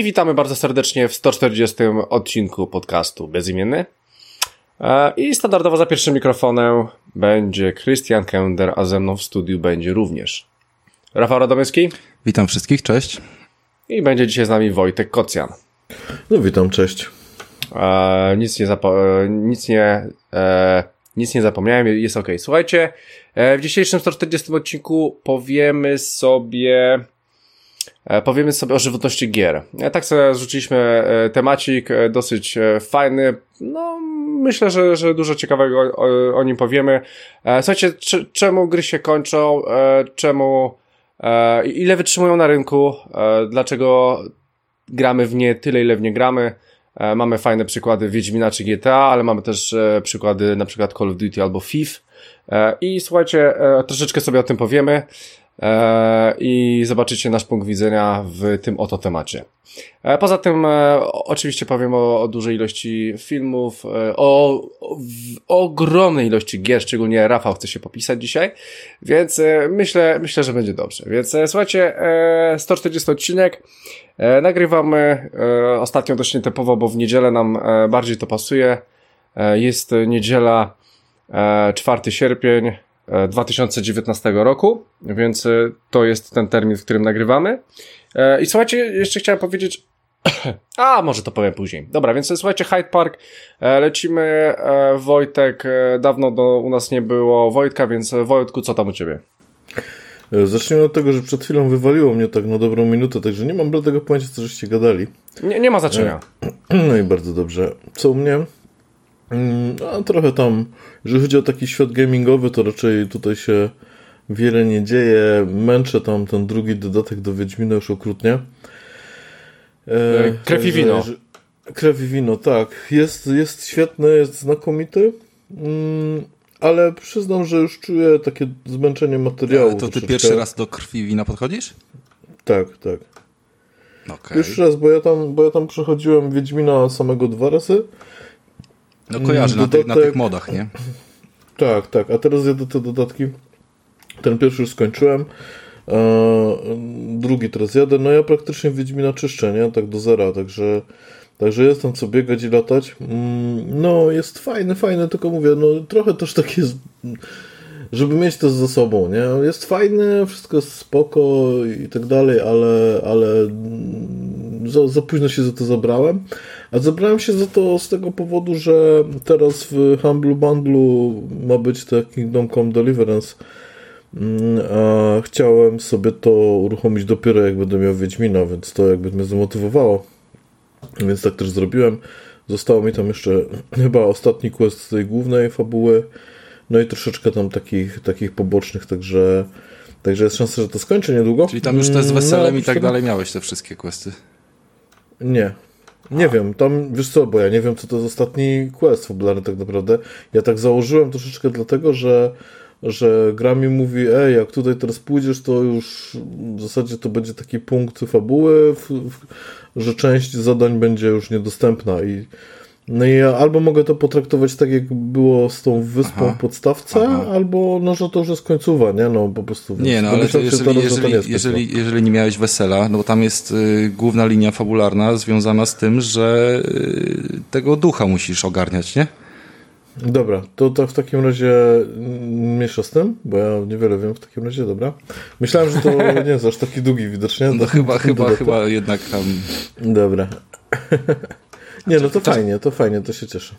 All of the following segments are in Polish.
I witamy bardzo serdecznie w 140 odcinku podcastu Bezimienny. E, I standardowo za pierwszym mikrofonem będzie Christian Kender, a ze mną w studiu będzie również Rafał Radomyski. Witam wszystkich, cześć. I będzie dzisiaj z nami Wojtek Kocjan. No witam, cześć. E, nic nie zapo- e, nic nie e, nic nie zapomniałem, jest ok. Słuchajcie, e, w dzisiejszym 140 odcinku powiemy sobie powiemy sobie o żywotności gier. E, tak sobie zrzuciliśmy e, temacik dosyć fajny. No, myślę, że, że dużo ciekawego o, o, o nim powiemy. Słuchajcie, czemu gry się kończą? Czemu, ile wytrzymują na rynku? Dlaczego gramy w nie tyle, ile w nie gramy? Mamy fajne przykłady Wiedźmina czy GTA, ale mamy też przykłady na przykład Call of Duty albo FIFA. I słuchajcie, troszeczkę sobie o tym powiemy. E, i zobaczycie nasz punkt widzenia w tym oto temacie. E, poza tym e, oczywiście powiem o, o dużej ilości filmów, o, o ogromnej ilości gier, szczególnie Rafał chce się popisać dzisiaj, więc myślę, myślę, że będzie dobrze. Więc słuchajcie, 140 odcinek, nagrywamy ostatnio dość nietypowo, bo w niedzielę nam bardziej to pasuje. Jest niedziela 4 sierpień, 2019 roku, więc e, to jest ten termin, w którym nagrywamy. E, I słuchajcie, jeszcze chciałem powiedzieć, a może to powiem później. Dobra, więc słuchajcie, Hyde Park, e, lecimy, Wojtek, dawno do, u nas nie było Wojtka, więc Wojtku, co tam u Ciebie? Zacznijmy od tego, że przed chwilą wywaliło mnie tak na dobrą minutę, także nie mam bladego pojęcia, co żeście gadali. Nie, nie ma znaczenia. No i bardzo dobrze. Co u mnie? Mm, a trochę tam, jeżeli chodzi o taki świat gamingowy, to raczej tutaj się wiele nie dzieje. Męczę tam ten drugi dodatek do Wiedźmina już okrutnie. E, krew i wino. Że, krew i wino, tak. Jest, jest świetny, jest znakomity. Mm, ale przyznam, że już czuję takie zmęczenie materiału. to ty pierwszy raz do krwi wina podchodzisz? Tak, tak. Okay. Pierwszy raz, bo ja tam, bo ja tam przechodziłem Wiedźmina samego dwa razy. No kojarzę na, tych, na tych modach, nie? Tak, tak. A teraz jadę te dodatki. Ten pierwszy już skończyłem. drugi teraz jadę. No ja praktycznie Wiedźmina czyszczę, nie? Tak do zera, także... Także jestem co biegać i latać. Mm, no, jest fajny, fajny, tylko mówię, no trochę też tak jest, żeby mieć to ze sobą, nie? Jest fajny, wszystko jest spoko i tak dalej, ale, ale za, za późno się za to zabrałem. A zabrałem się za to z tego powodu, że teraz w Humble Bundle ma być to Kingdom Come Deliverance. Mm, a chciałem sobie to uruchomić dopiero jak będę miał Wiedźmina, więc to jakby mnie zmotywowało. Więc tak też zrobiłem. Zostało mi tam jeszcze chyba ostatni quest z tej głównej fabuły. No i troszeczkę tam takich, takich pobocznych, także, także jest szansa, że to skończę niedługo. Czyli tam już te z weselem no, i tak dalej miałeś te wszystkie questy? Nie. Nie wiem, tam, wiesz co, bo ja nie wiem, co to jest ostatni quest fabularny tak naprawdę. Ja tak założyłem troszeczkę dlatego, że że gra mi mówi, ej, jak tutaj teraz pójdziesz, to już w zasadzie to będzie taki punkt fabuły, w, w, że część zadań będzie już niedostępna i no i ja albo mogę to potraktować tak, jak było z tą wyspą aha, w podstawce, aha. albo no, że to już jest końcowa, nie? No po prostu. Nie, no ale to jeżeli, teraz, jeżeli, nie jeżeli, jeżeli nie miałeś wesela, no bo tam jest y, główna linia fabularna związana z tym, że y, tego ducha musisz ogarniać, nie? Dobra, to, to w takim razie miesza z tym, bo ja niewiele wiem w takim razie, dobra. Myślałem, że to nie jest aż taki długi widocznie. No chyba, chyba, chyba jednak tam... Dobra. Nie, no to fajnie, to fajnie, to się cieszę.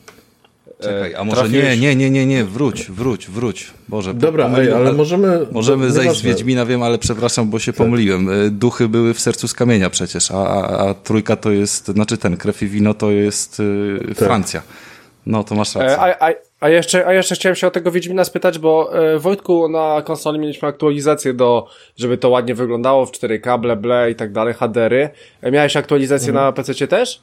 Czekaj, a może nie, nie, nie, nie, nie, wróć, wróć, wróć. Boże, Dobra, ej, ale możemy... Możemy zejść z Wiedźmina, wiem, ale przepraszam, bo się tak. pomyliłem. E, duchy były w sercu z kamienia przecież, a, a, a trójka to jest, znaczy ten, krew i wino to jest y, tak. Francja. No, to masz rację. A, a, a, jeszcze, a jeszcze chciałem się o tego Wiedźmina spytać, bo e, Wojtku, na konsoli mieliśmy aktualizację do, żeby to ładnie wyglądało w 4K, ble, ble i tak dalej, HDR-y. Miałeś aktualizację mhm. na PC też?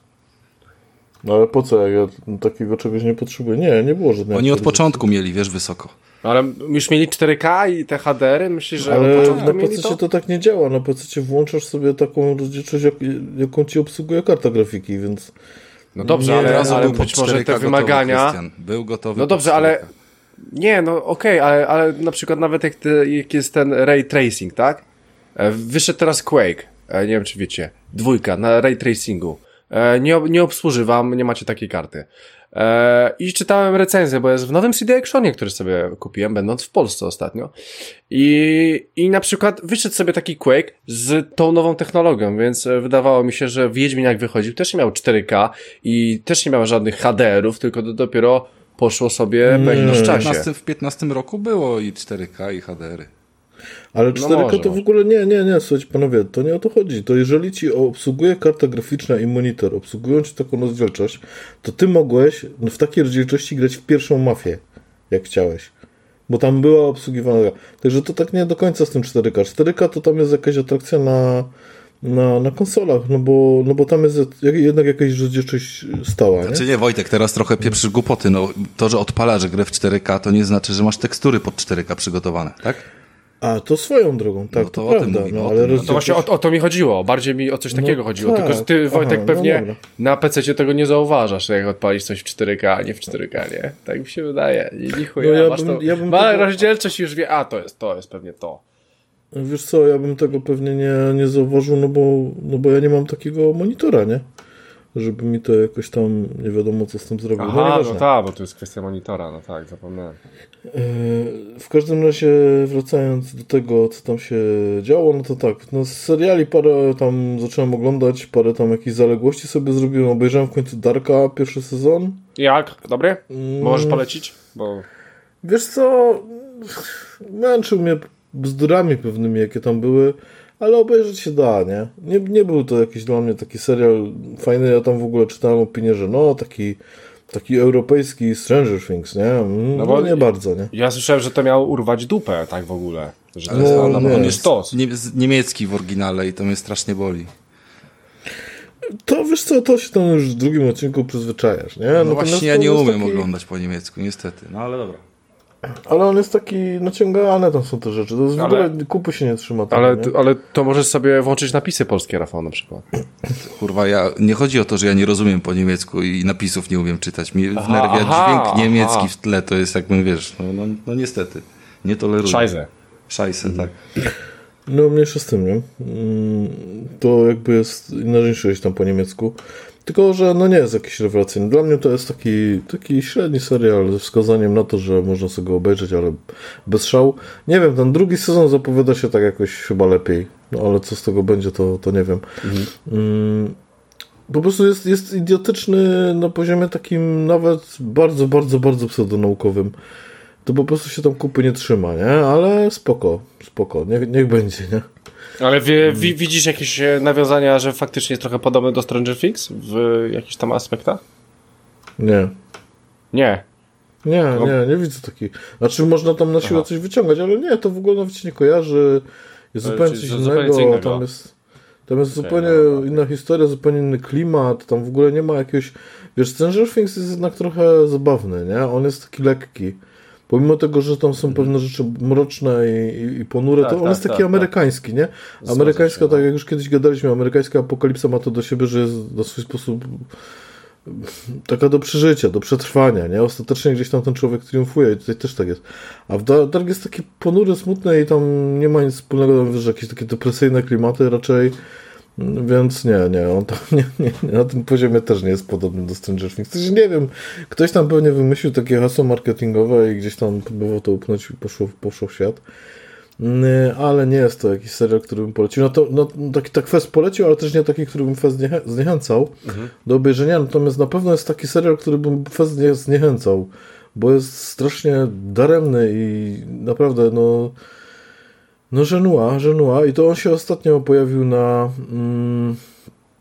No ale po co, ja takiego czegoś nie potrzebuję? Nie, nie było żadnego. Oni od początku mieli, wiesz, wysoko. Ale już mieli 4K i te HDR-y? Myślisz, że Ale od początku na mieli PC to? to tak nie działa. Na PC włączasz sobie taką rozdzielczość, jak, jaką ci obsługuje karta grafiki, więc No dobrze, Nie, ale, ale być może 4K te gotowy, wymagania... Krystian. Był gotowy No dobrze, 4K. ale... Nie, no okej, ale, ale na przykład nawet jak, te, jak jest ten ray tracing, tak? E, Wyszedł teraz Quake, e, nie wiem czy wiecie, dwójka na ray tracingu. E, Nie, ob- nie obsłuży wam, nie macie takiej karty. E, I czytałem recenzję, bo jest w nowym CD Actionie, który sobie kupiłem, będąc w Polsce ostatnio. I, I na przykład wyszedł sobie taki Quake z tą nową technologią, więc e, wydawało mi się, że Wiedźmin jak wychodził też nie miał 4K i też nie miał żadnych HDR-ów, tylko to dopiero poszło sobie pewno w W czasie. 15, w 15 roku było i 4K i HDR-y. Ale 4K może, to w może. ogóle nie, nie, nie, słuchajcie panowie, to nie o to chodzi. To jeżeli ci obsługuje karta graficzna i monitor, obsługują ci taką rozdzielczość, to ty mogłeś no, w takiej rozdzielczości grać w pierwszą mafię, jak chciałeś. Bo tam była obsługiwana. Także to tak nie do końca z tym 4K. 4K to tam jest jakaś atrakcja na, na, na konsolach, no bo, no bo tam jest jednak jakaś rozdzielczość stała, nie? Znaczy nie, Wojtek, teraz trochę pieprzysz głupoty. No, to, że odpalasz grę w 4K, to nie znaczy, że masz tekstury pod 4K przygotowane, tak? A, to swoją drogą, tak, No to, to prawda. mówimy, no, ale. No to właśnie o, o to mi chodziło, bardziej mi o coś takiego chodziło, tak. tylko że ty Wojtek Aha, no pewnie dobra. na PC tego nie zauważasz, jak odpalisz coś w 4K, a nie w 4K, nie? Tak mi się wydaje. I chuja, No ja masz bym- to, ja bym ma tego- rozdzielczość i już wie, a to jest, to jest pewnie to. Wiesz co, ja bym tego pewnie nie, nie zauważył, no bo, no bo ja nie mam takiego monitora, nie? Żeby mi to jakoś tam nie wiadomo co z tym zrobił. no, Aha, no nieważne. tak, bo to jest kwestia monitora, no tak, zapomniałem. E, W każdym razie wracając do tego, co tam się działo, no to tak, no z seriali parę tam zacząłem oglądać, parę tam jakichś zaległości sobie zrobiłem, obejrzałem w końcu Darka, pierwszy sezon. Jak? Dobry? Mm. Możesz polecić? Bo... Wiesz co, męczył mnie bzdurami pewnymi, jakie tam były, ale obejrzeć się da, nie? Nie, nie był to jakiś dla mnie taki serial fajny, ja tam w ogóle czytałem opinię, że no, taki, taki europejski Stranger Things, nie? Mm, No No, bo- nie bardzo, nie? Ja słyszałem, że to miało urwać dupę, tak w ogóle. Że to No, jest, nie. on, on jest tos. Nie, niemiecki w oryginale i to mnie strasznie boli. To wiesz co, to się tam już w drugim odcinku przyzwyczajasz, nie? No Natomiast właśnie ja nie umiem taki- oglądać po niemiecku, niestety. No ale dobra. Ale on jest taki naciągany, tam są te rzeczy. To jest w Ale- ogóle kupy się nie trzyma. Tego, Ale, nie? ale to możesz sobie włączyć napisy polskie, Rafał, na przykład. Kurwa, ja, nie chodzi o to, że ja nie rozumiem po niemiecku i napisów nie umiem czytać. Mi Aha, wnerwia aha, dźwięk niemiecki aha. w tle, to jest jakbym, wiesz, no, no, no niestety. Nie toleruję. Szajzę. Szajse, tak. No mniejsza z tym, nie? Mm, To jakby jest inna rzeczywistość tam po niemiecku. Tylko, że no nie jest jakiś rewelacyjny. Dla mnie to jest taki, taki średni serial ze wskazaniem na to, że można sobie go obejrzeć, ale bez szału. Nie wiem, ten drugi sezon zapowiada się tak jakoś chyba lepiej. No ale co z tego będzie, to, to nie wiem. Mm, po prostu jest, jest idiotyczny na poziomie takim nawet bardzo, bardzo, bardzo pseudonaukowym. To po prostu się tam kupy nie trzyma, nie? Ale spoko, spoko, niech, niech będzie, nie? Ale wie, wi, widzisz jakieś e, nawiązania, że faktycznie jest trochę podobny do Stranger Things w jakichś tam aspektach? Nie. Nie. Nie, No. nie, nie widzę takich. Znaczy można tam na siłę Aha. coś wyciągać, ale nie, to w ogóle nawet się nie kojarzy. Jest Ale zupełnie coś innego, co innego. tam jest, tam jest zupełnie no inna historia, zupełnie inny klimat, tam w ogóle nie ma jakiegoś... Wiesz, Stranger Things jest jednak trochę zabawny, nie? On jest taki lekki. Pomimo tego, że tam są pewne rzeczy mroczne i, i, ponure, Mhm. Tak, to on tak, jest taki tak, amerykański, nie? Amerykańska, się, no. tak jak już kiedyś gadaliśmy, amerykańska apokalipsa ma to do siebie, że jest na swój sposób taka do przeżycia, do przetrwania, nie? Ostatecznie gdzieś tam ten człowiek triumfuje i tutaj też tak jest. A w Da- Dark jest taki ponury, smutny i tam nie ma nic wspólnego, tam, wiesz, jakieś takie depresyjne klimaty raczej, więc nie, nie, on tam nie, nie, nie, na tym poziomie też nie jest podobny do Stranger Things. Też nie wiem, ktoś tam pewnie wymyślił takie hasło marketingowe i gdzieś tam próbował to upchnąć i poszło, poszło w świat. Nie, ale nie jest to jakiś serial, który bym polecił. No to no, taki tak Fest polecił, ale też nie taki, który bym Fest zniechę- zniechęcał do obejrzenia. Natomiast na pewno jest taki serial, który bym Fest nie zniechęcał, bo jest strasznie daremny i naprawdę no no żenua, żenua i to on się ostatnio pojawił na mm,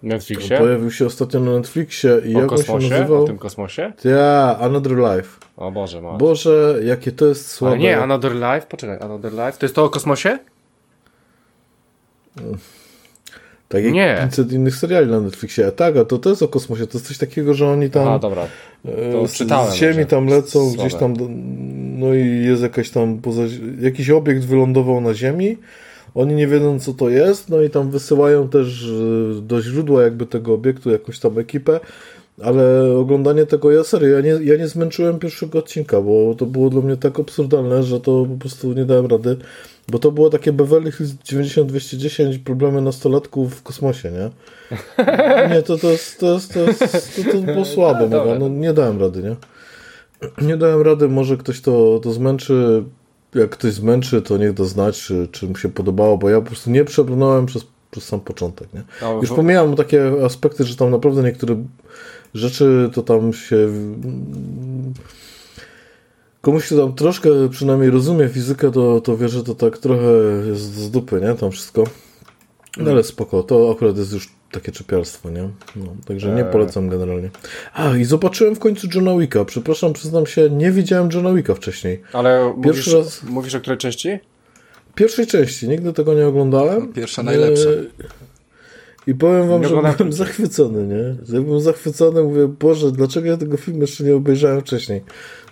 Netflixie? pojawił się ostatnio na Netflixie i O jak on się kosmosie? nazywał? O tym kosmosie? Ja, Another Life. O Boże, ma. Boże, jakie to jest słabe. Ale nie, Another Life? Poczekaj, Another Life? To jest to o kosmosie? Tak jak Nie. 500 innych seriali na Netflixie. A tak, a to to jest o kosmosie. To jest coś takiego, że oni tam A, dobra. e, to z, czytałem, z Ziemi tam lecą, słabe. gdzieś tam, do- no i jest jakaś tam, poza, jakiś obiekt wylądował na Ziemi. Oni nie wiedzą, co to jest, no i tam wysyłają też e, do źródła jakby tego obiektu jakąś tam ekipę, ale oglądanie tego, ja serio, ja nie, ja nie zmęczyłem pierwszego odcinka, bo to było dla mnie tak absurdalne, że to po prostu nie dałem rady, bo to było takie Beverly Hills 90-210 problemy nastolatków w kosmosie, nie? Nie, to, to, jest, to, jest, to, jest, to, to było mega. no nie dałem rady, nie? Nie dałem rady, może ktoś to, to zmęczy, jak ktoś zmęczy, to niech da znać, czy, czy mu się podobało, bo ja po prostu nie przebrnąłem przez, przez sam początek, nie? No, Już w- pomijam takie aspekty, że tam naprawdę niektóre rzeczy to tam się. Komuś, kto tam troszkę przynajmniej rozumie fizykę, to, to wie, że to tak trochę jest z dupy, nie? Tam wszystko. No ale spoko, to akurat jest już takie czepialstwo, nie? No, także nie Eee. polecam generalnie. A, i zobaczyłem w końcu Johna Wicka. Przepraszam, przyznam się, nie widziałem Johna Wicka wcześniej. Ale Pierwszy mówisz, raz- mówisz o której części? Pierwszej części, nigdy tego nie oglądałem. Pierwsza najlepsza. Eee, I powiem wam, Nie że byłem zachwycony, nie? Ja byłem zachwycony, mówię, Boże, dlaczego ja tego filmu jeszcze nie obejrzałem wcześniej?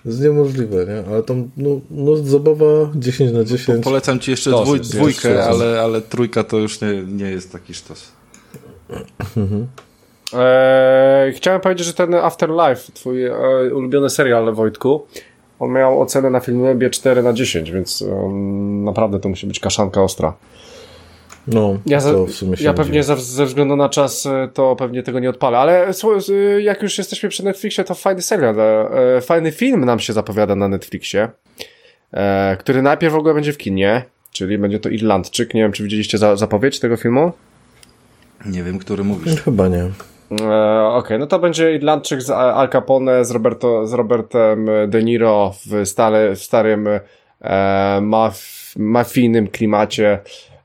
To jest niemożliwe, nie? Ale tam, no, no zabawa 10 na 10. Polecam ci jeszcze dwój, dwójkę, ale, ale trójka to już nie, nie jest taki sztos. Eee, chciałem powiedzieć, że ten Afterlife, twój e, ulubiony serial, Wojtku, on miał ocenę na filmie 4 na 10, więc naprawdę to musi być kaszanka ostra. No, Ja, za, to w sumie się ja nie pewnie ze, ze względu na czas e, to pewnie tego nie odpalę, ale z- jak już jesteśmy przy Netflixie, to fajny serial, e, fajny film nam się zapowiada na Netflixie, e, który najpierw w ogóle będzie w kinie, czyli będzie to Irlandczyk. Nie wiem, czy widzieliście za, zapowiedź tego filmu? Nie wiem, który mówisz. Chyba nie. E, Okej, no to będzie Irlandczyk z Al Capone, z, Roberto, z Robertem De Niro w, stale, w starym e, maf, mafijnym klimacie.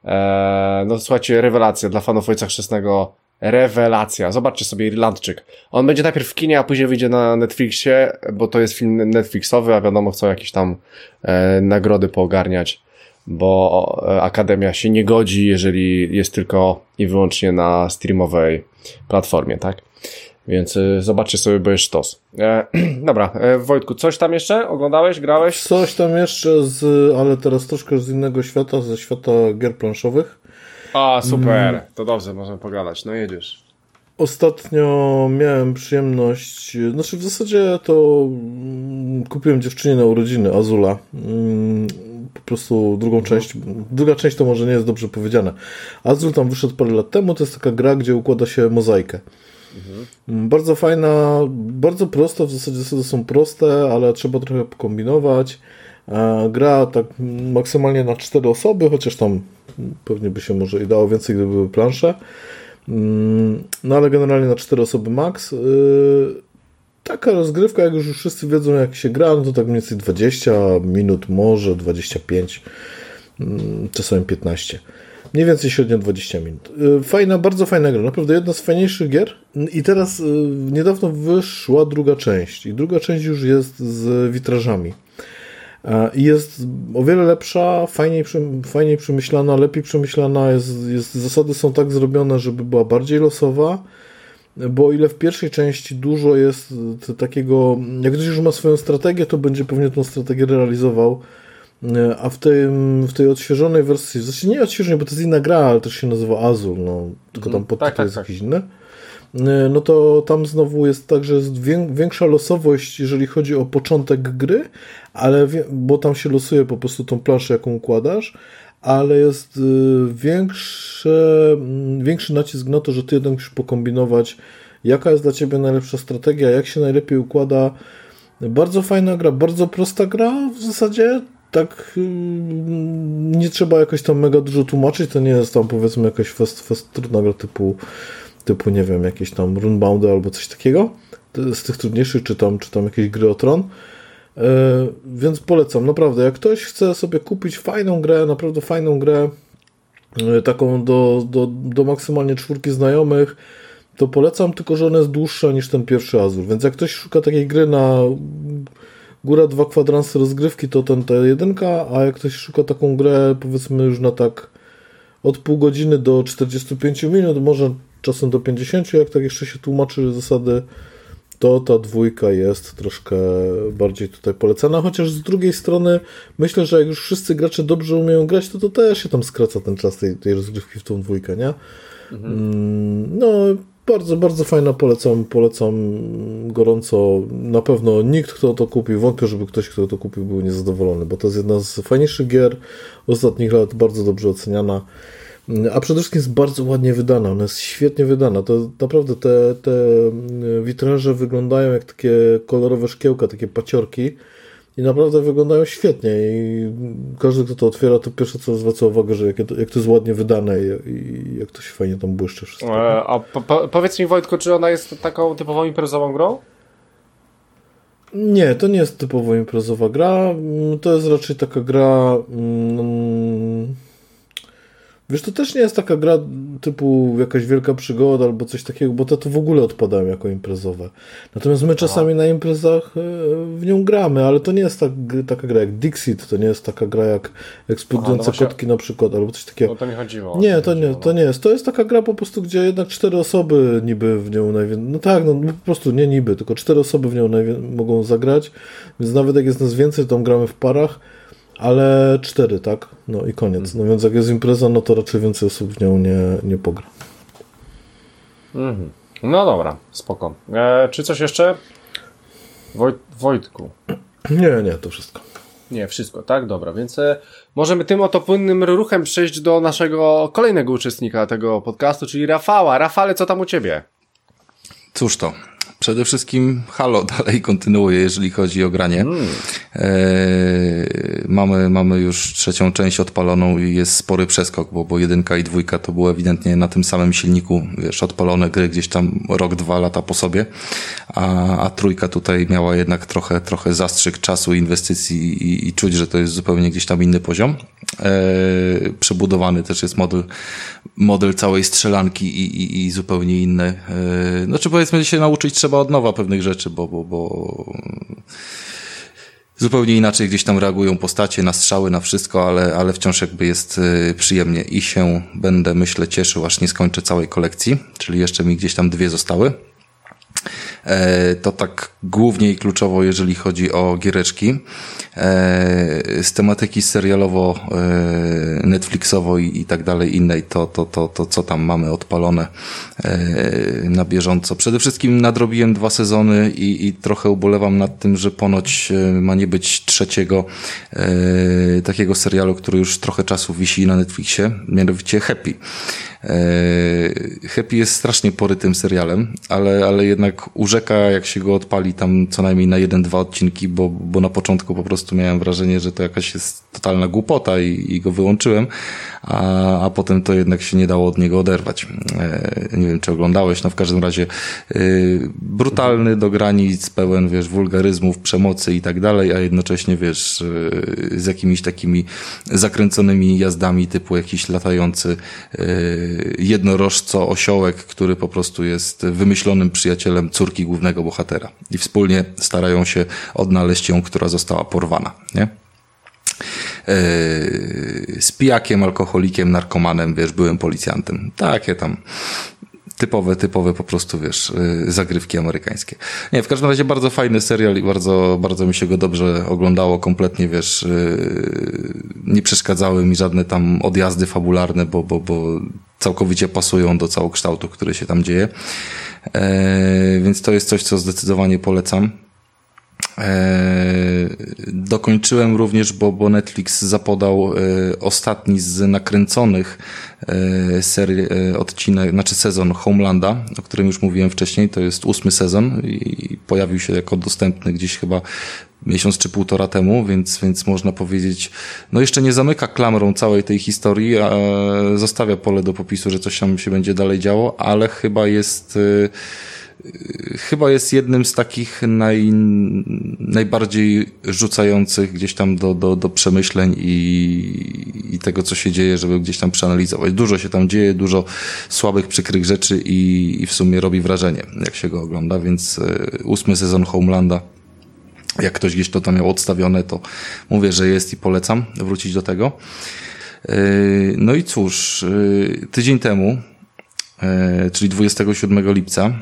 E, no słuchajcie, rewelacja dla fanów Ojca Chrzestnego. Rewelacja. Zobaczcie sobie Irlandczyk. On będzie najpierw w kinie, a później wyjdzie na Netflixie, bo to jest film Netflixowy, a wiadomo, chcą jakieś tam e, nagrody poogarniać, bo e, Akademia się nie godzi, jeżeli jest tylko i wyłącznie na streamowej platformie, tak? Więc y, zobaczcie sobie, bo jest sztos. E, dobra, e, Wojtku, coś tam jeszcze? Oglądałeś, grałeś? Coś tam jeszcze z, ale teraz troszkę z innego świata, ze świata gier planszowych. A, super. To dobrze, możemy pogadać. No jedziesz. Ostatnio miałem przyjemność, znaczy w zasadzie to mm, kupiłem dziewczynie na urodziny Azula. Po prostu drugą część, druga część to może nie jest dobrze powiedziane. Azul tam wyszedł parę lat temu, to jest taka gra, gdzie układa się mozaikę. Mm, Bardzo fajna, bardzo prosta, w zasadzie zasady są proste, ale trzeba trochę pokombinować. E, Gra tak maksymalnie na cztery osoby, chociaż tam pewnie by się może i dało więcej, gdyby były plansze. Mm, No ale generalnie na cztery osoby max. Taka rozgrywka, jak już wszyscy wiedzą jak się gra, no to tak mniej więcej 20 minut, może 25, mm, czasami 15. Mniej więcej średnio 20 minut. Yy, Fajna, bardzo fajna gra, naprawdę jedna z fajniejszych gier. I teraz yy, niedawno wyszła druga część. I druga część już jest z witrażami. E, I jest o wiele lepsza, fajniej, fajniej przemyślana, lepiej przemyślana. Jest, jest, zasady są tak zrobione, żeby była bardziej losowa. Bo o ile w pierwszej części dużo jest t- takiego, jak ktoś już ma swoją strategię, to będzie pewnie tą strategię realizował. E, A w, tym, w tej odświeżonej wersji, znaczy nie odświeżonej, bo to jest inna gra, ale też się nazywa Azul, no, tylko tam podtytuł Tak, tak, jest tak. jakiś inny. E, No to tam znowu jest tak, że jest wię- większa losowość, jeżeli chodzi o początek gry, ale bo tam się losuje po prostu tą planszę, jaką układasz, ale jest y, większe, mm, większy nacisk na to, że ty jednak musisz pokombinować, jaka jest dla ciebie najlepsza strategia, jak się najlepiej układa. Bardzo fajna gra, bardzo prosta gra w zasadzie. Tak, y, nie trzeba jakoś tam mega dużo tłumaczyć. To nie jest tam powiedzmy jakaś fast, fast trudna gra typu, typu, nie wiem, jakieś tam runboundy albo coś takiego. Z tych trudniejszych, czy tam, czy tam jakieś gry o tron. E, Więc polecam, naprawdę. Jak ktoś chce sobie kupić fajną grę, naprawdę fajną grę, e, taką do, do, do maksymalnie czwórki znajomych, to polecam, tylko że ona jest dłuższa niż ten pierwszy Azur. Więc jak ktoś szuka takiej gry na góra dwa kwadransy rozgrywki, to ten ta jedynka, a jak ktoś szuka taką grę, powiedzmy już na tak od pół godziny do 45 minut, może czasem do 50, jak tak jeszcze się tłumaczy zasady, to ta dwójka jest troszkę bardziej tutaj polecana, chociaż z drugiej strony myślę, że jak już wszyscy gracze dobrze umieją grać, to to też się tam skraca ten czas tej, tej rozgrywki w tą dwójkę, nie? Mhm. No, bardzo, bardzo fajna, polecam, polecam gorąco. Na pewno nikt, kto to kupił, wątpię, żeby ktoś, kto to kupił, był niezadowolony, bo to jest jedna z fajniejszych gier ostatnich lat, bardzo dobrze oceniana. A przede wszystkim jest bardzo ładnie wydana, ona jest świetnie wydana. To naprawdę te, te witraże wyglądają jak takie kolorowe szkiełka, takie paciorki i naprawdę wyglądają świetnie i każdy, kto to otwiera, to pierwsze co zwraca uwagę, że jak, jak to jest ładnie wydane i, i jak to się fajnie tam błyszczy wszystko. E, a po, po, powiedz mi Wojtko, czy ona jest taką typową imprezową grą? Nie, to nie jest typowo imprezowa gra, to jest raczej taka gra... Mm, Wiesz, to też nie jest taka gra typu jakaś wielka przygoda albo coś takiego, bo to, to w ogóle odpadają jako imprezowe. Natomiast my czasami Aha. na imprezach e, w nią gramy, ale to nie jest tak, taka gra jak Dixit, to nie jest taka gra jak Eksplodujące no kotki na przykład, albo coś takiego. No to mi chodziło. Nie, to nie, to nie jest. To jest taka gra po prostu, gdzie jednak cztery osoby niby w nią najwięcej. No tak, no po prostu nie niby, tylko cztery osoby w nią mogą zagrać, więc nawet jak jest nas więcej, to gramy w parach ale cztery, tak? No i koniec. No więc jak jest impreza, no to raczej więcej osób w nią nie, nie pogra. Mhm. No dobra, spoko. E, czy coś jeszcze? Woj Wojtku. Nie, nie, to wszystko. Nie, wszystko, tak? Dobra, więc e, możemy tym oto płynnym ruchem przejść do naszego kolejnego uczestnika tego podcastu, czyli Rafała. Rafale, co tam u ciebie? Cóż to, Przede wszystkim Halo dalej kontynuuje, jeżeli chodzi o granie. Mm. E, mamy, mamy już trzecią część odpaloną i jest spory przeskok, bo, bo jedynka i dwójka to było ewidentnie na tym samym silniku, wiesz, odpalone gry gdzieś tam rok, dwa lata po sobie, a, a trójka tutaj miała jednak trochę, trochę zastrzyk czasu, inwestycji i, i czuć, że to jest zupełnie gdzieś tam inny poziom. E, przebudowany też jest model, model całej strzelanki i, i, i zupełnie inny. E, znaczy powiedzmy się nauczyć trzeba od nowa pewnych rzeczy, bo, bo, bo zupełnie inaczej gdzieś tam reagują postacie na strzały, na wszystko, ale, ale wciąż jakby jest e, przyjemnie i się będę, myślę, cieszył, aż nie skończę całej kolekcji, czyli jeszcze mi gdzieś tam dwie zostały. E, to tak głównie i kluczowo, jeżeli chodzi o giereczki. E, z tematyki serialowo, e, Netflixowo i, i tak dalej innej, to, to, to, to co tam mamy odpalone na bieżąco. Przede wszystkim nadrobiłem dwa sezony i, i trochę ubolewam nad tym, że ponoć ma nie być trzeciego takiego serialu, który już trochę czasu wisi na Netflixie, mianowicie Happy. Happy jest strasznie porytym serialem, ale, ale jednak urzeka, jak się go odpali tam co najmniej na jeden, dwa odcinki, bo, bo na początku po prostu miałem wrażenie, że to jakaś jest totalna głupota i, i go wyłączyłem, a, a potem to jednak się nie dało od niego oderwać. E, nie wiem, czy oglądałeś, no w każdym razie e, brutalny do granic, pełen, wiesz, wulgaryzmów, przemocy i tak dalej, a jednocześnie, wiesz, e, z jakimiś takimi zakręconymi jazdami typu jakiś latający jednorożco osiołek, który po prostu jest wymyślonym przyjacielem córki głównego bohatera i wspólnie starają się odnaleźć ją, która została porwana, nie? z pijakiem, alkoholikiem, narkomanem, wiesz, byłem policjantem. Takie tam typowe, typowe po prostu, wiesz, zagrywki amerykańskie. Nie, w każdym razie bardzo fajny serial i bardzo, bardzo mi się go dobrze oglądało, kompletnie, wiesz, nie przeszkadzały mi żadne tam odjazdy fabularne, bo, bo, bo całkowicie pasują do całokształtu, który się tam dzieje. E, więc to jest coś, co zdecydowanie polecam. E, dokończyłem również, bo, bo Netflix zapodał e, ostatni z nakręconych e, serii, odcinek, znaczy sezon Homelanda, o którym już mówiłem wcześniej. To jest ósmy sezon i pojawił się jako dostępny gdzieś chyba miesiąc czy półtora temu, więc, więc można powiedzieć, no jeszcze nie zamyka klamrą całej tej historii, a zostawia pole do popisu, że coś tam się będzie dalej działo, ale chyba jest chyba jest jednym z takich naj, najbardziej rzucających gdzieś tam do, do, do przemyśleń i, i tego, co się dzieje, żeby gdzieś tam przeanalizować. Dużo się tam dzieje, dużo słabych, przykrych rzeczy i, i w sumie robi wrażenie, jak się go ogląda, więc e, ósmy sezon Homelanda jak ktoś gdzieś to tam miał odstawione, to mówię, że jest i polecam wrócić do tego. No i cóż, tydzień temu E, czyli 27 lipca,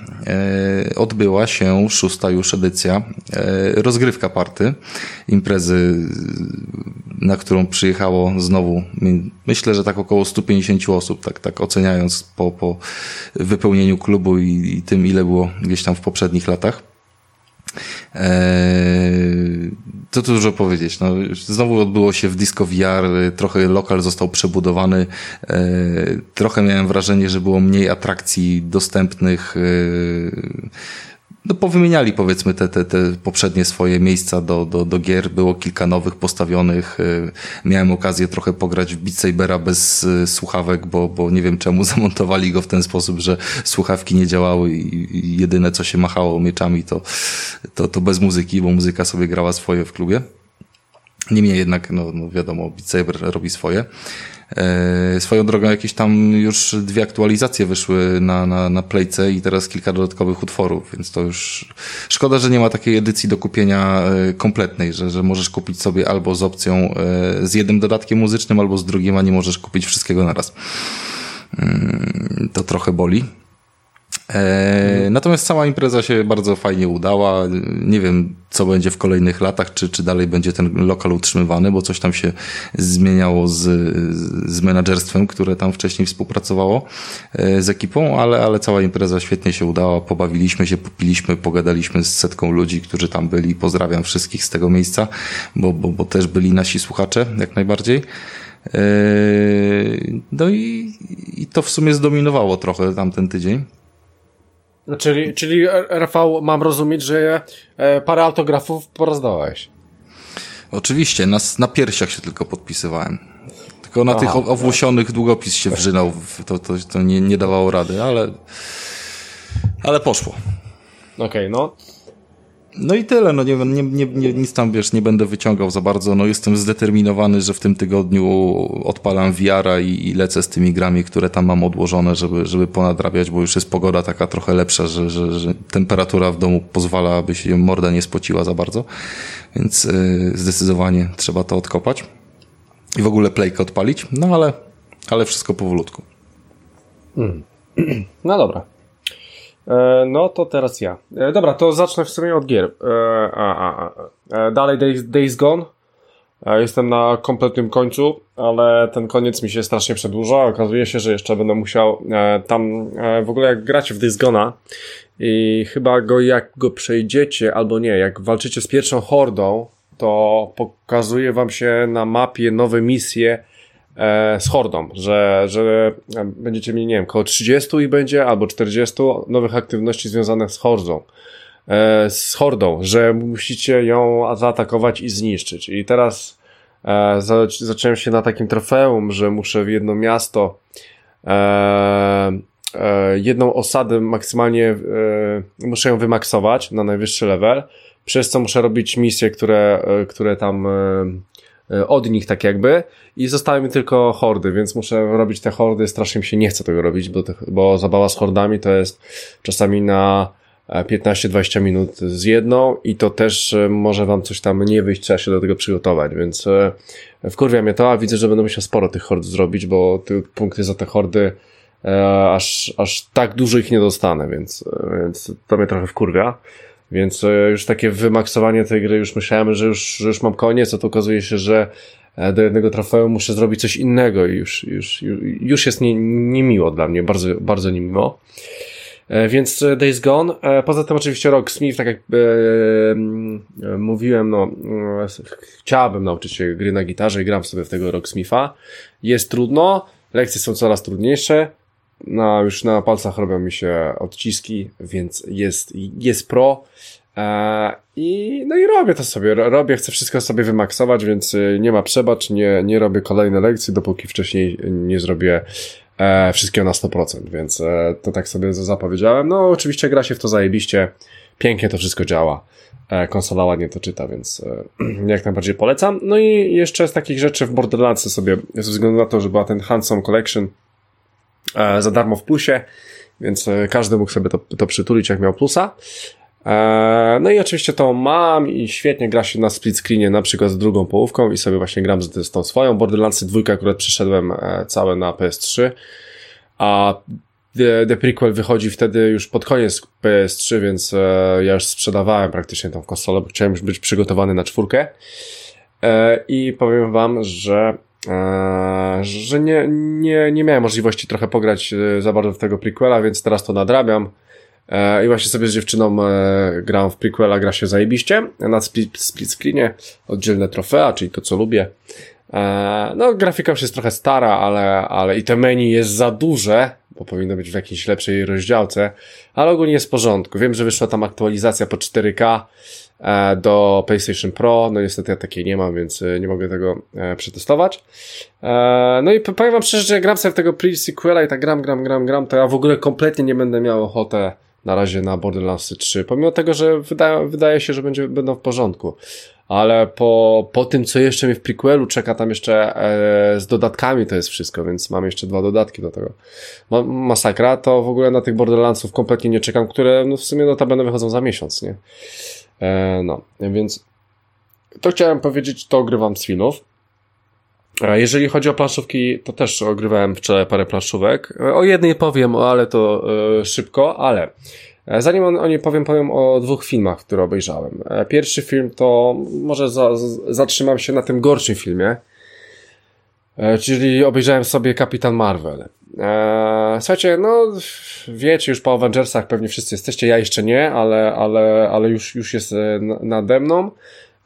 odbyła się szósta już edycja rozgrywka party, imprezy, na którą przyjechało znowu, myślę, że tak około 150 osób, tak, tak oceniając po, po wypełnieniu klubu i, i tym, ile było gdzieś tam w poprzednich latach. Eee, co tu dużo powiedzieć. No, znowu odbyło się w Disco VR, trochę lokal został przebudowany, eee, trochę miałem wrażenie, że było mniej atrakcji dostępnych. No, powymieniali powiedzmy te, te, te poprzednie swoje miejsca do, do, do gier. Było kilka nowych postawionych. Y, miałem okazję trochę pograć w Beat Sabera bez y, słuchawek, bo, bo nie wiem czemu zamontowali go w ten sposób, że słuchawki nie działały i jedyne co się machało mieczami to, to, to bez muzyki, bo muzyka sobie grała swoje w klubie. Niemniej jednak, no, no wiadomo, Beat Saber robi swoje. E, swoją drogą jakieś tam już dwie aktualizacje wyszły na, na, na playce i teraz kilka dodatkowych utworów, więc to już szkoda, że nie ma takiej edycji do kupienia e, kompletnej, że, że możesz kupić sobie albo z opcją e, z jednym dodatkiem muzycznym, albo z drugim, a nie możesz kupić wszystkiego naraz. Mm, to trochę boli. E, natomiast cała impreza się bardzo fajnie udała. Nie wiem, co będzie w kolejnych latach, czy, czy dalej będzie ten lokal utrzymywany, bo coś tam się zmieniało z, z menadżerstwem, które tam wcześniej współpracowało e, z ekipą, ale, ale cała impreza świetnie się udała. Pobawiliśmy się, popiliśmy, pogadaliśmy z setką ludzi, którzy tam byli. Pozdrawiam wszystkich z tego miejsca, bo, bo, bo też byli nasi słuchacze, jak najbardziej. E, no i, i to w sumie zdominowało trochę tamten tydzień. Czyli, czyli Rafał, mam rozumieć, że e, parę autografów porozdałeś. Oczywiście, na, na piersiach się tylko podpisywałem. Tylko na Aha, tych owłosionych długopis się wrzynał, to, to, to nie, nie dawało rady, ale, ale poszło. Okej, okay, no. No i tyle, no nie, nie, nie, nie, nic tam wiesz, nie będę wyciągał za bardzo. No jestem zdeterminowany, że w tym tygodniu odpalam wiara i, i lecę z tymi grami, które tam mam odłożone, żeby, żeby ponadrabiać, bo już jest pogoda taka trochę lepsza, że, że, że temperatura w domu pozwala, aby się morda nie spociła za bardzo. Więc yy, zdecydowanie trzeba to odkopać. I w ogóle playkę odpalić, no ale, ale wszystko powolutku. Hmm. No dobra. E, no to teraz ja. E, dobra, to zacznę w sumie od gier. E, a, a, a. Dalej Days, Days Gone. Jestem na kompletnym końcu, ale ten koniec mi się strasznie przedłuża. Okazuje się, że jeszcze będę musiał tam w ogóle jak gracie w Days Gone'a i chyba go jak go przejdziecie, albo nie, jak walczycie z pierwszą hordą, to pokazuje wam się na mapie nowe misje, z hordą, że, że będziecie mieli, nie wiem, około 30 i będzie, albo 40 nowych aktywności związanych z hordą. E, z hordą, że musicie ją zaatakować i zniszczyć. I teraz e, zacząłem się na takim trofeum, że muszę w jedno miasto jedną osadę maksymalnie muszę ją wymaksować na najwyższy level, przez co muszę robić misje, które, które tam E, od nich tak jakby i zostały mi tylko hordy, więc muszę robić te hordy, strasznie mi się nie chce tego robić, bo, te, bo zabawa z hordami to jest czasami na 15-20 e, minut z jedną i to też e, może wam coś tam nie wyjść, trzeba się do tego przygotować, więc wkurwia mnie to, a widzę, że będę musiał sporo tych hord zrobić, bo te punkty za te hordy aż, aż tak dużo ich nie dostanę, więc, więc to mnie trochę wkurwia. Więc e, już takie wymaksowanie tej gry, już myślałem, że już, że już mam koniec, a to okazuje się, że e, do jednego trofeum muszę zrobić coś innego i już, już, już jest nie, niemiło dla mnie, bardzo, bardzo niemiło. E, więc Days Gone. Poza tym oczywiście Rocksmith, tak jak e, mówiłem, no chciałbym nauczyć się gry na gitarze i gram sobie w tego Rocksmitha. Jest trudno, lekcje są coraz trudniejsze, no, już na palcach robią mi się odciski, więc jest, jest pro. E, I, no i robię to sobie, robię, chcę wszystko sobie wymaksować, więc y, nie ma przebacz, nie, nie robię kolejne lekcje, dopóki wcześniej nie zrobię e, wszystkiego na 100%, więc e, to tak sobie zapowiedziałem. No oczywiście gra się w to zajebiście, pięknie to wszystko działa, e, konsola ładnie to czyta, więc jak najbardziej polecam. No i jeszcze z takich rzeczy w Borderlands sobie, ze względu na to, że była ten Handsome Collection, za darmo w plusie, więc e, każdy mógł sobie to, to przytulić, jak miał plusa. E, no i oczywiście to mam i świetnie gra się na split screenie, na przykład z drugą połówką i sobie właśnie gram z, tą swoją. Borderlandsy 2 akurat przeszedłem e, całe na PS3, a The, The Prequel wychodzi wtedy już pod koniec PS3, więc e, ja już sprzedawałem praktycznie tą konsolę, bo chciałem już być przygotowany na czwórkę. I powiem wam, że że nie, nie, nie miałem możliwości trochę pograć za bardzo w tego prequela, więc teraz to nadrabiam. E, I właśnie sobie z dziewczyną e, gram w prequela, gra się zajebiście. Na split, split screenie oddzielne trofea, czyli to co lubię. E, no, grafika już jest trochę stara, ale, ale i te menu jest za duże, bo powinno być w jakiejś lepszej rozdziałce, ale ogólnie jest w porządku. Wiem, że wyszła tam aktualizacja po 4K do PlayStation Pro, no niestety ja takiej nie mam, więc nie mogę tego przetestować. No i powiem wam szczerze, że jak gram sobie tego pre-sequela i tak gram, gram, gram, gram, to ja w ogóle kompletnie nie będę miał ochotę na razie na Borderlands 3, pomimo tego, że wyda, wydaje się, że będzie, będą w porządku. Ale po, po tym, co jeszcze mi w prequelu czeka tam jeszcze e, z dodatkami, to jest wszystko, więc mam jeszcze dwa dodatki do tego. Ma, masakra, to w ogóle na tych Borderlandsów kompletnie nie czekam, które no w sumie notabene wychodzą za miesiąc, nie? E, no, więc to chciałem powiedzieć, to ogrywam z filmów. Jeżeli chodzi o planszówki, to też ogrywałem wczoraj parę planszówek. O jednej powiem, ale to e, szybko, ale e, zanim o niej powiem, powiem o dwóch filmach, które obejrzałem. E, pierwszy film to może za, zatrzymam się na tym gorszym filmie, czyli obejrzałem sobie Kapitan Marvel. Słuchajcie, no wiecie już po Avengersach pewnie wszyscy jesteście, ja jeszcze nie, ale, ale, ale już, już jest nade mną.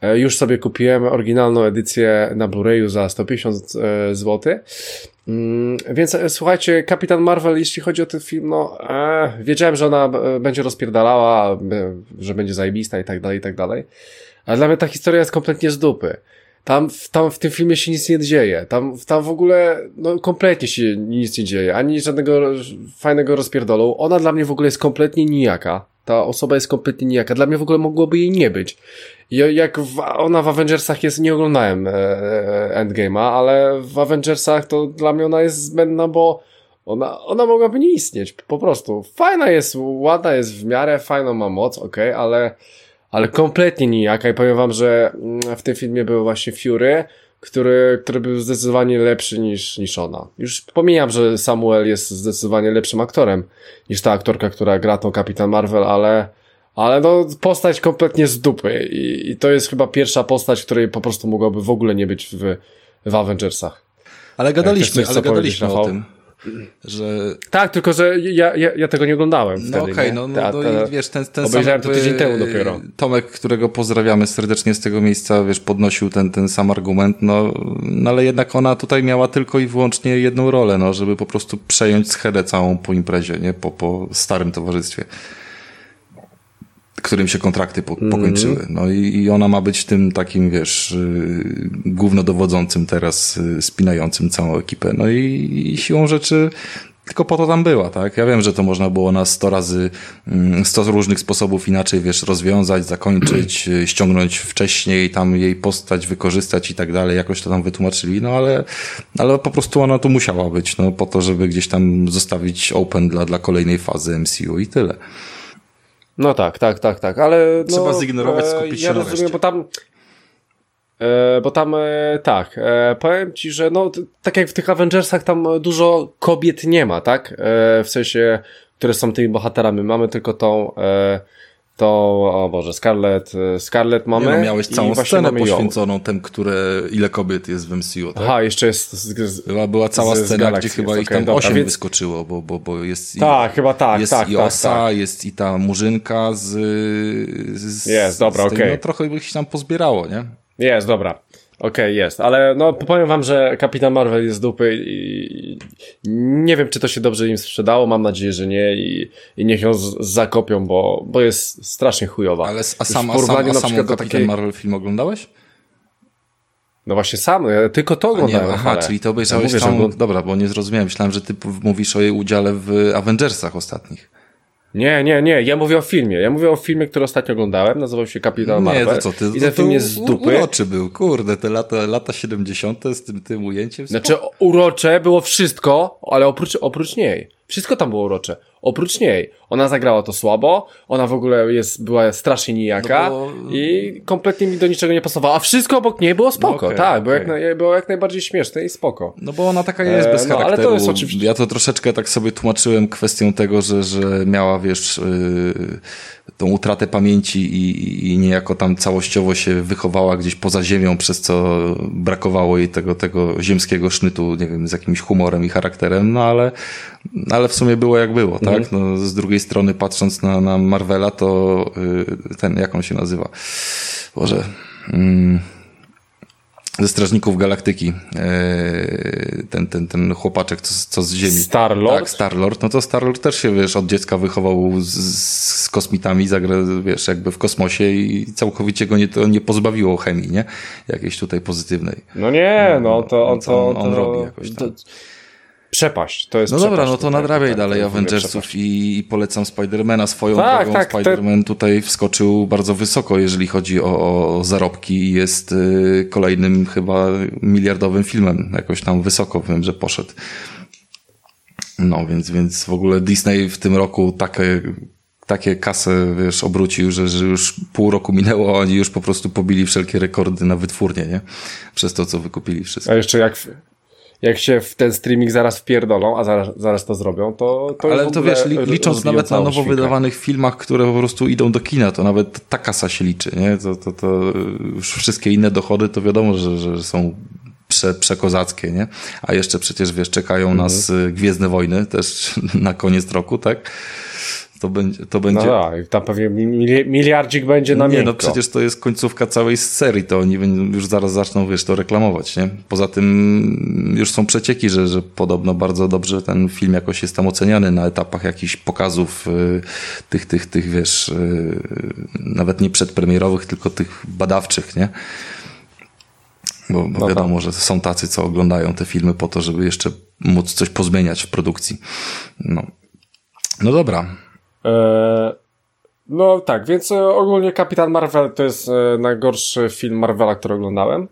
E, już sobie kupiłem oryginalną edycję na Blu-rayu za 150 e, zł. Mm, więc e, słuchajcie, Kapitan Marvel, jeśli chodzi o ten film, no e, wiedziałem, że ona będzie rozpierdalała, że będzie zajebista i tak dalej, i tak dalej. Ale dla mnie ta historia jest kompletnie z dupy. Tam, tam w tym filmie się nic nie dzieje. Tam, tam w ogóle, no kompletnie się nic nie dzieje. Ani żadnego fajnego rozpierdolu. Ona dla mnie w ogóle jest kompletnie nijaka. Ta osoba jest kompletnie nijaka. Dla mnie w ogóle mogłoby jej nie być. Jak w, ona w Avengersach jest, nie oglądałem e, e, Endgame'a, ale w Avengersach to dla mnie ona jest zbędna, bo ona, ona mogłaby nie istnieć, po prostu. Fajna jest, ładna jest w miarę, fajną ma moc, ok, ale, ale kompletnie nijaka i powiem wam, że mm, w tym filmie był właśnie Fury, który, który był zdecydowanie lepszy niż, niż ona. Już pomijam, że Samuel jest zdecydowanie lepszym aktorem niż ta aktorka, która gra tą Kapitan Marvel, ale ale no, postać kompletnie z dupy i, i to jest chyba pierwsza postać, której po prostu mogłaby w ogóle nie być w, w Avengersach. Ale gadaliśmy, ale gadaliśmy o tym. Że... Tak, tylko że ja, ja, ja tego nie oglądałem no wtedy. No okej, okay, no, no, no i wiesz, ten, ten Obejrzałem sam, to tydzień temu dopiero. Tomek, którego pozdrawiamy serdecznie z tego miejsca, wiesz, podnosił ten, ten sam argument, no, no ale jednak ona tutaj miała tylko i wyłącznie jedną rolę, no, żeby po prostu przejąć schedę całą po imprezie, nie, po, po starym towarzystwie którym się kontrakty po, pokończyły. Mhm. No i, i, ona ma być tym takim, wiesz, yy, głównodowodzącym teraz, yy, spinającym całą ekipę. No i, i siłą rzeczy tylko po to tam była, tak? Ja wiem, że to można było na sto razy, mm, sto różnych sposobów inaczej, wiesz, rozwiązać, zakończyć, y, ściągnąć wcześniej, tam jej postać wykorzystać i tak dalej, jakoś to tam wytłumaczyli, no ale, ale po prostu ona tu musiała być, no po to, żeby gdzieś tam zostawić open dla, dla kolejnej fazy MCU i tyle. No tak, tak, tak, tak, ale. Trzeba no, zignorować, skupić się ja na rozumiem, bo tam. E, bo tam e, tak, e, powiem ci, że no, tak jak w tych Avengersach tam dużo kobiet nie ma, tak? E, w sensie, które są tymi bohaterami. Mamy tylko tą e, to, o Boże, Scarlet, e, Scarlet mamy. Nie, no, miałeś całą scenę poświęconą tym, które, ile kobiet jest w MCU, tak? Aha, jeszcze jest... Z, z, była, była cała z, scena, gdzie chyba ich tam osiem więc... wyskoczyło, bo, bo, bo jest... Tak, i, chyba tak, jest tak, i tak, Osa, tak. jest i ta Murzynka z... z jest, dobra, okej. Okay. No, trochę ich tam pozbierało, nie? Jest, dobra. Okej, okay, jest, ale no powiem wam, że Kapitan Marvel jest dupy i nie wiem, czy to się dobrze im sprzedało, mam nadzieję, że nie i, i niech ją zakopią, bo, bo jest strasznie chujowa. Ale a sam, a sam, a samą Kapitan takiej... Marvel film oglądałeś? No właśnie sam, ja tylko to oglądałem. Nie, aha, ale... czyli to obejrzałeś ja mówię, że... Dobra, bo nie zrozumiałem, myślałem, że ty mówisz o jej udziale w Avengersach ostatnich. Nie, nie, nie, ja mówię o filmie. Ja mówię o filmie, który ostatnio oglądałem, nazywał się Kapitan Marvel. Nie, to co ty, I ten film jest z dupy. Uroczy był, kurde, te lata, lata 70. z tym, tym ujęciem. Znaczy, urocze było wszystko, ale oprócz, oprócz niej. Wszystko tam było urocze. Oprócz niej. Ona zagrała to słabo, ona w ogóle jest, była strasznie nijaka No bo- i kompletnie mi do niczego nie pasowała. A wszystko obok niej było spoko, No okej, tak, było, okej. jak, było jak najbardziej śmieszne i spoko. No bo ona taka jest E, bez no, ale to charakteru. jest oczywiście- Ja to troszeczkę tak sobie tłumaczyłem kwestią tego, że, że miała, wiesz, yy, tą utratę pamięci i, i niejako tam całościowo się wychowała gdzieś poza ziemią, przez co brakowało jej tego, tego ziemskiego sznytu, nie wiem, z jakimś humorem i charakterem, no ale, ale w sumie było jak było, Mhm. tak? No, z drugiej strony patrząc na, na Marvela, to yy, ten, jak on się nazywa? Boże... Mm, ze Strażników Galaktyki. Eee, Ten, ten, ten chłopaczek, co, z- co z Ziemi. Star-Lord? Tak, Star-Lord. No to Star-Lord też się, wiesz, od dziecka wychował z, z kosmitami, zagra, wiesz, jakby w kosmosie i całkowicie go nie, to nie pozbawiło chemii, nie? Jakiejś tutaj pozytywnej. No nie, no to on to on- on robi jakoś tam. to- Przepaść, to jest No dobra, no to tutaj, nadrabiaj tutaj, dalej to jest Avengersów i, i polecam Spidermana. Swoją Tak, drogą tak, te- Spiderman tutaj wskoczył bardzo wysoko, jeżeli chodzi o, o zarobki i jest y, kolejnym chyba miliardowym filmem. Jakoś tam wysoko wiem, że poszedł. No, więc, więc w ogóle Disney w tym roku takie, takie kasę, wiesz, obrócił, że, że już pół roku minęło, a oni już po prostu pobili wszelkie rekordy na wytwórnie, nie? Przez to, co wykupili wszystko. A jeszcze jak, jak się w ten streaming zaraz wpierdolą, a zaraz, zaraz to zrobią, to, to Ale to wiesz, licząc nawet na nowo świnkę. wydawanych filmach, które po prostu idą do kina, to nawet ta kasa się liczy, nie? To, to, to już wszystkie inne dochody to wiadomo, że, że są prze, przekozackie, nie? A jeszcze przecież, wiesz, czekają Mhm. nas y, Gwiezdne Wojny też na koniec roku, tak? To będzie, to No będzie... tak, tam pewnie mili- miliardzik będzie na nie, miękko. no przecież to jest końcówka całej serii, to oni już zaraz zaczną, wiesz, to reklamować, nie? Poza tym już są przecieki, że, że podobno bardzo dobrze ten film jakoś jest tam oceniany na etapach jakichś pokazów y, tych, tych, tych, wiesz, y, nawet nie przedpremierowych, tylko tych badawczych, nie? Bo, bo No wiadomo, że są tacy, co oglądają te filmy po to, żeby jeszcze móc coś pozmieniać w produkcji. No, no dobra. E, no tak, więc e, ogólnie Kapitan Marvel to jest e, najgorszy film Marvela, który oglądałem.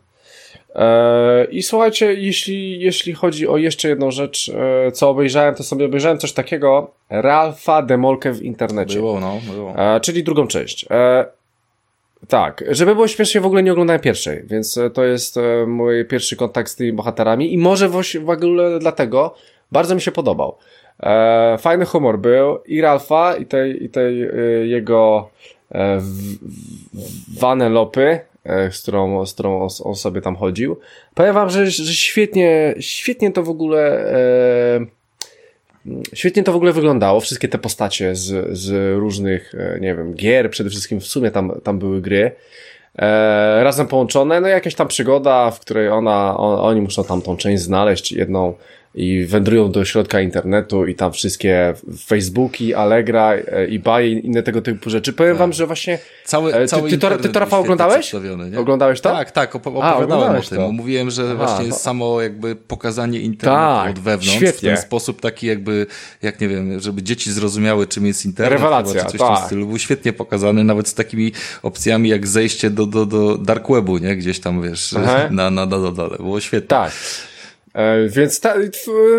I słuchajcie, jeśli, jeśli chodzi o jeszcze jedną rzecz, co obejrzałem, to sobie obejrzałem coś takiego, Ralfa Demolkę w internecie. Było, no, było. Czyli drugą część. Tak, żeby było śmiesznie, w ogóle nie oglądałem pierwszej, więc to jest mój pierwszy kontakt z tymi bohaterami i może w ogóle dlatego bardzo mi się podobał. E, fajny humor był i Ralfa, i tej, i tej e, jego e, w- Vanelopy, e, z którą, z którą on, on sobie tam chodził. Powiem wam, że, że świetnie, świetnie to w ogóle e, Świetnie to w ogóle wyglądało, wszystkie te postacie z, z różnych, e, nie wiem, gier, przede wszystkim w sumie tam, tam były gry, e, razem połączone, no jakaś tam przygoda, w której ona, on, oni muszą tam tą część znaleźć, jedną i wędrują do środka internetu i tam wszystkie Facebooki, Allegra, e, eBay i inne tego typu rzeczy. Powiem wam, że właśnie Cały, E, ty- cały ty to- ty to, Rafał, oglądałeś? Oglądałeś to? Tak, tak, op- opowiadałem o oglądałeś tym. to. Mówiłem, że Aha, właśnie to- samo jakby pokazanie internetu Tak, od wewnątrz w świetnie. ten sposób taki jakby, jak nie wiem, żeby dzieci zrozumiały czym jest internet. Rewelacja, chyba, czy coś w tak. tym stylu. Był świetnie pokazany, nawet z takimi opcjami jak zejście do, do, do dark webu, nie? Gdzieś tam, wiesz, Aha. na, na, na, na dole. Było świetnie. Tak. E, więc ta,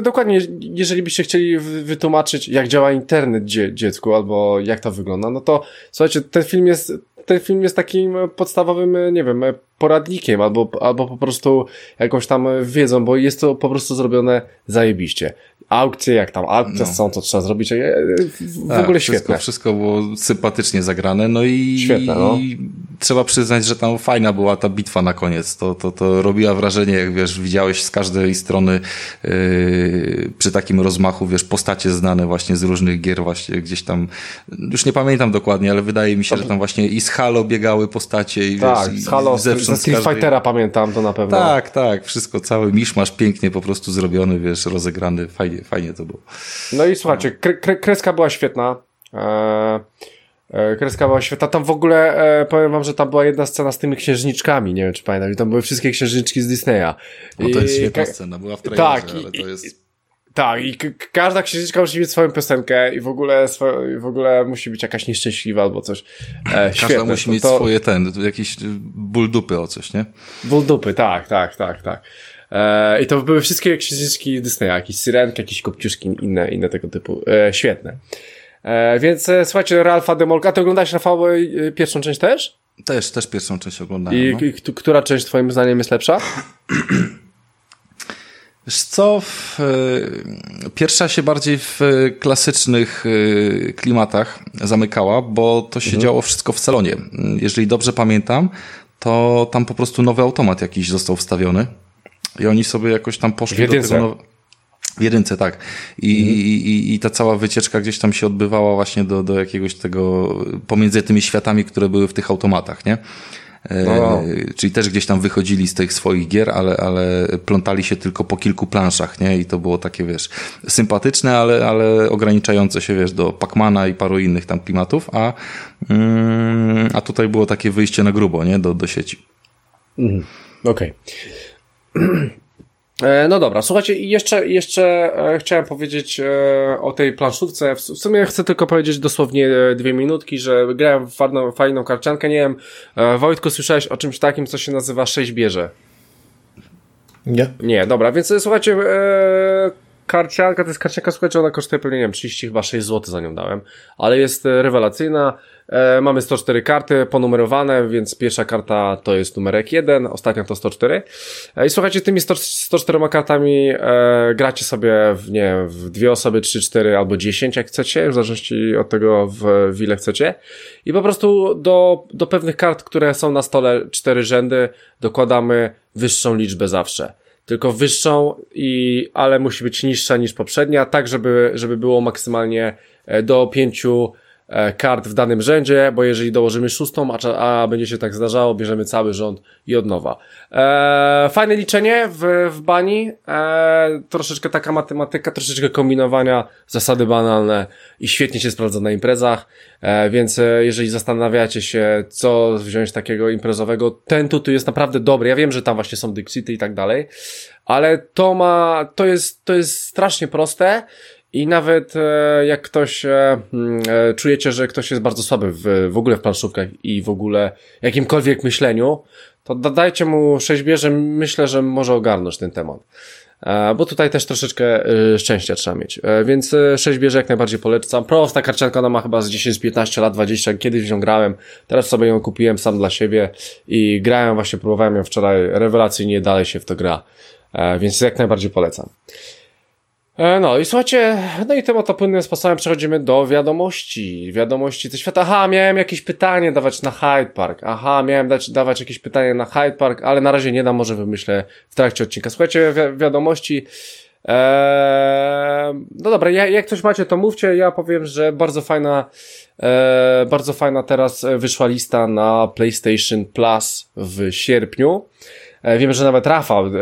dokładnie, jeżeli byście chcieli wy- wytłumaczyć, jak działa internet dzie, dziecku, albo jak to wygląda, no to słuchajcie, ten film jest, ten film jest takim podstawowym, nie wiem, poradnikiem, albo, albo po prostu jakąś tam wiedzą, bo jest to po prostu zrobione zajebiście. Aukcje, jak tam aukcje są, to trzeba zrobić, e, e, w, Tak, ogóle wszystko, świetne. Wszystko było sympatycznie zagrane, no i, Świetne, no. i trzeba przyznać, że tam fajna była ta bitwa na koniec. To, to, to robiła wrażenie, jak wiesz, widziałeś z każdej strony yy, przy takim rozmachu, wiesz, postacie znane właśnie z różnych gier, właśnie gdzieś tam, już nie pamiętam dokładnie, ale wydaje mi się, że tam właśnie i z Halo biegały postacie i Tak, wiesz, i z Halo, zewsząd ze Street każdej- Fightera pamiętam to na pewno. Tak, tak, wszystko, cały miszmasz pięknie po prostu zrobiony, wiesz, rozegrany, fajnie, fajnie to było. No i słuchajcie, kre, kre, kreska była świetna. E, e, kreska była świetna. Tam w ogóle e, powiem wam, że tam była jedna scena z tymi księżniczkami. Nie wiem, czy pamiętam. I tam były wszystkie księżniczki z Disneya. No to jest świetna scena, była w trailerze, tak, ale to jest... Tak, i każda księżniczka musi mieć swoją piosenkę i w ogóle, swo- w ogóle musi być jakaś nieszczęśliwa albo coś. E, każda musi to, mieć to... swoje ten, jakiś ból dupy o coś, nie? Ból dupy, tak, tak, tak, tak. E, I to były wszystkie księżniczki Disneya, jakieś syrenki, jakieś kopciuszki, inne, inne tego typu. E, świetne. E, więc e, słuchajcie, Ralfa Demolka, ty oglądałeś Rafał e, pierwszą część też? Też, też pierwszą część oglądałem. I, no. i która część twoim zdaniem jest lepsza? Wiesz co, w, pierwsza się bardziej w klasycznych klimatach zamykała, bo to się mhm. działo wszystko w salonie. Jeżeli dobrze pamiętam, to tam po prostu nowy automat jakiś został wstawiony i oni sobie jakoś tam poszli do tego... W jedynce, tak. I, mhm. i, I ta cała wycieczka gdzieś tam się odbywała właśnie do, do jakiegoś tego, pomiędzy tymi światami, które były w tych automatach, nie? E, no. Czyli też gdzieś tam wychodzili z tych swoich gier, ale, ale plątali się tylko po kilku planszach, nie? I to było takie, wiesz, sympatyczne, ale, ale ograniczające się, wiesz, do Pacmana i paru innych tam klimatów, a, mm, a tutaj było takie wyjście na grubo, nie? Do, do sieci. Mhm. Okej. Okay. E, no dobra, słuchajcie, jeszcze, jeszcze e, chciałem powiedzieć e, o tej planszówce. W sumie chcę tylko powiedzieć dosłownie dwie minutki, że grałem w fajną, fajną karciankę. Nie wiem, Wojtku, słyszałeś o czymś takim, co się nazywa sześć bierze? Nie. Nie, dobra, więc słuchajcie, karcianka, to jest karcianka, słuchajcie, ona kosztuje pewnie, nie wiem, 30 chyba 6 zł za nią dałem, ale jest rewelacyjna. E, mamy 104 karty ponumerowane, więc pierwsza karta to jest numerek 1, ostatnia to 104. E, I słuchajcie, tymi 100, 104 kartami e, gracie sobie w, nie wiem, w dwie osoby, 3, 4 albo 10 jak chcecie, w zależności od tego w, w ile chcecie. I po prostu do, do pewnych kart, które są na stole, cztery rzędy, dokładamy wyższą liczbę zawsze tylko wyższą i, ale musi być niższa niż poprzednia, tak żeby, żeby było maksymalnie e, do pięciu kart w danym rzędzie, bo jeżeli dołożymy szóstą, a, a będzie się tak zdarzało, bierzemy cały rząd i od nowa. E, fajne liczenie w, w bani, e, troszeczkę taka matematyka, troszeczkę kombinowania, zasady banalne i świetnie się sprawdza na imprezach, e, więc e, jeżeli zastanawiacie się, co wziąć takiego imprezowego, ten tu jest naprawdę dobry. Ja wiem, że tam właśnie są Dixity i tak dalej, ale to ma, to jest, to jest strasznie proste i nawet e, jak ktoś e, mm, e, czujecie, że ktoś jest bardzo słaby w, w ogóle w planszówkach i w ogóle jakimkolwiek myśleniu, to dodajcie mu sześć bierze, myślę, że może ogarnąć ten temat. Bo tutaj też troszeczkę szczęścia trzeba mieć. E, więc sześć bierze jak najbardziej polecam. Prosta karcianka, ona ma chyba z 10-15 lat, 20, kiedyś ją grałem, teraz sobie ją kupiłem sam dla siebie i grałem, właśnie próbowałem ją wczoraj, rewelacyjnie dalej się w to gra. Więc jak najbardziej polecam. E, no i słuchajcie, no i tym oto płynnym sposobem przechodzimy do wiadomości. Wiadomości ze świata. Aha, miałem jakieś pytanie dawać na Hyde Park. Aha, miałem dać, dawać jakieś pytanie na Hyde Park, ale na razie nie dam, może wymyślę w trakcie odcinka. Słuchajcie, wi wiadomości. Eee, no dobra, ja, jak coś macie, to mówcie. Ja powiem, że bardzo fajna, e, bardzo fajna teraz wyszła lista na PlayStation Plus w sierpniu. E, wiem, że nawet Rafał e, e,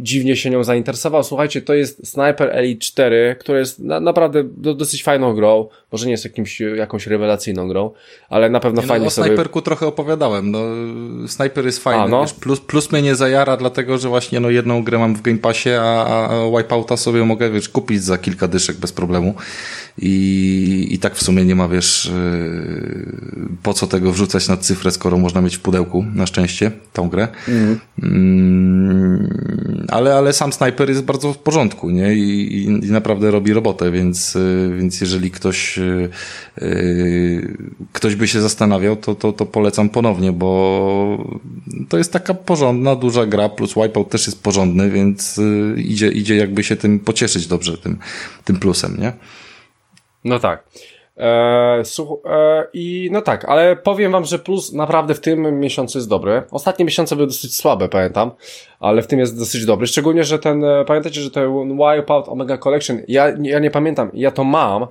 dziwnie się nią zainteresował. Słuchajcie, to jest Sniper Elite 4, które jest na, naprawdę dosyć fajną grą. Może nie jest jakimś, jakąś rewelacyjną grą, ale na pewno nie, no, fajnie no, o sobie... O Sniperku trochę opowiadałem. No, Sniper jest fajny. A, no. Wiesz, plus, plus mnie nie zajara, dlatego że właśnie no, jedną grę mam w Game Passie, a, a Wipeouta sobie mogę wiesz, kupić za kilka dyszek bez problemu. I, I tak w sumie nie ma, wiesz, po co tego wrzucać na cyfrę, skoro można mieć w pudełku, na szczęście, tą grę. Mhm. Mm, ale, ale sam snajper jest bardzo w porządku, nie? I, i, i naprawdę robi robotę, więc, y, więc jeżeli ktoś, y, y, ktoś by się zastanawiał, to, to, to polecam ponownie, bo to jest taka porządna, duża gra, plus Wipeout też jest porządny, więc idzie, idzie jakby się tym pocieszyć dobrze, tym, tym plusem, nie? No tak. E, e, I no tak, ale powiem wam, że plus naprawdę w tym miesiącu jest dobry. Ostatnie miesiące były dosyć słabe, pamiętam, ale w tym jest dosyć dobry. Szczególnie, że ten, e, pamiętacie, że ten Wipeout Omega Collection, ja, ja nie pamiętam, ja to mam.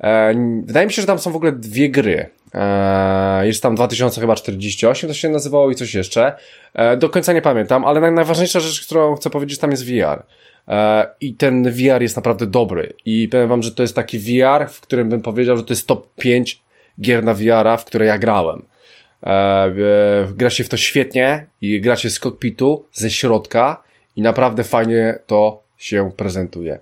E, wydaje mi się, że tam są w ogóle dwie gry. E, jest tam 2048 to się nazywało i coś jeszcze. E, do końca nie pamiętam, ale najważniejsza rzecz, którą chcę powiedzieć tam jest VR. E, I ten VR jest naprawdę dobry. I powiem wam, że to jest taki VR, w którym bym powiedział, że to jest top 5 gier na VR-a, w które ja grałem. E, gra się w to świetnie i gra się z kokpitu, ze środka i naprawdę fajnie to się prezentuje.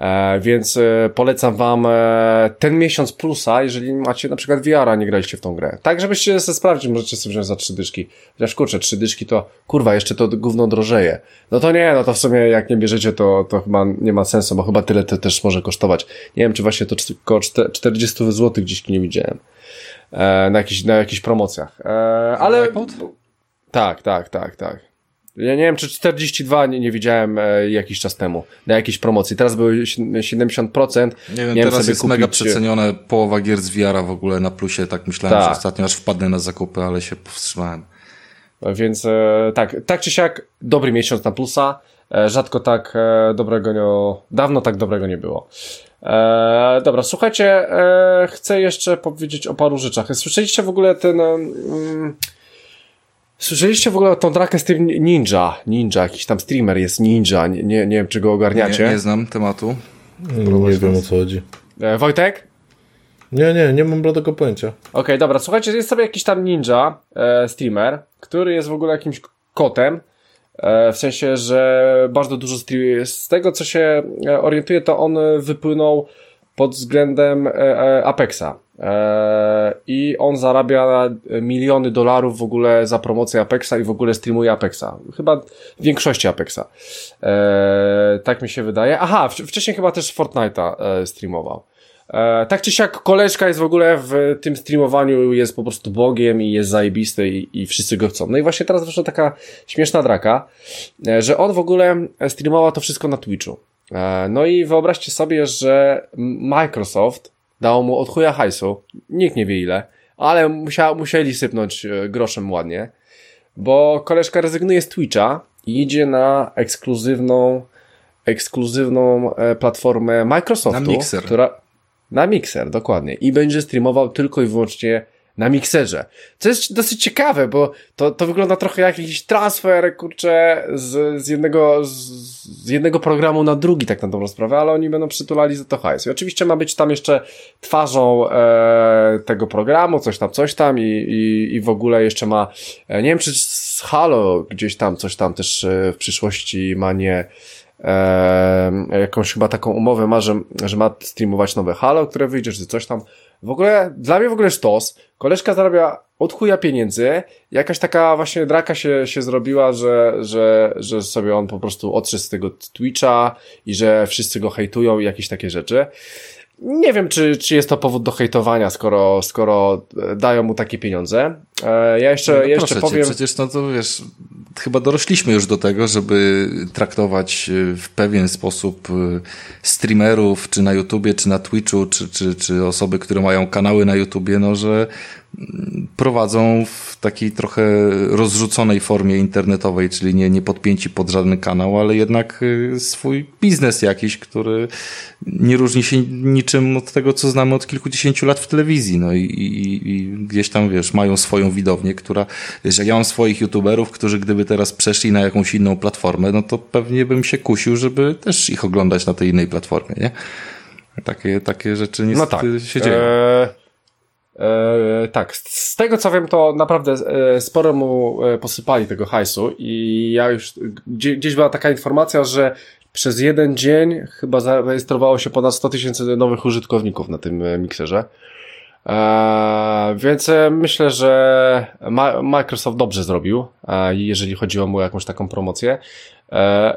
E, więc e, polecam wam e, ten miesiąc plusa, jeżeli macie na przykład VR-a, nie graliście w tą grę. Tak, żebyście sobie sprawdzić, możecie sobie wziąć za trzy dyszki. Chociaż kurczę, trzy dyszki to, kurwa, jeszcze to gówno drożeje. No to nie, no to w sumie jak nie bierzecie, to, to chyba nie ma sensu, bo chyba tyle to też może kosztować. Nie wiem, czy właśnie to około 40 zł gdzieś nie widziałem. E, na, jakichś, na jakichś promocjach. E, ale... Tak, tak, tak, tak. Ja nie wiem, czy 42 nie, nie widziałem e, jakiś czas temu na jakiejś promocji. Teraz były 70%. Nie wiem, teraz jest kupić... mega przecenione połowa gier z VR-a w ogóle na plusie. Tak myślałem, tak. że ostatnio aż wpadnę na zakupy, ale się powstrzymałem. Więc e, tak, tak czy siak, dobry miesiąc na plusa. E, rzadko tak e, dobrego nie, dawno tak dobrego nie było. E, dobra, słuchajcie, e, chcę jeszcze powiedzieć o paru rzeczach. Słyszeliście w ogóle ten... Mm, Słyszeliście w ogóle tą drakę z tym Ninja? Ninja, jakiś tam streamer jest Ninja, nie, nie, nie wiem czy go ogarniacie. Nie, nie znam tematu. Nie, nie wiem o co chodzi. E, Wojtek? Nie, nie, nie mam bladego pojęcia. Okej, okay, dobra, słuchajcie, jest sobie jakiś tam ninja e, streamer, który jest w ogóle jakimś kotem, e, w sensie, że bardzo dużo streamuje. Z tego, co się e, orientuje, to on wypłynął pod względem e, e, Apexa. E, I on zarabia miliony dolarów w ogóle za promocję Apexa i w ogóle streamuje Apexa. Chyba w większości Apexa. Tak mi się wydaje. Aha, wcześniej chyba też Fortnite'a streamował. Tak czy siak, koleżka jest w ogóle w tym streamowaniu, jest po prostu bogiem i jest zajebisty i, i wszyscy go chcą. No i właśnie teraz wyszła taka śmieszna draka, że on w ogóle streamował to wszystko na Twitchu. E, no i wyobraźcie sobie, że Microsoft dało mu od chuja hajsu, nikt nie wie ile, ale musiał, musieli sypnąć e, groszem ładnie, bo koleżka rezygnuje z Twitcha i idzie na ekskluzywną ekskluzywną e, platformę Microsoftu, na Mixer. która na Mixer, dokładnie. I będzie streamował tylko i wyłącznie na mikserze. Co jest dosyć ciekawe, bo to, to wygląda trochę jak jakiś transfer, kurczę, z, z, jednego, z, z jednego programu na drugi, tak na dobrą sprawę, ale oni będą przytulali za to hajs. I oczywiście ma być tam jeszcze twarzą e, tego programu, coś tam, coś tam i, i, i w ogóle jeszcze ma, e, nie wiem czy z Halo gdzieś tam, coś tam też e, w przyszłości ma nie, e, jakąś chyba taką umowę ma, że, że ma streamować nowe Halo, które wyjdzie, czy coś tam. W ogóle, dla mnie w ogóle sztos. Koleżka zarabia od chuja pieniędzy. Jakaś taka właśnie draka się, się zrobiła, że, że, że sobie on po prostu odszedł z tego Twitcha i że wszyscy go hejtują i jakieś takie rzeczy. Nie wiem, czy, czy jest to powód do hejtowania, skoro, skoro dają mu takie pieniądze. E, ja jeszcze, no, ja jeszcze powiem. Cię, przecież no to wiesz, chyba dorośliśmy już do tego, żeby traktować e, w pewien sposób e, streamerów, czy na YouTubie, czy na Twitchu, czy, czy, czy osoby, które mają kanały na YouTubie, no że prowadzą w takiej trochę rozrzuconej formie internetowej, czyli nie, nie podpięci pod żaden kanał, ale jednak y, swój biznes jakiś, który nie różni się niczym od tego, co znamy od kilkudziesięciu lat w telewizji. No i, i, i gdzieś tam, wiesz, mają swoją widownię, która, wiesz, jak ja mam swoich youtuberów, którzy gdyby teraz przeszli na jakąś inną platformę, no to pewnie bym się kusił, żeby też ich oglądać na tej innej platformie, nie? Takie, takie rzeczy niestety no tak. się dzieją. Eee... E, tak, z tego co wiem, to naprawdę e, sporo mu e, posypali tego hajsu i ja już, gdzie, gdzieś była taka informacja, że przez jeden dzień chyba zarejestrowało się ponad 100 tysięcy nowych użytkowników na tym e, mikserze. E, więc e, myślę, że Ma Microsoft dobrze zrobił, jeżeli chodzi o mu jakąś taką promocję.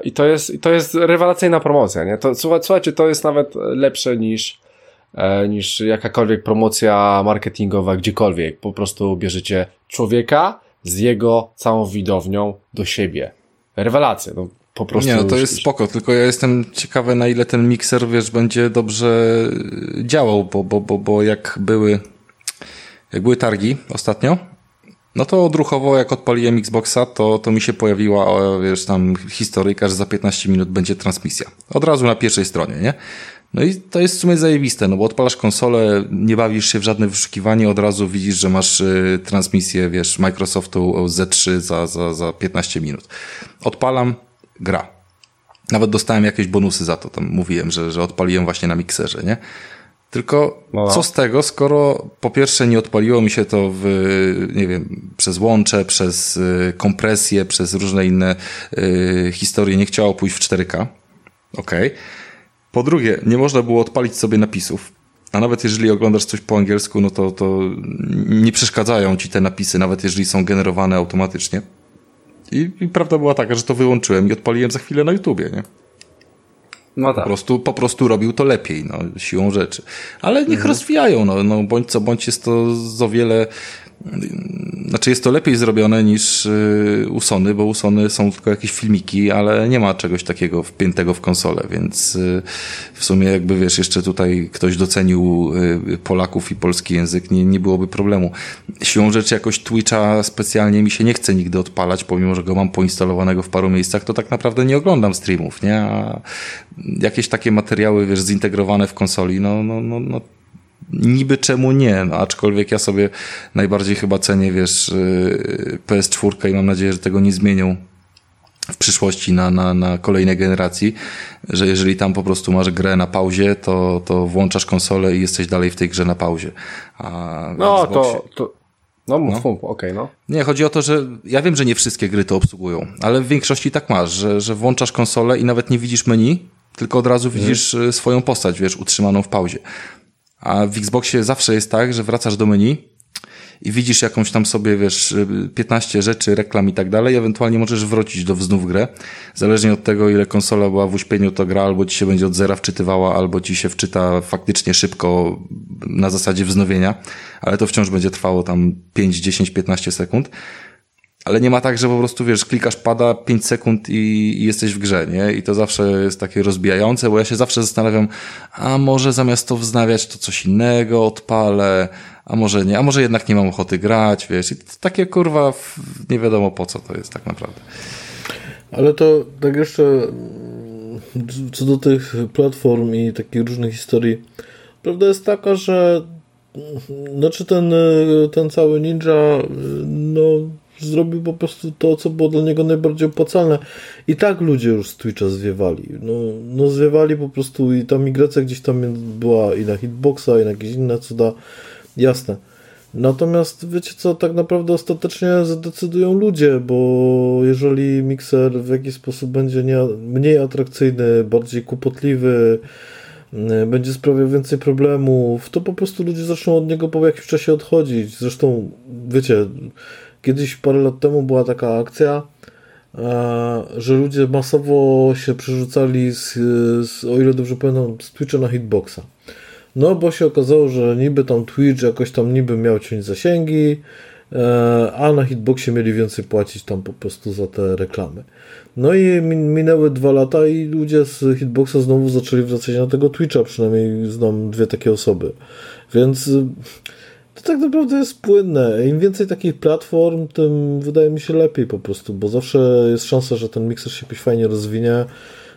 I to jest, to jest rewelacyjna promocja, nie? To, słuchajcie, to jest nawet lepsze niż E, niż jakakolwiek promocja marketingowa gdziekolwiek. Po prostu bierzecie człowieka z jego całą widownią do siebie. Rewelacje, no po prostu. Nie, no to jest spoko, tylko ja jestem ciekawy na ile ten mikser, wiesz, będzie dobrze działał, bo, bo, bo, bo jak były, jak były targi ostatnio, no to odruchowo, jak odpaliłem Xboxa, to, to mi się pojawiła, wiesz, tam historyjka, że za 15 minut będzie transmisja. Od razu na pierwszej stronie, nie? No i to jest w sumie zajebiste, no bo odpalasz konsolę, nie bawisz się w żadne wyszukiwanie, od razu widzisz, że masz y, transmisję, wiesz, Microsoftu Z3 za, za, za 15 minut. Odpalam, gra. Nawet dostałem jakieś bonusy za to, tam mówiłem, że, że odpaliłem właśnie na mikserze, nie? Tylko no. co z tego, skoro po pierwsze nie odpaliło mi się to w, nie wiem, przez łącze, przez y, kompresję, przez różne inne y, historie, nie chciało pójść w 4K Okej. Okay. Po drugie, nie można było odpalić sobie napisów. A nawet jeżeli oglądasz coś po angielsku, no to, to nie przeszkadzają ci te napisy, nawet jeżeli są generowane automatycznie. I, I prawda była taka, że to wyłączyłem i odpaliłem za chwilę na YouTubie, nie? No tak. Po prostu, po prostu robił to lepiej, no, siłą rzeczy. Ale niech mhm. rozwijają, no, no, bądź co bądź jest to o wiele znaczy jest to lepiej zrobione niż y, Usony, bo Usony są tylko jakieś filmiki, ale nie ma czegoś takiego wpiętego w konsolę, więc y, w sumie jakby wiesz, jeszcze tutaj ktoś docenił y, Polaków i polski język, nie, nie byłoby problemu. Siłą rzeczy jakoś Twitcha specjalnie mi się nie chce nigdy odpalać, pomimo, że go mam poinstalowanego w paru miejscach, to tak naprawdę nie oglądam streamów, nie? A jakieś takie materiały, wiesz, zintegrowane w konsoli, no, no, no, no niby czemu nie, no, aczkolwiek ja sobie najbardziej chyba cenię, wiesz, y, PS4 i mam nadzieję, że tego nie zmienią w przyszłości na, na, na kolejnej generacji, że jeżeli tam po prostu masz grę na pauzie, to, to włączasz konsolę i jesteś dalej w tej grze na pauzie. A no, to, to, no, no. okej, okay, no. Nie, chodzi o to, że ja wiem, że nie wszystkie gry to obsługują, ale w większości tak masz, że, że włączasz konsolę i nawet nie widzisz menu, tylko od razu widzisz hmm. swoją postać, wiesz, utrzymaną w pauzie. A w Xboxie zawsze jest tak, że wracasz do menu i widzisz jakąś tam sobie, wiesz, 15 rzeczy, reklam i tak dalej, ewentualnie możesz wrócić do znów grę. Zależnie od tego, ile konsola była w uśpieniu, to gra albo ci się będzie od zera wczytywała, albo ci się wczyta faktycznie szybko na zasadzie wznowienia, ale to wciąż będzie trwało tam 5, 10, 15 sekund. Ale nie ma tak, że po prostu wiesz, klikasz pada 5 sekund i, i, jesteś w grze, nie? I to zawsze jest takie rozbijające, bo ja się zawsze zastanawiam, a może zamiast to wznawiać, to coś innego odpalę, a może nie, a może jednak nie mam ochoty grać, wiesz? I takie kurwa, nie wiadomo po co to jest tak naprawdę. Ale to tak jeszcze co do tych platform i takich różnych historii, prawda jest taka, że znaczy ten, ten cały ninja, no zrobił po prostu to, co było dla niego najbardziej opłacalne. I tak ludzie już z Twitcha zwiewali. No, no zwiewali po prostu i ta migracja gdzieś tam była i na hitboxa, i na jakieś inne cuda. Jasne. Natomiast wiecie co, tak naprawdę ostatecznie zadecydują ludzie, bo jeżeli mikser w jakiś sposób będzie nie, mniej atrakcyjny, bardziej kłopotliwy, y, będzie sprawiał więcej problemów, to po prostu ludzie zaczną od niego po jakimś czasie odchodzić. Zresztą, wiecie, Kiedyś parę lat temu była taka akcja, e, że ludzie masowo się przerzucali, z, z, o ile dobrze pamiętam, z Twitcha na Hitboxa. No, bo się okazało, że niby tam Twitch jakoś tam niby miał ciąć zasięgi, e, a na Hitboxie mieli więcej płacić tam po prostu za te reklamy. No i minęły dwa lata i ludzie z Hitboxa znowu zaczęli wracać na tego Twitcha, przynajmniej znam dwie takie osoby. Więc to tak naprawdę jest płynne. Im więcej takich platform, tym wydaje mi się lepiej po prostu, bo zawsze jest szansa, że ten mikser się jakoś fajnie rozwinie,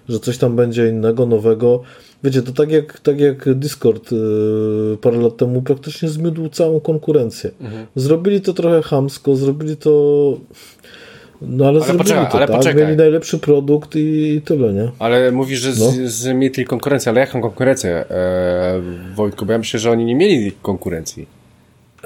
że coś tam będzie innego, nowego. Wiecie, to tak jak, tak jak Discord yy, parę lat temu praktycznie zmiódł całą konkurencję. Mhm. Zrobili to trochę hamsko, zrobili to... No ale, ale zrobili poczekaj, to, ale tak? Poczekaj. Mieli najlepszy produkt i, tyle, nie? Ale mówisz, że no. zmietli konkurencję, ale jaką konkurencję, e, Wojtku? Bo ja myślę, że oni nie mieli konkurencji.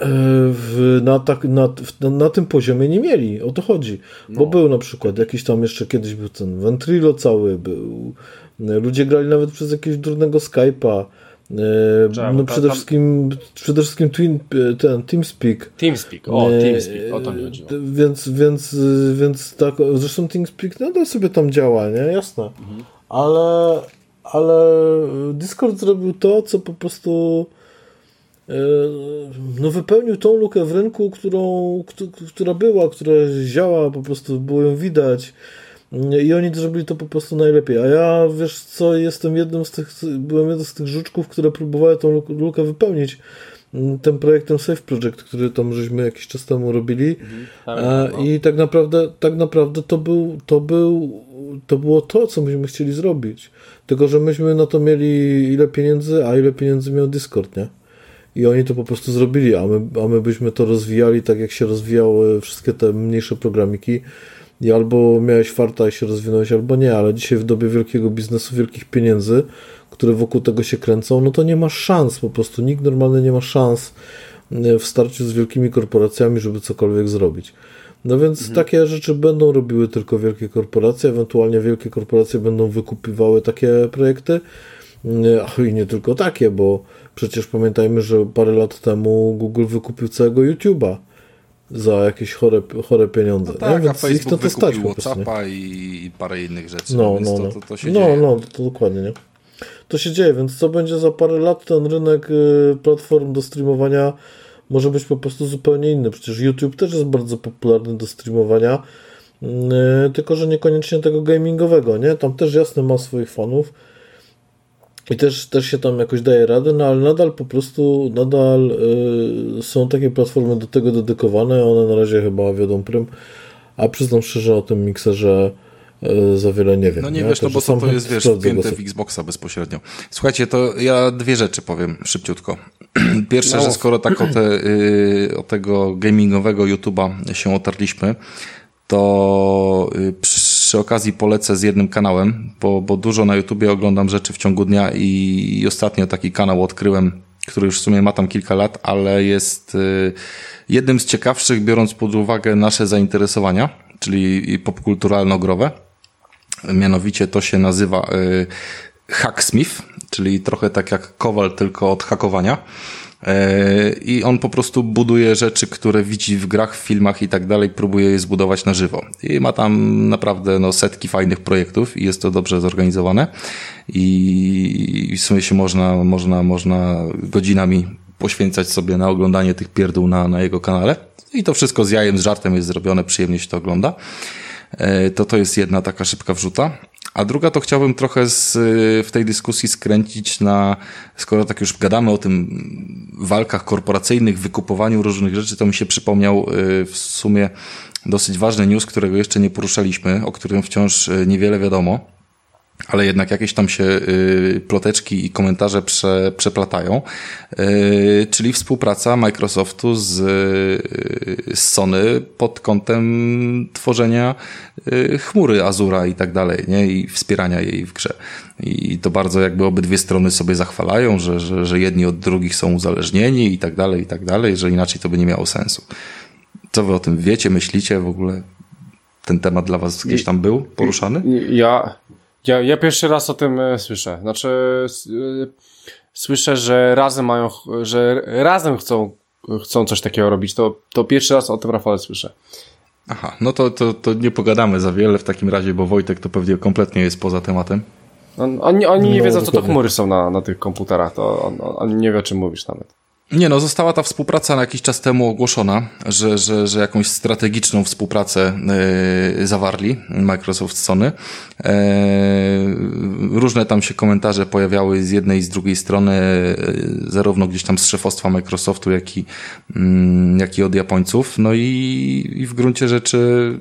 E, w, na, tak, na, na, na, tym poziomie nie mieli, o to chodzi. No. Bo był na przykład jakiś tam jeszcze kiedyś był ten Ventrilo cały, był. E, ludzie grali nawet przez jakiegoś durnego Skype'a. E, no przede wszystkim, przede wszystkim twin, ten Teamspeak. Teamspeak, o, Teamspeak, o to mi chodziło. Więc, więc, więc tak, zresztą Teamspeak nadal sobie tam działa, nie? Jasne. Mhm. Ale, ale Discord zrobił to, co po prostu no wypełnił tą lukę w rynku, którą, która była, która działa, po prostu było ją widać. I oni zrobili to po prostu najlepiej. A ja, wiesz co, jestem jednym z tych, byłem jednym z tych żuczków, które próbowały tą lukę wypełnić tym projektem Safe Project, który tam żeśmy jakiś czas temu robili. Mhm, no. I tak naprawdę, tak naprawdę to był, to był, to było to, co myśmy chcieli zrobić. Tylko, że myśmy na to mieli ile pieniędzy, a ile pieniędzy miał Discord, nie? I oni to po prostu zrobili, a my, a my byśmy to rozwijali tak, jak się rozwijały wszystkie te mniejsze programiki i albo miałeś farta i się rozwinąłeś, albo nie, ale dzisiaj w dobie wielkiego biznesu, wielkich pieniędzy, które wokół tego się kręcą, no to nie masz szans, po prostu nikt normalny nie ma szans e, w starciu z wielkimi korporacjami, żeby cokolwiek zrobić. No więc mhm. takie rzeczy będą robiły tylko wielkie korporacje, ewentualnie wielkie korporacje będą wykupywały takie projekty. Mm, I nie tylko takie, bo przecież pamiętajmy, że parę lat temu Google wykupił całego YouTube'a za jakieś chore, chore pieniądze. No tak, a Facebook ich to, to stać WhatsAppa i parę innych rzeczy. No, no, no. To, to, to się no, dzieje. no, to dokładnie, nie? To się dzieje, więc co będzie za parę lat, ten rynek y, platform do streamowania może być po prostu zupełnie inny. Przecież YouTube też jest bardzo popularny do streamowania, y, tylko że niekoniecznie tego gamingowego, nie? Tam też jasne ma swoich fanów i też, też się tam jakoś daje radę, no ale nadal po prostu, nadal y, są takie platformy do tego dedykowane, one na razie chyba wiodą prym, a przyznam szczerze o tym mikserze y, za wiele nie wiem. No nie, nie? wiesz, no bo to, to jest, wiesz, wpięte w Xboxa bezpośrednio. Słuchajcie, to ja dwie rzeczy powiem szybciutko. Pierwsze, no. że skoro tak o, te, y, o tego gamingowego YouTube'a się otarliśmy, to y, przy okazji polecę z jednym kanałem, bo, bo dużo na YouTubie oglądam rzeczy w ciągu dnia i, i ostatnio taki kanał odkryłem, który już w sumie ma tam kilka lat, ale jest y, jednym z ciekawszych, biorąc pod uwagę nasze zainteresowania, czyli popkulturalno-growe. Mianowicie to się nazywa y, Hacksmith, czyli trochę tak jak Kowal, tylko od hakowania. E, I on po prostu buduje rzeczy, które widzi w grach, w filmach i tak dalej, próbuje je zbudować na żywo. I ma tam naprawdę no, setki fajnych projektów i jest to dobrze zorganizowane. I w sumie się można, można, można godzinami poświęcać sobie na oglądanie tych pierdół na, na jego kanale. I to wszystko z jajem, z żartem jest zrobione, przyjemnie się to ogląda. E, to to jest jedna taka szybka wrzuta. A druga to chciałbym trochę z, w tej dyskusji skręcić na, skoro tak już gadamy o tym walkach korporacyjnych, wykupowaniu różnych rzeczy, to mi się przypomniał y, w sumie dosyć ważny news, którego jeszcze nie poruszaliśmy, o którym wciąż y, niewiele wiadomo ale jednak jakieś tam się y, ploteczki i komentarze prze, przeplatają, y, czyli współpraca Microsoftu z, y, z Sony pod kątem tworzenia chmury Azura i tak dalej, nie? I wspierania jej w grze. I to bardzo jakby obydwie strony sobie zachwalają, że, że, że jedni od drugich są uzależnieni i tak dalej, i tak dalej, że inaczej to by nie miało sensu. Co wy o tym wiecie, myślicie w ogóle? Ten temat dla was gdzieś tam był poruszany? Ja, ja, ja pierwszy raz o tym e, słyszę. Znaczy, e, słyszę, że razem mają, że razem chcą, chcą coś takiego robić. To, to pierwszy raz o tym Rafale słyszę. Aha, no to, to, to nie pogadamy za wiele w takim razie, bo Wojtek to pewnie kompletnie jest poza tematem. On, oni oni nie no, wiedzą, co to chmury są na, na tych komputerach, to on, on nie wie, o czym mówisz nawet. Nie no, została ta współpraca na jakiś czas temu ogłoszona, że, że, że jakąś strategiczną współpracę yy, zawarli Microsoft Sony. Yy, różne tam się komentarze pojawiały z jednej i z drugiej strony, yy, zarówno gdzieś tam z szefostwa Microsoftu, jak i, yy, jak i od Japońców. No i, i w gruncie rzeczy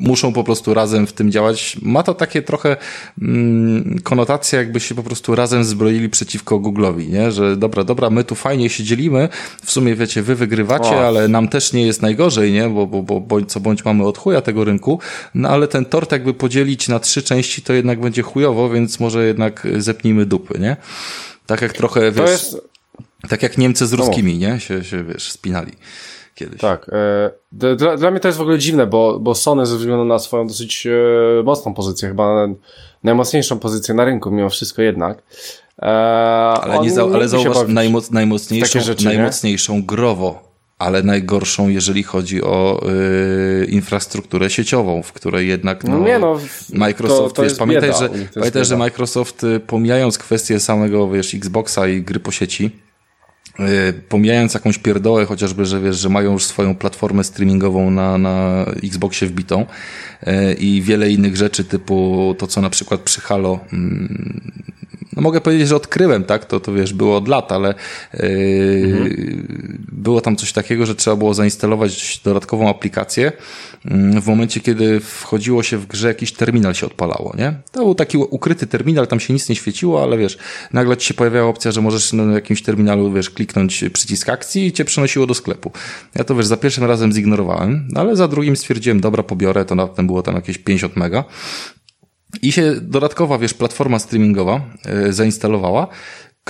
muszą po prostu razem w tym działać. Ma to takie trochę mm, konotacje, jakby się po prostu razem zbroili przeciwko Google'owi, nie? Że dobra, dobra, my tu fajnie się dzielimy, w sumie wiecie, wy wygrywacie, o. ale nam też nie jest najgorzej, nie? Bo, bo, bo bądź co bądź mamy od chuja tego rynku, no ale ten tort jakby podzielić na trzy części, to jednak będzie chujowo, więc może jednak zepnijmy dupy, nie? Tak jak trochę, wiesz, jest... tak jak Niemcy z ruskimi, nie? Się, się wiesz, spinali kiedyś. Tak. E, dla, dla mnie to jest w ogóle dziwne, bo, bo Sony ze względu na swoją dosyć e, mocną pozycję, chyba najmocniejszą pozycję na rynku mimo wszystko jednak. E, ale, nie za, ale zauważ najmoc, najmocniejszą, rzeczy, najmocniejszą growo ale najgorszą, jeżeli chodzi o y, infrastrukturę sieciową, w której jednak no, nie, no, Microsoft, to, to wiesz, pamiętaj, że, pamiętaj że Microsoft, y, pomijając kwestię samego, wiesz, Xboxa i gry po sieci, pomijając jakąś pierdołę, chociażby, że wiesz, że mają już swoją platformę streamingową na, na Xboxie wbitą e, i wiele innych rzeczy typu to, co na przykład przy Halo mm, no mogę powiedzieć, że odkryłem, tak, to, to wiesz, było od lat, ale yy, mhm. było tam coś takiego, że trzeba było zainstalować dodatkową aplikację w momencie, kiedy wchodziło się w grze, jakiś terminal się odpalało, nie? To był taki ukryty terminal, tam się nic nie świeciło, ale wiesz, nagle ci się pojawiała opcja, że możesz na jakimś terminalu, wiesz, kliknąć przycisk akcji i cię przenosiło do sklepu. Ja to, wiesz, za pierwszym razem zignorowałem, ale za drugim stwierdziłem, dobra, pobiorę, to na było tam jakieś 50 mega. I się dodatkowa, wiesz, platforma streamingowa yy, zainstalowała,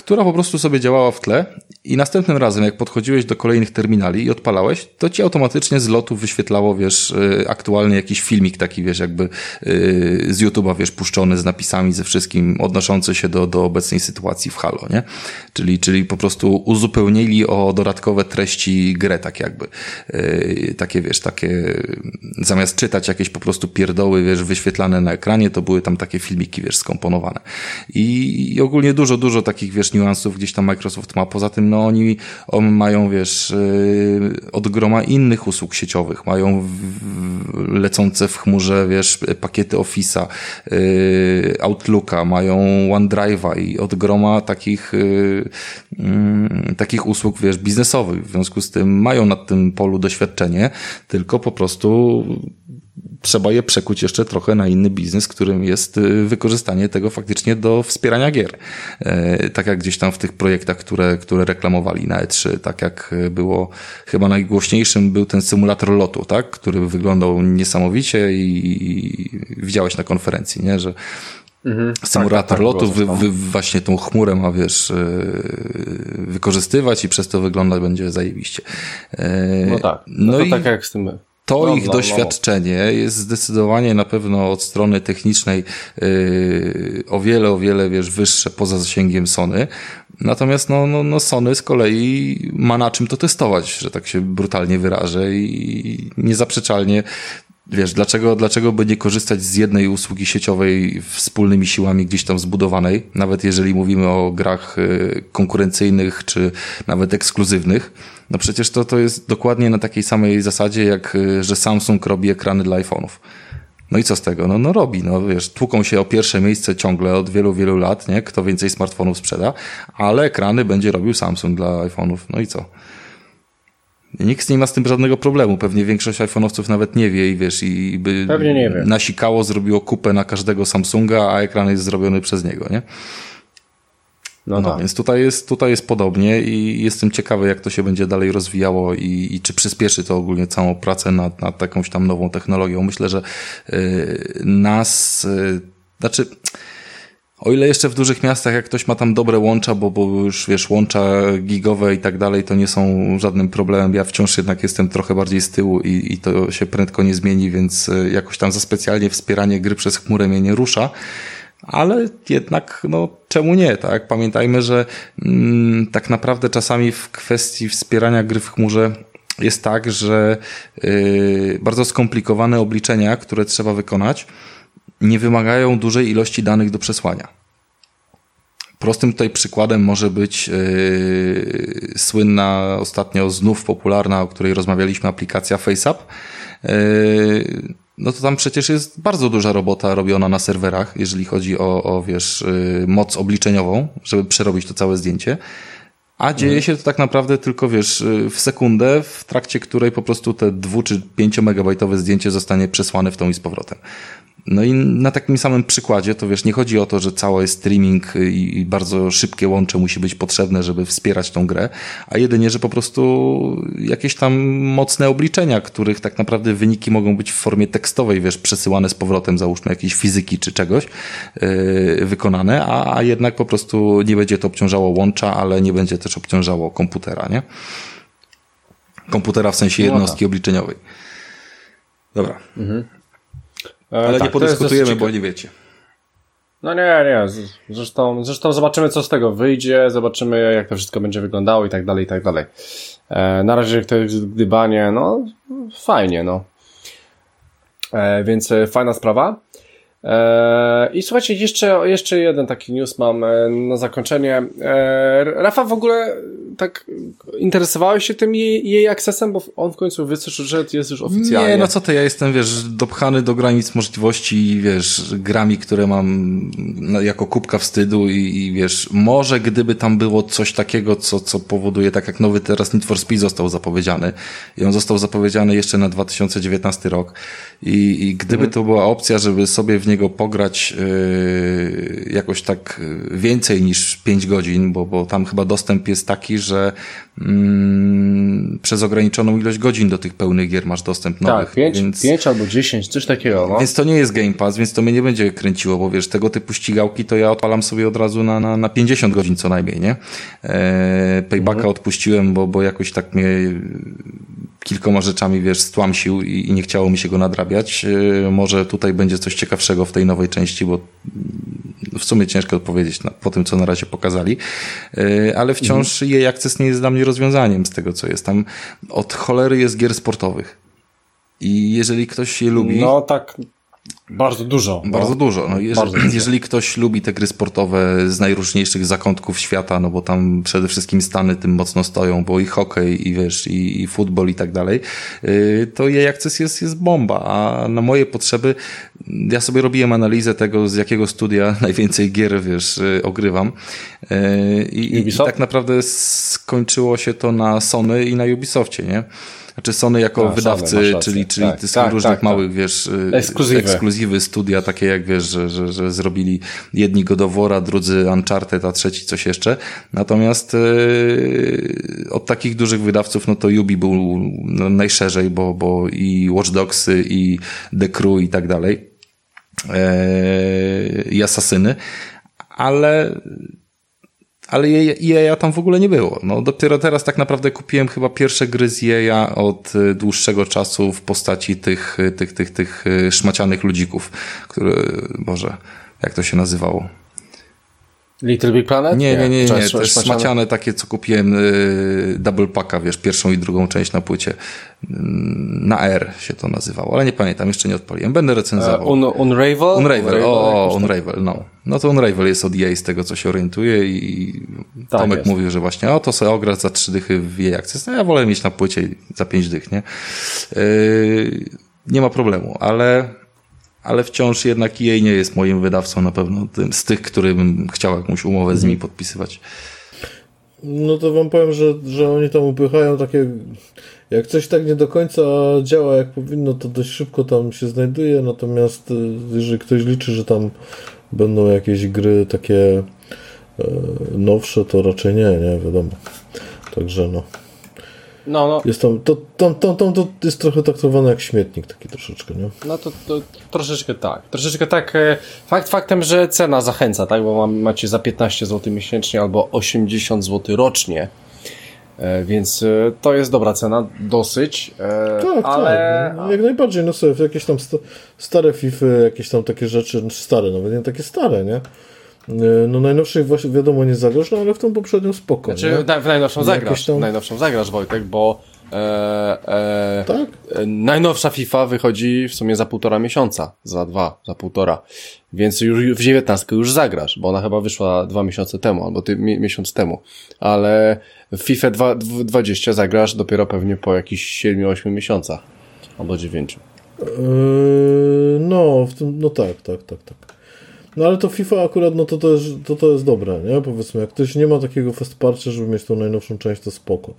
która po prostu sobie działała w tle i następnym razem, jak podchodziłeś do kolejnych terminali i odpalałeś, to ci automatycznie z lotu wyświetlało, wiesz, y, aktualnie jakiś filmik taki, wiesz, jakby y, z YouTube'a, wiesz, puszczony z napisami, ze wszystkim odnoszący się do, do obecnej sytuacji w Halo, nie? Czyli, czyli po prostu uzupełnili o dodatkowe treści grę, tak jakby. Y, takie, wiesz, takie, zamiast czytać jakieś po prostu pierdoły, wiesz, wyświetlane na ekranie, to były tam takie filmiki, wiesz, skomponowane. I, i ogólnie dużo, dużo takich, wiesz, niuansów gdzieś tam Microsoft ma. Poza tym, no oni, oni mają, wiesz, yy, od groma innych usług sieciowych. Mają lecące w chmurze, wiesz, pakiety Office'a, yy, Outlooka, mają OneDrive'a i od groma takich, yy, yy, takich usług, wiesz, biznesowych. W związku z tym mają na tym polu doświadczenie, tylko po prostu trzeba je przekuć jeszcze trochę na inny biznes, którym jest y, wykorzystanie tego faktycznie do wspierania gier. E, tak jak gdzieś tam w tych projektach, które, które reklamowali na E3, tak jak było chyba najgłośniejszym był ten symulator lotu, tak? Który wyglądał niesamowicie i, widziałeś na konferencji, nie? Że Mhm, Symulator tak, tak, tak lotu wy, wy, właśnie tą chmurę ma, wiesz, yy, wykorzystywać i przez to wyglądać będzie zajebiście. Yy, no tak, no, no to i... tak jak z tym to no, ich no, doświadczenie no. jest zdecydowanie na pewno od strony technicznej yy, o wiele, o wiele, wiesz, wyższe poza zasięgiem Sony. Natomiast no, no, no Sony z kolei ma na czym to testować, że tak się brutalnie wyrażę i niezaprzeczalnie Wiesz, dlaczego, dlaczego by nie korzystać z jednej usługi sieciowej wspólnymi siłami gdzieś tam zbudowanej, nawet jeżeli mówimy o grach y, konkurencyjnych czy nawet ekskluzywnych? No przecież to, to jest dokładnie na takiej samej zasadzie, jak y, że Samsung robi ekrany dla iPhone'ów. No i co z tego? No, no robi, no wiesz, tłuką się o pierwsze miejsce ciągle od wielu, wielu lat, nie? Kto więcej smartfonów sprzeda, ale ekrany będzie robił Samsung dla iPhone'ów. No i co? Nikt nie ma z tym żadnego problemu. Pewnie większość iPhone'owców nawet nie wie i wiesz, i by Pewnie nie wie. nasikało, zrobiło kupę na każdego Samsunga, a ekran jest zrobiony przez niego, nie? No, no tak. więc tutaj jest, tutaj jest podobnie i jestem ciekawy, jak to się będzie dalej rozwijało i, i czy przyspieszy to ogólnie całą pracę nad, nad jakąś tam nową technologią. Myślę, że y, nas, y, znaczy, o ile jeszcze w dużych miastach, jak ktoś ma tam dobre łącza, bo, bo już wiesz, łącza gigowe i tak dalej, to nie są żadnym problemem. Ja wciąż jednak jestem trochę bardziej z tyłu i, i to się prędko nie zmieni, więc y, jakoś tam za specjalnie wspieranie gry przez chmurę mnie nie rusza ale jednak, no, czemu nie, tak? Pamiętajmy, że mm, tak naprawdę czasami w kwestii wspierania gry w chmurze jest tak, że yy, bardzo skomplikowane obliczenia, które trzeba wykonać, nie wymagają dużej ilości danych do przesłania. Prostym tutaj przykładem może być yy, słynna ostatnio znów popularna, o której rozmawialiśmy, aplikacja FaceApp. Yy, no to tam przecież jest bardzo duża robota robiona na serwerach, jeżeli chodzi o, o wiesz, yy, moc obliczeniową, żeby przerobić to całe zdjęcie. A dzieje mhm. się to tak naprawdę tylko, wiesz, w sekundę, w trakcie której po prostu te dwu czy pięcio megabajtowe zdjęcie zostanie przesłane w tą i z powrotem. No i na takim samym przykładzie to wiesz, nie chodzi o to, że cały streaming i, bardzo szybkie łącze musi być potrzebne, żeby wspierać tą grę, a jedynie, że po prostu jakieś tam mocne obliczenia, których tak naprawdę wyniki mogą być w formie tekstowej, wiesz, przesyłane z powrotem, załóżmy jakiejś fizyki czy czegoś yy, wykonane, a, a jednak po prostu nie będzie to obciążało łącza, ale nie będzie też obciążało komputera, nie? Komputera w sensie no jednostki no obliczeniowej. Dobra. Mhm. Ale tak, nie podyskutujemy, bo nie wiecie. No nie, nie. Zresztą, zresztą zobaczymy, co z tego wyjdzie, zobaczymy, jak to wszystko będzie wyglądało i tak dalej, i tak dalej. E, na razie to jest gdybanie, no fajnie, no. E, więc e, fajna sprawa. E, I słuchajcie, jeszcze, jeszcze jeden taki news mam e, na zakończenie. E, Rafa, w ogóle tak interesowałeś się tym jej, jej accessem, bo on w końcu wyszedł, że jest już oficjalnie. Nie, no co ty, ja jestem, wiesz, dopchany do granic możliwości, wiesz, grami, które mam jako kubka wstydu i, i wiesz, może gdyby tam było coś takiego, co, co powoduje, tak jak nowy teraz Need for Speed został zapowiedziany i on został zapowiedziany jeszcze na 2019 rok i, i gdyby mhm. to była opcja, żeby sobie w niego pograć yy, jakoś tak więcej niż 5 godzin, bo, bo tam chyba dostęp jest taki, że mm, przez ograniczoną ilość godzin do tych pełnych gier masz dostęp nowych. Tak, 5, więc, 5 albo 10, coś takiego. No. więc to nie jest Game Pass, więc to mnie nie będzie kręciło, bo wiesz, tego typu ścigałki to ja odpalam sobie od razu na, na, na 50 godzin co najmniej, nie? E, paybacka mhm. odpuściłem, bo, bo jakoś tak mnie kilkoma rzeczami, wiesz, stłamsił i, i nie chciało mi się go nadrabiać. E, może tutaj będzie coś ciekawszego w tej nowej części, bo w sumie ciężko odpowiedzieć na, po tym, co na razie pokazali, e, ale wciąż mhm. jej akces nie jest dla mnie rozwiązaniem z tego, co jest tam. Od cholery jest gier sportowych. I jeżeli ktoś je lubi. No tak, bardzo dużo. Bardzo dużo. No, jeżeli, bardzo jeżeli ktoś lubi te gry sportowe z najróżniejszych zakątków świata, no bo tam przede wszystkim Stany tym mocno stoją, bo i hokej, i wiesz, i, i futbol i tak dalej, yy, to jej akces jest, jest bomba, a na moje potrzeby ja sobie robiłem analizę tego, z jakiego studia najwięcej gier, wiesz, yy, ogrywam. Yy, i, I tak naprawdę skończyło się to na Sony i na Ubisoftie, nie? Znaczy Sony jako A, wydawcy, Sony, czyli, czyli tak, z tak, różnych tak, małych, tak. wiesz, y, ekskluzywy. ekskluzywy, studia, takie jak wiesz, że, że, że zrobili jedni Godowora, drudzy Uncharted, a trzeci coś jeszcze. Natomiast yy, od takich dużych wydawców, no to Ubi był no, najszerzej, bo, bo i Watch Dogsy, i The Crew i tak dalej. Yy, I Asasyny. Ale ale EA tam w ogóle nie było. No, dopiero teraz tak naprawdę kupiłem chyba pierwsze gry z EA od y, dłuższego czasu w postaci tych, y, tych, tych, tych y, szmacianych ludzików, które, Boże, jak to się nazywało? Little Big Planet? Nie, nie, nie, nie. nie. Te szmaciane takie, co kupiłem y, double packa, wiesz, pierwszą i drugą część na płycie. Na R się to nazywało, ale nie pamiętam, jeszcze nie odpaliłem. Będę recenzował. Uh, un Unravel? Unravel, o, o Unravel, no. No to Unravel jest od EA z tego, co się orientuje i tak Tomek jest. mówił, że właśnie, o to sobie ograć za trzy dychy w EA Access. No ja wolę mieć na płycie za pięć dych, nie? Yy, nie ma problemu, ale ale wciąż jednak EA nie jest moim wydawcą na pewno tym, z tych, którym chciał jakąś umowę z nimi mhm. podpisywać. No to wam powiem, że, że oni tam upychają takie. Jak coś tak nie do końca działa jak powinno, to dość szybko tam się znajduje. Natomiast y, jeżeli ktoś liczy, że tam będą jakieś gry takie e, nowsze, to raczej nie, nie wiadomo. Także no. No, no. Jest tam, to, tam, tam, tam to jest trochę traktowane jak śmietnik taki troszeczkę, nie? No to, to troszeczkę tak. Troszeczkę tak. E, fakt faktem, że cena zachęca, tak? Bo macie za 15 zł miesięcznie albo 80 zł rocznie. E, więc e, to jest dobra cena, dosyć. Tak, ale... tak. No, jak najbardziej, no sobie jakieś tam stare FIFA, jakieś tam takie rzeczy, no, stare, nawet nie takie stare, nie? No najnowszej właśnie wiadomo nie zagrasz, no ale w tą poprzednią spoko. Znaczy, nie? w najnowszą zagrasz, tam... najnowszą zagrasz Wojtek, bo e, e, tak? E, najnowsza FIFA wychodzi w sumie za półtora miesiąca, za dwa, za półtora. Więc już w 19 już zagrasz, bo ona chyba wyszła dwa miesiące temu, albo ty mi, miesiąc temu. Ale w FIFA 2, 20 zagrasz dopiero pewnie po jakichś 7-8 miesiącach. Albo 9. Yy, no, w tym, no tak, tak, tak, tak. No ale to FIFA akurat, no to jest, to, to jest dobre, nie? Powiedzmy, jak ktoś nie ma takiego fast parcia, żeby mieć tą najnowszą część, to spoko.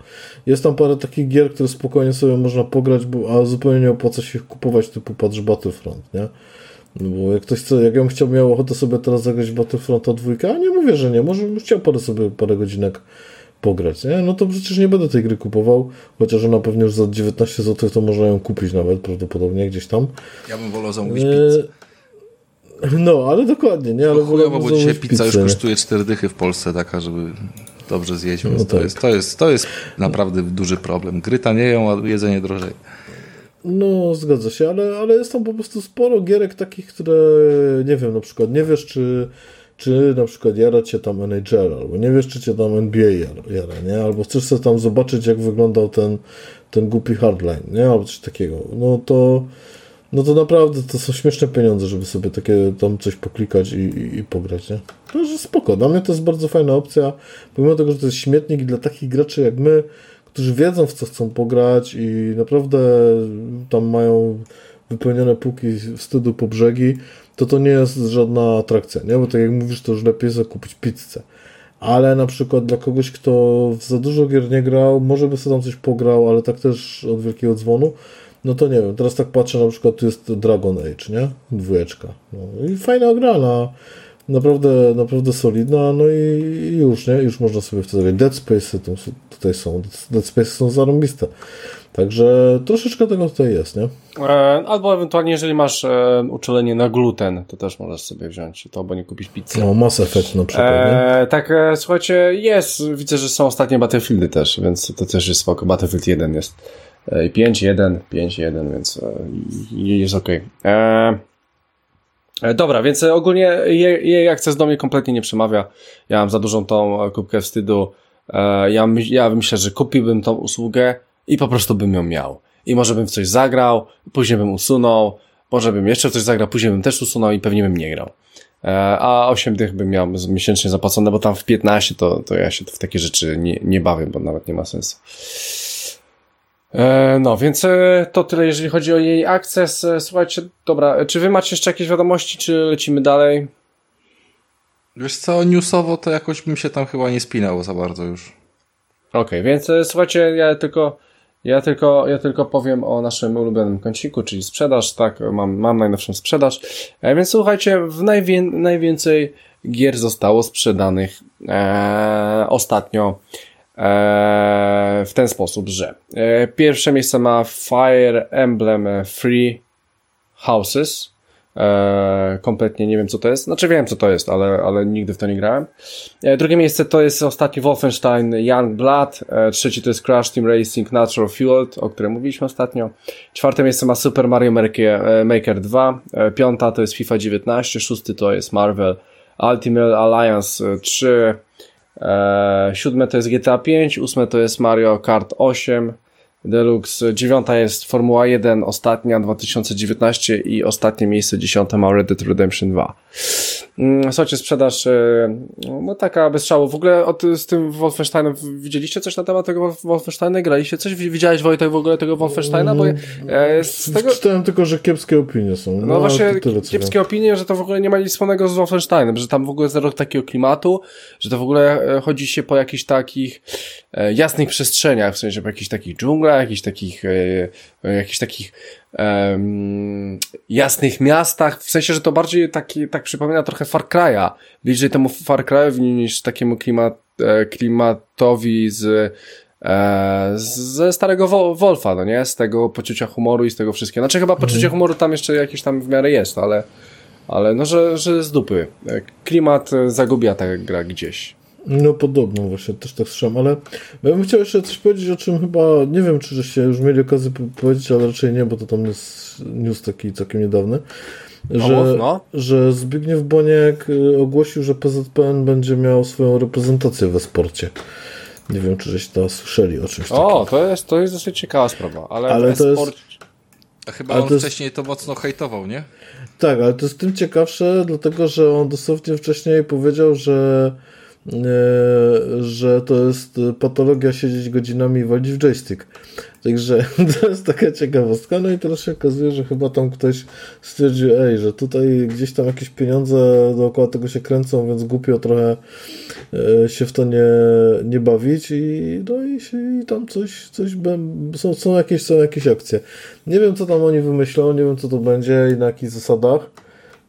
Jest tam parę takich gier, które spokojnie sobie można pograć, bo, a zupełnie nie opłaca się kupować, typu patrz Battlefront, nie? No bo jak ktoś chce, jak ja bym chciał, miał ochotę sobie teraz zagrać Battlefronta dwójkę, a nie mówię, że nie, może bym chciał parę sobie parę godzinek pograć, nie? No to przecież nie będę tej gry kupował, chociaż ona pewnie już za 19 zł to można ją kupić nawet prawdopodobnie gdzieś tam. Ja bym wolał zamówić pizzę. No, ale dokładnie, nie? Ale chujowo, bo dzisiaj pizza już kosztuje 4 dychy w Polsce, taka, żeby dobrze zjeść, więc no to, tak. jest, to, jest, to jest naprawdę duży problem. Gry tanieją, a jedzenie drożej. No, zgadza się, ale, ale jest tam po prostu sporo gierek takich, które nie wiem, na przykład nie wiesz, czy, czy na przykład jara cię tam NHL, albo nie wiesz, czy cię tam NBA jara, nie? Albo chcesz sobie tam zobaczyć, jak wyglądał ten, ten głupi hardline, nie? Albo coś takiego. No to no to naprawdę to są śmieszne pieniądze, żeby sobie takie tam coś poklikać i, i, i pograć, nie? To że spoko. Dla mnie to jest bardzo fajna opcja, pomimo tego, że to jest śmietnik dla takich graczy jak my, którzy wiedzą w co chcą pograć i naprawdę tam mają wypełnione półki wstydu po brzegi, to to nie jest żadna atrakcja, nie? Bo tak jak mówisz, to już lepiej zakupić pizzę. Ale na przykład dla kogoś, kto za dużo gier nie grał, może by sobie tam coś pograł, ale tak też od wielkiego dzwonu, no to nie wiem, teraz tak patrzę, na przykład tu jest Dragon Age, nie? Dwójeczka. No i fajna gra, na, naprawdę, naprawdę solidna, no i już, nie? Już można sobie wtedy grać. Dead Space tutaj są, Dead Space są zarąbiste. Także troszeczkę tego tutaj jest, nie? E, albo ewentualnie, jeżeli masz e, uczulenie na gluten, to też możesz sobie wziąć to, bo nie kupić pizzy. No, Mass Effect na przykład, e, Tak, słuchajcie, jest, widzę, że są ostatnie Battlefieldy też, więc to też jest spoko. Battlefield 1 jest 5-1, 5-1, więc jest ok. E, dobra, więc ogólnie jej, jej akces do mnie kompletnie nie przemawia. Ja mam za dużą tą kubkę wstydu. Ja, ja myślę, że kupiłbym tą usługę i po prostu bym ją miał. I może bym w coś zagrał, później bym usunął, może bym jeszcze w coś zagrał, później bym też usunął i pewnie bym nie grał. A 8 dych bym miał miesięcznie zapłacone, bo tam w 15 to, to ja się w takie rzeczy nie, nie bawię, bo nawet nie ma sensu. E, no, więc e, to tyle, jeżeli chodzi o jej akces. E, słuchajcie, dobra, czy wy macie jeszcze jakieś wiadomości, czy lecimy dalej? Wiesz co, newsowo to jakoś bym się tam chyba nie spinał za bardzo już. Okej, okay, więc słuchajcie, ja tylko, ja tylko, ja tylko powiem o naszym ulubionym kąciku, czyli sprzedaż, tak, mam, mam najnowszą sprzedaż, więc słuchajcie, w najwię najwięcej gier zostało sprzedanych e, ostatnio E, w ten sposób, że e, pierwsze miejsce ma Fire Emblem Free Houses. E, kompletnie nie wiem co to jest. Znaczy wiem co to jest, ale, ale nigdy w to nie grałem. drugie miejsce to jest ostatni Wolfenstein Young Blood. trzeci to jest Crash Team Racing Natural Fueled, o którym mówiliśmy ostatnio. Czwarte miejsce ma Super Mario Maker 2. piąta to jest FIFA 19. Szósty to jest Marvel Ultimate Alliance 3. E, siódme to jest GTA 5, ósme to jest Mario Kart 8 Deluxe, dziewiąta jest Formuła 1, ostatnia 2019 i ostatnie miejsce dziesiąte ma Red Dead Redemption 2. Mm, słuchajcie, sprzedaż e, no taka bez szału. W ogóle od, z tym Wolfensteinem widzieliście coś na temat tego Wolfensteina? Graliście coś? Widziałeś Wojtek w ogóle tego Wolfensteina? Bo e, z tego... Czytałem tylko, że kiepskie opinie są. No, no właśnie, tyle, kiepskie wiem. opinie, że to w ogóle nie ma nic wspólnego z Wolfensteinem, że tam w ogóle zero takiego klimatu, że to w ogóle e, chodzi się po jakichś takich jasnych przestrzeniach, w sensie po jakichś takich dżunglach, jakichś takich, e, jakichś takich jasnych miastach, w sensie, że to bardziej taki, tak przypomina trochę Far Cry'a, bliżej temu Far Cry'owi niż takiemu klimat, e, klimatowi z e, ze starego Wolfa, no nie? Z tego poczucia humoru i z tego wszystkiego. Znaczy chyba poczucie mhm. humoru tam jeszcze jakieś tam w miarę jest, ale, ale no, że, że z dupy. E, klimat zagubia ta gra gdzieś. No podobno właśnie, też tak słyszałem, ale ja bym chciał jeszcze coś powiedzieć, o czym chyba, nie wiem, czy żeście już mieli okazję powiedzieć, ale raczej nie, bo to tam jest news taki całkiem niedawny, że, no. że Zbigniew Boniek y, ogłosił, że PZPN będzie miał swoją reprezentację we sporcie. Nie wiem, czy żeście to słyszeli o czymś takim. O, to jest, to jest dosyć ciekawa sprawa, ale, ale to jest... A chyba ale on to jest... wcześniej to mocno hejtował, nie? Tak, ale to jest tym ciekawsze, dlatego że on dosłownie wcześniej powiedział, że że to jest patologia siedzieć godzinami i walić w joystick. Także to jest taka ciekawostka. No i teraz się okazuje, że chyba tam ktoś stwierdził, ej, że tutaj gdzieś tam jakieś pieniądze dookoła tego się kręcą, więc głupio trochę e, się w to nie, nie bawić i, no i, się, i tam coś, coś są, są, jakieś, są jakieś akcje. Nie wiem, co tam oni wymyślą, nie wiem, co to będzie i na jakich zasadach.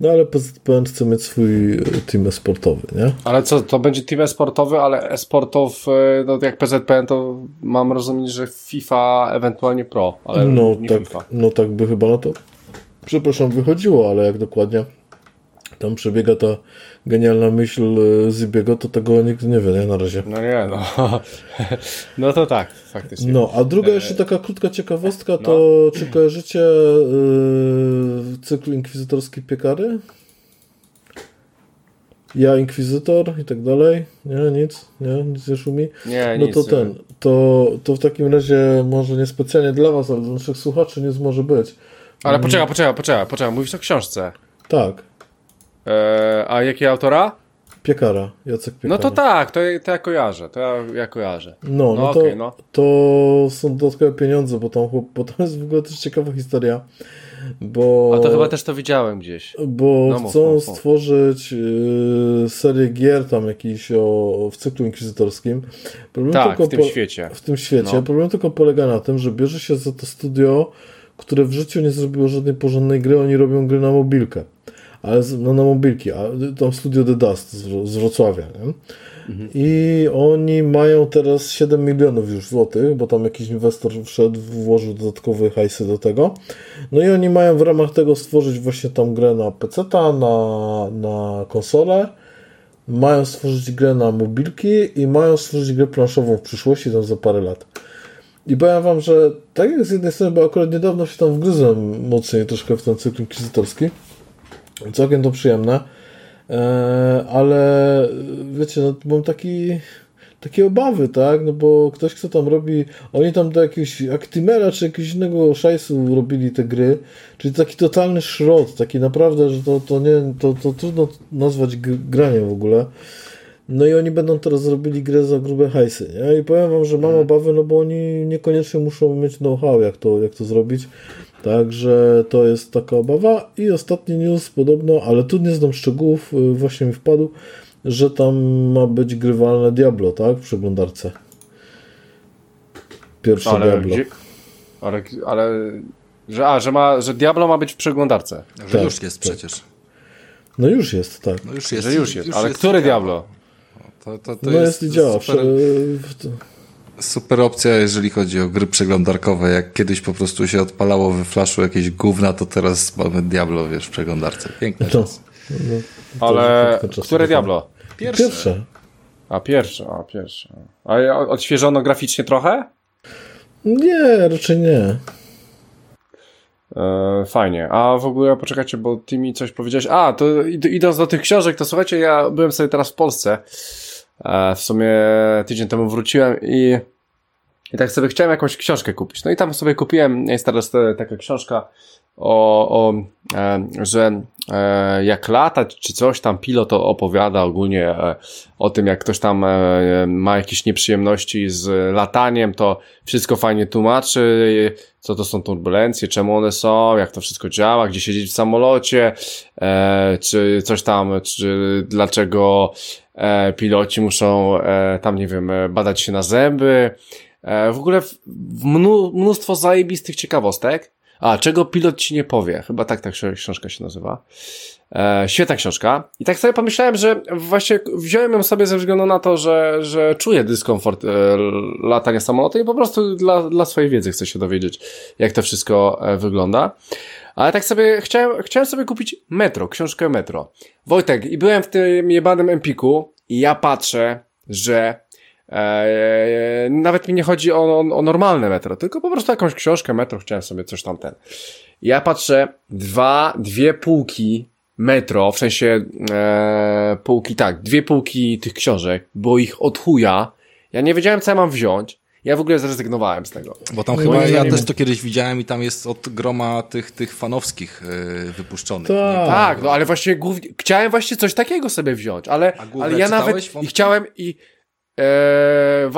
No ale PZPN chce mieć swój e, team e-sportowy, nie? Ale co, to będzie team e-sportowy, ale e-sportów, e, no jak PZPN, to mam rozumieć, że FIFA, ewentualnie Pro, ale no, nie tak, FIFA. No tak by chyba na to, przepraszam, wychodziło, ale jak dokładnie tam przebiega ta genialna myśl e, Zibiego, to tego nikt nie wie, nie? Na razie. No nie, no. No to tak, faktycznie. No, a druga jeszcze taka krótka ciekawostka, to no. czy kojarzycie yy, cykl inkwizytorski Piekary? Ja Inkwizytor i tak dalej. Nie, nic, nie, nic nie szumi. Nie, no nic, to ten, to, to w takim razie może niespecjalnie dla was, ale dla naszych słuchaczy nic może być. Ale poczekaj, poczekaj, poczekaj, poczekaj, mówisz o książce. Tak. E, a jakie autora? Piekara, Jacek Piekara. No to tak, to, to ja kojarzę, to ja, ja kojarzę. No, no, no, okay, to, no, to są dodatkowe pieniądze, bo tam, bo tam jest w ogóle też ciekawa historia. Bo, A to chyba też to widziałem gdzieś. Bo no, chcą mów, mów, stworzyć y, serię gier tam jakiś o, w cyklu inkwizytorskim. Problem tak, w tym świecie. W tym świecie. No. Problem tylko polega na tym, że bierze się za to studio które w życiu nie zrobiło żadnej porządnej gry, oni robią gry na mobilkę. Ale z, no, na mobilki, a to Studio The Dust z, z Wrocławia. I oni mają teraz 7 milionów już złotych, bo tam jakiś inwestor wszedł, włożył dodatkowe hajsy do tego. No i oni mają w ramach tego stworzyć właśnie tam grę na PC, na, na konsolę, mają stworzyć grę na mobilki i mają stworzyć grę planszową w przyszłości, tam za parę lat. I powiem wam, że tak jak z jednej strony, bo akurat niedawno się tam wgryzłem mocniej troszkę w ten cykl inkwizytorski, całkiem to przyjemne, e, ale wiecie, no, mam taki takie obawy, tak? No bo ktoś, kto tam robi, oni tam do jakiegoś Actimera czy jakiegoś innego szajsu robili te gry, czyli taki totalny szrot, taki naprawdę, że to, to nie, to, to trudno nazwać graniem w ogóle. No i oni będą teraz zrobili grę za grube hajsy, nie? I powiem wam, że mam mhm. obawy, no bo oni niekoniecznie muszą mieć know-how, jak to, jak to zrobić. Także to jest taka obawa. I ostatni news podobno, ale tu nie znam szczegółów, y, właśnie mi wpadł, że tam ma być grywalne Diablo, tak? W przeglądarce. Pierwsze ale Diablo. Gdzie, ale, ale że, a, że, ma, że Diablo ma być w przeglądarce. Że tak, już jest tak. przecież. No już jest, tak. No już jest. Że już jest. Już ale jest który Diablo? To, to, to no jest, jest działa. Super, super opcja, jeżeli chodzi o gry przeglądarkowe. Jak kiedyś po prostu się odpalało we flashu jakieś gówna, to teraz mamy Diablo, wiesz, w przeglądarce. Piękne to, no, Ale które Diablo? Pierwsze. pierwsze. A pierwsze, a pierwsze. A odświeżono graficznie trochę? Nie, raczej nie. E, fajnie. A w ogóle poczekajcie, bo ty mi coś powiedziałeś. A, to idąc do tych książek, to słuchajcie, ja byłem sobie teraz w Polsce. E, w sumie tydzień temu wróciłem i, i tak sobie chciałem jakąś książkę kupić. No i tam sobie kupiłem, jest teraz taka książka o, o e, że e, jak latać czy coś tam pilot opowiada ogólnie e, o tym jak ktoś tam e, ma jakieś nieprzyjemności z lataniem to wszystko fajnie tłumaczy co to są turbulencje, czemu one są, jak to wszystko działa, gdzie siedzieć w samolocie e, czy coś tam, czy dlaczego e, piloci muszą tam nie wiem badać się na zęby w ogóle mnóstwo zajebistych ciekawostek a, czego pilot ci nie powie? Chyba tak ta książka się nazywa. E, świetna książka. I tak sobie pomyślałem, że właśnie wziąłem ją sobie ze względu na to, że, że czuję dyskomfort e, latania samolotem i po prostu dla, dla swojej wiedzy chcę się dowiedzieć, jak to wszystko e, wygląda. Ale tak sobie chciałem, chciałem sobie kupić Metro, książkę Metro. Wojtek, i byłem w tym jebanym Empiku i ja patrzę, że Eee, nawet mi nie chodzi o, o, normalne metro, tylko po prostu jakąś książkę metro, chciałem sobie coś tam ten. Ja patrzę, dwa, dwie półki metro, w sensie e, półki, tak, dwie półki tych książek, bo ich od chuja. Ja nie wiedziałem, co ja mam wziąć. Ja w ogóle zrezygnowałem z tego. Bo tam no chyba, ja też to kiedyś widziałem i tam jest od groma tych, tych fanowskich yy, wypuszczonych. Tak. tak, no ale właśnie głównie, chciałem właśnie coś takiego sobie wziąć, ale, ale ja nawet i chciałem i Eee,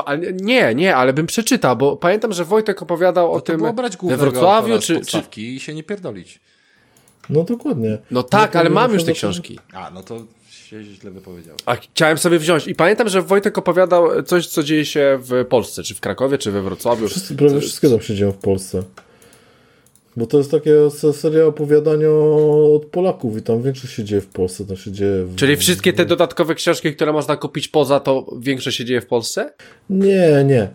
nie, nie, ale bym przeczytał, bo pamiętam, że Wojtek opowiadał no o tym we Wrocławiu, czy, czy... i się nie pierdolić. No dokładnie. No tak, no, ale mam już te książki. A, no to się źle wypowiedział. A chciałem sobie wziąć. I pamiętam, że Wojtek opowiadał coś, co dzieje się w Polsce, czy w Krakowie, czy we Wrocławiu. Wszyscy, prawie wszystkie tam się dzieją w Polsce. Bo to jest takie seria opowiadania od Polaków i tam większość się dzieje w Polsce, to się dzieje... W... Czyli wszystkie te dodatkowe książki, które można kupić poza, to większość się dzieje w Polsce? Nie, nie.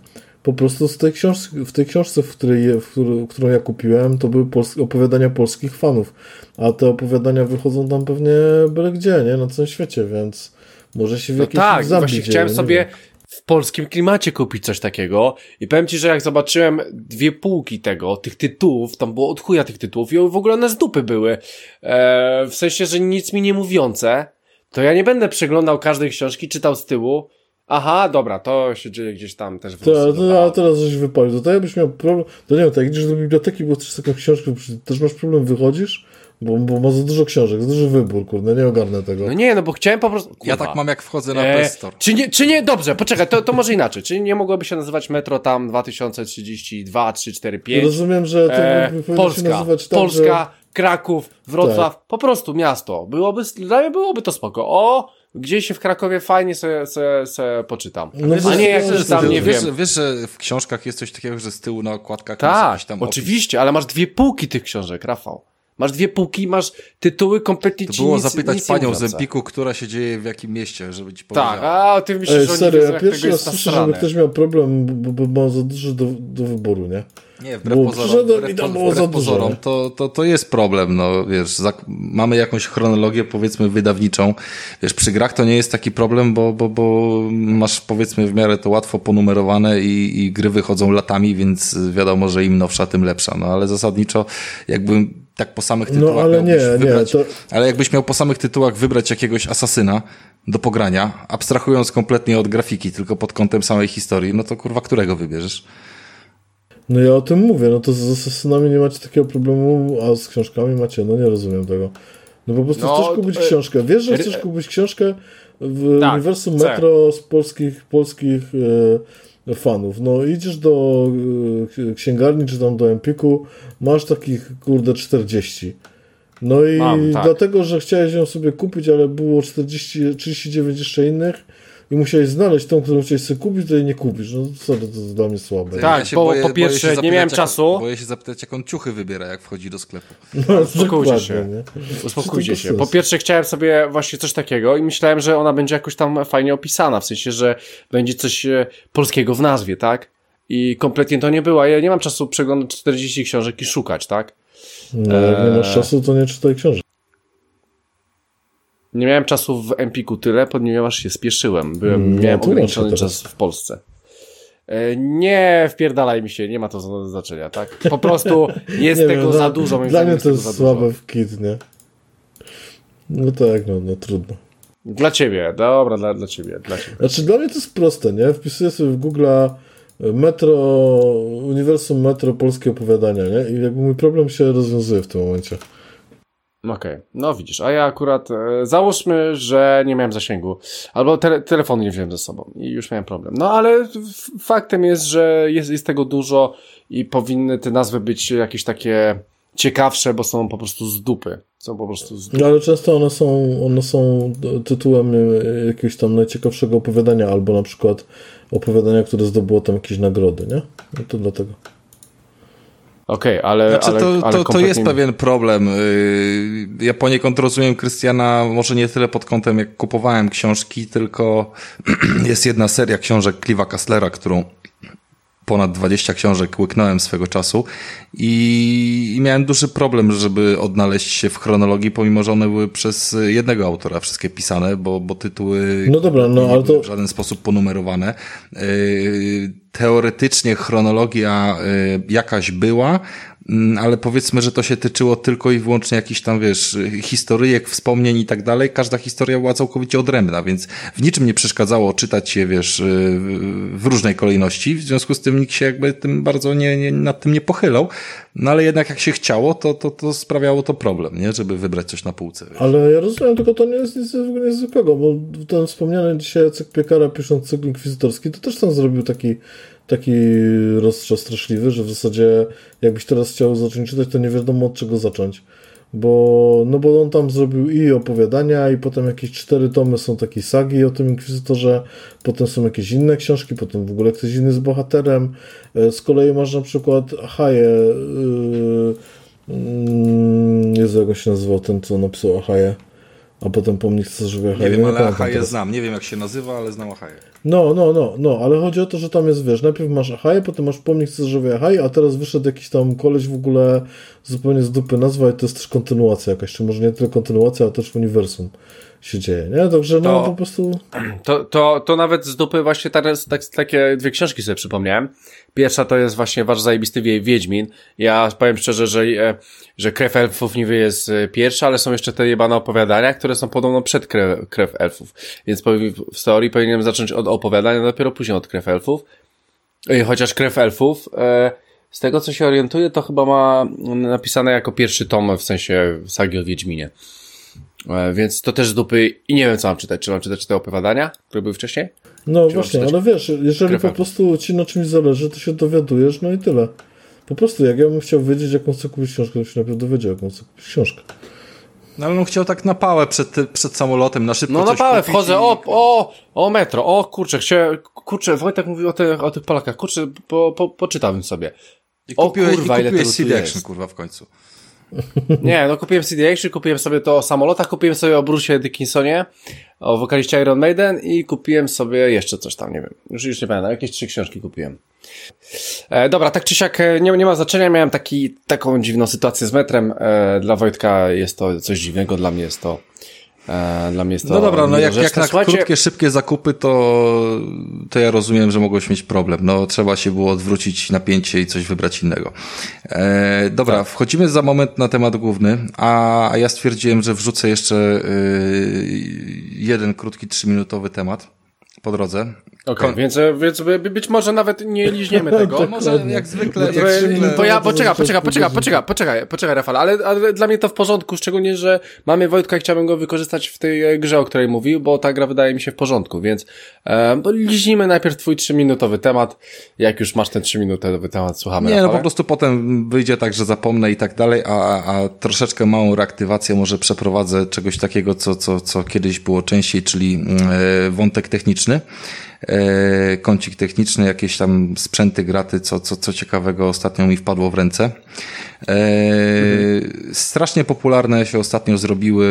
Po prostu z tej książki, w tej książce, w której, w którą ja kupiłem, to były opowiadania polskich fanów. A te opowiadania wychodzą tam pewnie byle gdzie, nie? Na całym świecie, więc może się w no jakimś tak, właśnie chciałem sobie w polskim klimacie kupić coś takiego. I powiem ci, że jak zobaczyłem dwie półki tego, tych tytułów, tam było od chuja tych tytułów i w ogóle one z dupy były. E, w sensie, że nic mi nie mówiące, to ja nie będę przeglądał każdej książki, czytał z tyłu. Aha, dobra, to się dzieje gdzieś tam też w to, to, A teraz żeś wypalił. To ja byś miał problem. To nie wiem, tak jak idziesz do biblioteki, bo chcesz taką książkę, też masz problem, wychodzisz, bo, bo ma za dużo książek, za duży wybór, kurde, nie ogarnę tego. No nie, no bo chciałem po prostu... Kurwa. Ja tak mam jak wchodzę na e, Store. Czy nie, czy nie, dobrze, poczekaj, to, to może inaczej. Czy nie mogłoby się nazywać Metro tam 2032, 3, 4, 5? Rozumiem, że to e, Polska, się nazywać tak, Polska, że... Kraków, Wrocław, tak. po prostu miasto. Byłoby, dla mnie byłoby to spoko. O, gdzieś w Krakowie fajnie sobie, sobie, sobie poczytam. No a nie jak wiesz, tam, nie wiesz, wiem. Wiesz, że w książkach jest coś takiego, że z tyłu na okładkach jest Tak, jakiś tam opis. oczywiście, ale masz dwie półki tych książek, Rafał. Masz dwie półki, masz tytuły kompletnie To ci było nic, zapytać nic panią z Empiku, która się dzieje w jakim mieście, żeby ci Tak, powiedziała. a ty myślisz, Ej, że oni wiedzą, ja pierwszy raz słyszę, żeby ktoś miał problem, bo, bo, bo ma za dużo do, do wyboru, nie? Nie, wbrew Bo pozorom, wbrew, po- za wbrew pozorom to, to, to jest problem, no wiesz, zak- mamy jakąś chronologię powiedzmy wydawniczą, wiesz, przy grach to nie jest taki problem, bo, bo, bo masz powiedzmy w miarę to łatwo ponumerowane i, i gry wychodzą latami, więc wiadomo, że im nowsza, tym lepsza, no ale zasadniczo jakbym tak po samych tytułach No ale nie, miałbyś nie, wybrać, to ale jakbyś miał po samych tytułach wybrać jakiegoś asasyna do pogrania, abstrahując kompletnie od grafiki, tylko pod kątem samej historii, no to kurwa, którego wybierzesz? No ja o tym mówię, no to z asesynami nie macie takiego problemu, a z książkami macie, no nie rozumiem tego. No po prostu No, chcesz kupić e, książkę, wiesz, że e, chcesz kupić książkę w Tak, uniwersum chcę. Metro z polskich, polskich e, fanów. No idziesz do e, księgarni, czy tam do Empiku, masz takich, kurde, 40. No i Mam, tak. dlatego, że chciałeś ją sobie kupić, ale było 40, 39 jeszcze innych i musiałeś znaleźć tą, którą chciałeś sobie kupić, to jej nie kupisz. No sorry, to jest dla mnie słabe. Tak, bo po pierwsze, nie miałem jak, czasu. Boję się zapytać, jak on ciuchy wybiera, jak wchodzi do sklepu. No, Uspokójcie się. nie? Uspokójcie się. Po pierwsze chciałem sobie właśnie coś takiego i myślałem, że ona będzie jakoś tam fajnie opisana, w sensie, że będzie coś e, polskiego w nazwie, tak? I kompletnie to nie było. Ja nie mam czasu przeglądać 40 książek i szukać, tak? No, jak nie masz czasu, to nie czytaj książek. Nie miałem czasu w Empiku tyle, ponieważ się spieszyłem. Byłem, No, miałem ograniczony czas w Polsce. E, Nie wpierdalaj mi się, nie ma to znaczenia, tak? Po prostu jest tego wiem, za dużo. Dla mnie to jest słabe w kit, nie? No tak, no, no trudno. Dla ciebie, dobra, dla, dla ciebie, dla ciebie. Znaczy dla mnie to jest proste, nie? Wpisuję sobie w Google Metro, Uniwersum Metro Polskie Opowiadania, nie? I jakby mój problem się rozwiązuje w tym momencie. Okej, no widzisz, a ja akurat e, załóżmy, że nie miałem zasięgu, albo telefonu nie wziąłem ze sobą i już miałem problem. No ale faktem jest, że jest, jest tego dużo i powinny te nazwy być jakieś takie ciekawsze, bo są po prostu z dupy. Są po prostu z dupy. No ale często one są, one są tytułem e, jakiegoś tam najciekawszego opowiadania, albo na przykład opowiadania, które zdobyło tam jakieś nagrody, nie? No to dlatego. Okej, ale, Znaczy, ale, to, ale to, to kompletnie- jest pewien problem. Yy, Ja poniekąd rozumiem Krystiana, może nie tyle pod kątem, jak kupowałem książki, tylko jest jedna seria książek Cliva Kasslera, którą ponad 20 książek łyknąłem swego czasu i, i miałem duży problem, żeby odnaleźć się w chronologii, pomimo, że one były przez jednego autora wszystkie pisane, bo, bo tytuły No dobra, no, nie ale to- w żaden sposób ponumerowane. Yy, Teoretycznie chronologia yy, jakaś była, ale powiedzmy, że to się tyczyło tylko i wyłącznie jakichś tam, wiesz, historyjek, wspomnień i tak dalej. Każda historia była całkowicie odrębna, więc w niczym nie przeszkadzało czytać je, wiesz, yy, w różnej kolejności. W związku z tym nikt się jakby tym bardzo nie, nie, nad tym nie pochylał. No ale jednak jak się chciało, to, to, to sprawiało to problem, nie? Żeby wybrać coś na półce. Wiesz. Ale ja rozumiem, tylko to nie jest nic niezwykłego, bo ten wspomniany dzisiaj Jacek Piekara pisząc cykl inkwizytorski, to też tam zrobił taki, taki rozstrzał straszliwy, że w zasadzie jakbyś teraz chciał zacząć czytać, to nie wiadomo od czego zacząć. Bo, no bo on tam zrobił i opowiadania, i potem jakieś cztery tomy są takie sagi o tym inkwizytorze, potem są jakieś inne książki, potem w ogóle ktoś inny jest bohaterem. E, Z kolei masz na przykład Haję, yy, Mm, Jezu, jak się nazywał ten, co napisał Ahaję, a potem pomnik Cesarzowi Ahaję. Nie wiem, ale teraz. znam. Nie wiem, jak się nazywa, ale znam Ahaję. No, no, no, no, ale chodzi o to, że tam jest, wiesz, najpierw masz Ahaję, potem masz pomnik Cesarzowi Ahaję, a teraz wyszedł jakiś tam koleś w ogóle zupełnie z dupy nazwa i to jest też kontynuacja jakaś, czy może nie tyle kontynuacja, ale też uniwersum się dzieje, nie? Także no To- po prostu... To, to, to nawet z dupy właśnie teraz tak, takie dwie książki sobie przypomniałem. Pierwsza to jest właśnie Wasz Zajebisty Wie- Wiedźmin. Ja powiem szczerze, że, e, że Krew Elfów niby jest e, pierwsza, ale są jeszcze te jebane opowiadania, które są podobno przed Krew, krew Elfów. Więc w teorii powinienem zacząć od opowiadania, dopiero później od Krew Elfów. E, Chociaż Krew Elfów, z tego co się orientuję, to chyba ma napisane jako pierwszy tom, w sensie sagi o Wiedźminie. E, Więc to też z dupy i nie wiem co mam czytać. Czy mam czytać te opowiadania, które były wcześniej? No Czy właśnie, ale wiesz, jeżeli po prostu ci na czymś zależy, to się dowiadujesz, no i tyle. Po prostu, jak ja bym chciał wiedzieć, jaką chcę kupić książkę, to się najpierw dowiedział, jaką chcę kupić książkę. No ale on chciał tak na pałę przed, przed samolotem, na szybko No na pałę wchodzę, i- o, o, o metro, o kurczę, chciałem, kurczę, Wojtek mówił o, te, o tych Polakach, kurczę, po, po, poczytałem sobie. I o kupiłeś, kurwa, i ile kupiłeś tu CD Action, jest. kurwa, w końcu. Nie, no kupiłem CD Action, kupiłem sobie to o samolotach, kupiłem sobie o Bruce'ie Dickinsonie, o wokaliście Iron Maiden i kupiłem sobie jeszcze coś tam, nie wiem, już, już nie pamiętam, jakieś trzy książki kupiłem. E, dobra, tak czy siak e, nie, nie ma znaczenia, miałem taki, taką dziwną sytuację z metrem, e, dla Wojtka jest to coś dziwnego, dla mnie jest to dla mnie jest to No dobra, no jak, jak na Słuchajcie, krótkie, szybkie zakupy, to, to ja rozumiem, że mogłeś mieć problem. No trzeba się było odwrócić napięcie i coś wybrać innego. E, dobra, Tak. wchodzimy za moment na temat główny, a, a ja stwierdziłem, że wrzucę jeszcze y, jeden krótki, trzyminutowy temat po drodze. Okej, więc, e, więc by- by- być może nawet nie liźniemy tego. Może jak zwykle, jak Bo- zwykle Bo ja, poczekaj, poczekaj, poczekaj, poczekaj, poczekaj, poczekaj, Rafał, ale, ale dla mnie to w porządku, szczególnie, że mamy Wojtka i chciałbym go wykorzystać w tej e, grze, o której mówił, bo ta gra wydaje mi się w porządku, więc e, bo liźnimy najpierw twój trzyminutowy temat, jak już masz ten trzyminutowy temat, słuchamy Nie, no Rafale. po prostu potem wyjdzie tak, że zapomnę i tak dalej, a, a troszeczkę małą reaktywację może przeprowadzę czegoś takiego, co, co, co kiedyś było częściej, czyli e, wątek techniczny. E, kącik techniczny, jakieś tam sprzęty, graty, co, co, co ciekawego ostatnio mi wpadło w ręce. E, Strasznie popularne się ostatnio zrobiły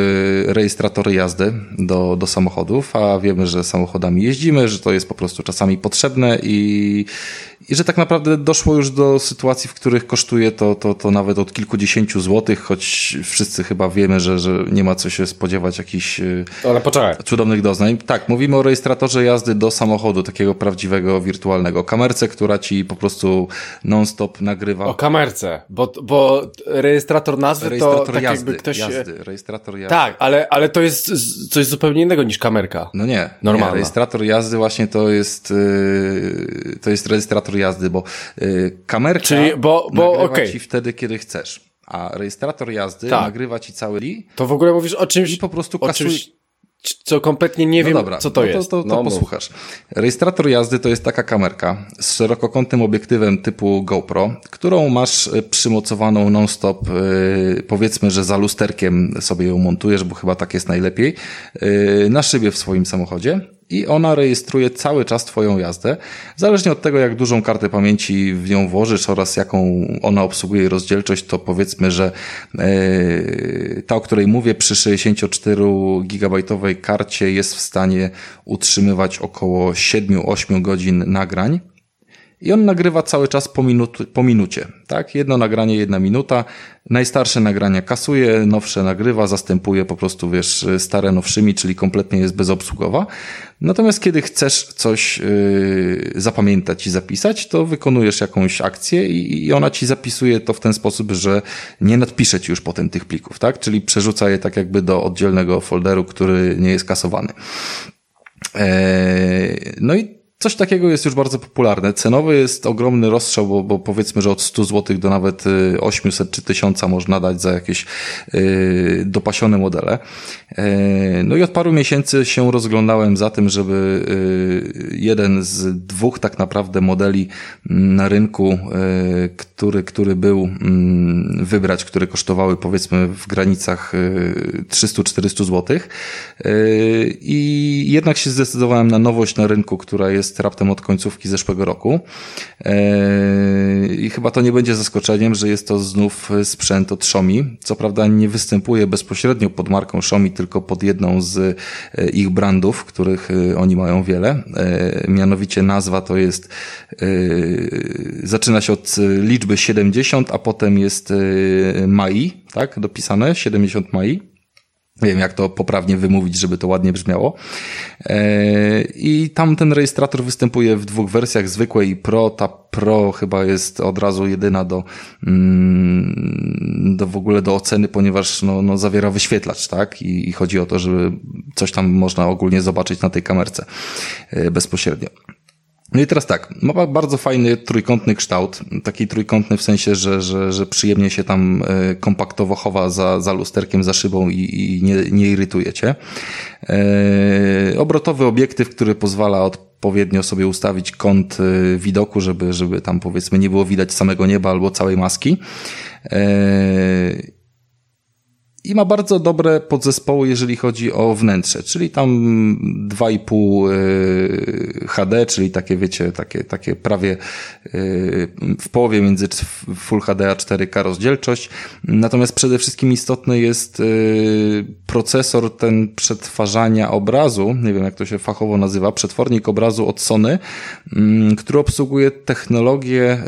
rejestratory jazdy do, do samochodów, a wiemy, że samochodami jeździmy, że to jest po prostu czasami potrzebne i, i że tak naprawdę doszło już do sytuacji, w których kosztuje to, to, to nawet od kilkudziesięciu złotych, choć wszyscy chyba wiemy, że, że nie ma co się spodziewać jakichś e, Ale poczekaj. cudownych doznań. Tak, mówimy o rejestratorze jazdy do samochodu, takiego prawdziwego, wirtualnego. Kamerce, która ci po prostu non-stop nagrywa. O kamerce, bo, bo rejestrator nazwy rejestrator to tak jazdy, jakby ktoś... jazdy, rejestrator jazdy. Tak, ale, ale to jest coś zupełnie innego niż kamerka. No nie, Normalna. nie. Rejestrator jazdy właśnie to jest, yy, to jest rejestrator jazdy, bo yy, kamerka Czyli- bo- bo- nagrywa okej. ci wtedy, kiedy chcesz. A rejestrator jazdy Tak. nagrywa ci cały li To w ogóle mówisz o czymś... i po prostu kasuje, czymś, co kompletnie nie wiem, no dobra, co to no jest. To, to, to No, posłuchasz. Rejestrator jazdy to jest taka kamerka z szerokokątnym obiektywem typu GoPro, którą masz e, przymocowaną non-stop, e, powiedzmy, że za lusterkiem sobie ją montujesz, bo chyba tak jest najlepiej, e, na szybie w swoim samochodzie. I ona rejestruje cały czas Twoją jazdę, zależnie od tego, jak dużą kartę pamięci w nią włożysz oraz jaką ona obsługuje rozdzielczość, to powiedzmy, że e, ta, o której mówię, przy 64 gigabajtowej karcie jest w stanie utrzymywać około 7-8 godzin nagrań. I on nagrywa cały czas po, minut, po minucie, tak? Jedno nagranie, jedna minuta. Najstarsze nagrania kasuje, nowsze nagrywa, zastępuje po prostu, wiesz, stare nowszymi, czyli kompletnie jest bezobsługowa. Natomiast kiedy chcesz coś yy, zapamiętać i zapisać, to wykonujesz jakąś akcję i, i ona ci zapisuje to w ten sposób, że nie nadpisze ci już potem tych plików, tak? Czyli przerzuca je tak jakby do oddzielnego folderu, który nie jest kasowany. Eee, No i coś takiego jest już bardzo popularne. Cenowy jest ogromny rozstrzał, bo, bo powiedzmy, że od 100 zł do nawet y, 800 czy 1000 można dać za jakieś y, dopasione modele. Eee, No i od paru miesięcy się rozglądałem za tym, żeby y, jeden z dwóch tak naprawdę modeli mm, na rynku, y, który, który był mm, wybrać, które kosztowały powiedzmy w granicach y, 300-400 zł. Y, I jednak się zdecydowałem na nowość na rynku, która jest raptem od końcówki zeszłego roku. Y, I chyba to nie będzie zaskoczeniem, że jest to znów sprzęt od Xiaomi. Co prawda nie występuje bezpośrednio pod marką Xiaomi, tylko pod jedną z y, ich brandów, których y, oni mają wiele. Y, Mianowicie nazwa to jest, y, zaczyna się od liczby 70, a potem jest Mai, tak, dopisane, 70 Mai. Nie wiem, jak to poprawnie wymówić, żeby to ładnie brzmiało. E, I tam ten rejestrator występuje w dwóch wersjach, zwykłej i Pro. Ta Pro chyba jest od razu jedyna do, mm, do w ogóle do oceny, ponieważ no, no, zawiera wyświetlacz, tak? I, I chodzi o to, żeby coś tam można ogólnie zobaczyć na tej kamerce e, bezpośrednio. No i teraz tak, ma bardzo fajny trójkątny kształt, taki trójkątny w sensie, że, że, że przyjemnie się tam e, kompaktowo chowa za, za lusterkiem, za szybą i, i nie, nie irytuje cię. E, obrotowy obiektyw, który pozwala odpowiednio sobie ustawić kąt e, widoku, żeby, żeby tam powiedzmy nie było widać samego nieba albo całej maski. I ma bardzo dobre podzespoły, jeżeli chodzi o wnętrze, czyli tam 2,5 y, HD, czyli takie, wiecie, takie, takie prawie y, w połowie między Full HD a 4K rozdzielczość. Natomiast przede wszystkim istotny jest y, procesor ten przetwarzania obrazu, nie wiem jak to się fachowo nazywa, przetwornik obrazu od Sony, mm, który obsługuje technologię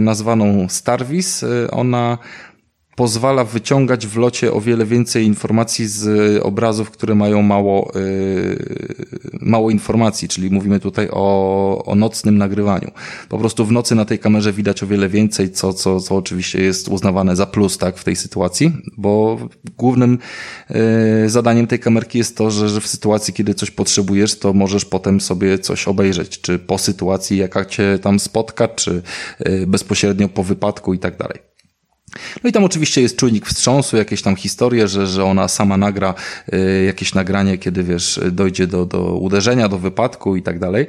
nazwaną Starvis. Ona pozwala wyciągać w locie o wiele więcej informacji z obrazów, które mają mało, yy, mało informacji, czyli mówimy tutaj o, o nocnym nagrywaniu. Po prostu w nocy na tej kamerze widać o wiele więcej, co, co, co oczywiście jest uznawane za plus tak, w tej sytuacji, bo głównym yy, zadaniem tej kamerki jest to, że, że w sytuacji, kiedy coś potrzebujesz, to możesz potem sobie coś obejrzeć, czy po sytuacji, jaka cię tam spotka, czy yy, bezpośrednio po wypadku i tak dalej. No i tam oczywiście jest czujnik wstrząsu, jakieś tam historie, że, że ona sama nagra y, jakieś nagranie, kiedy wiesz, dojdzie do, do uderzenia, do wypadku i tak dalej.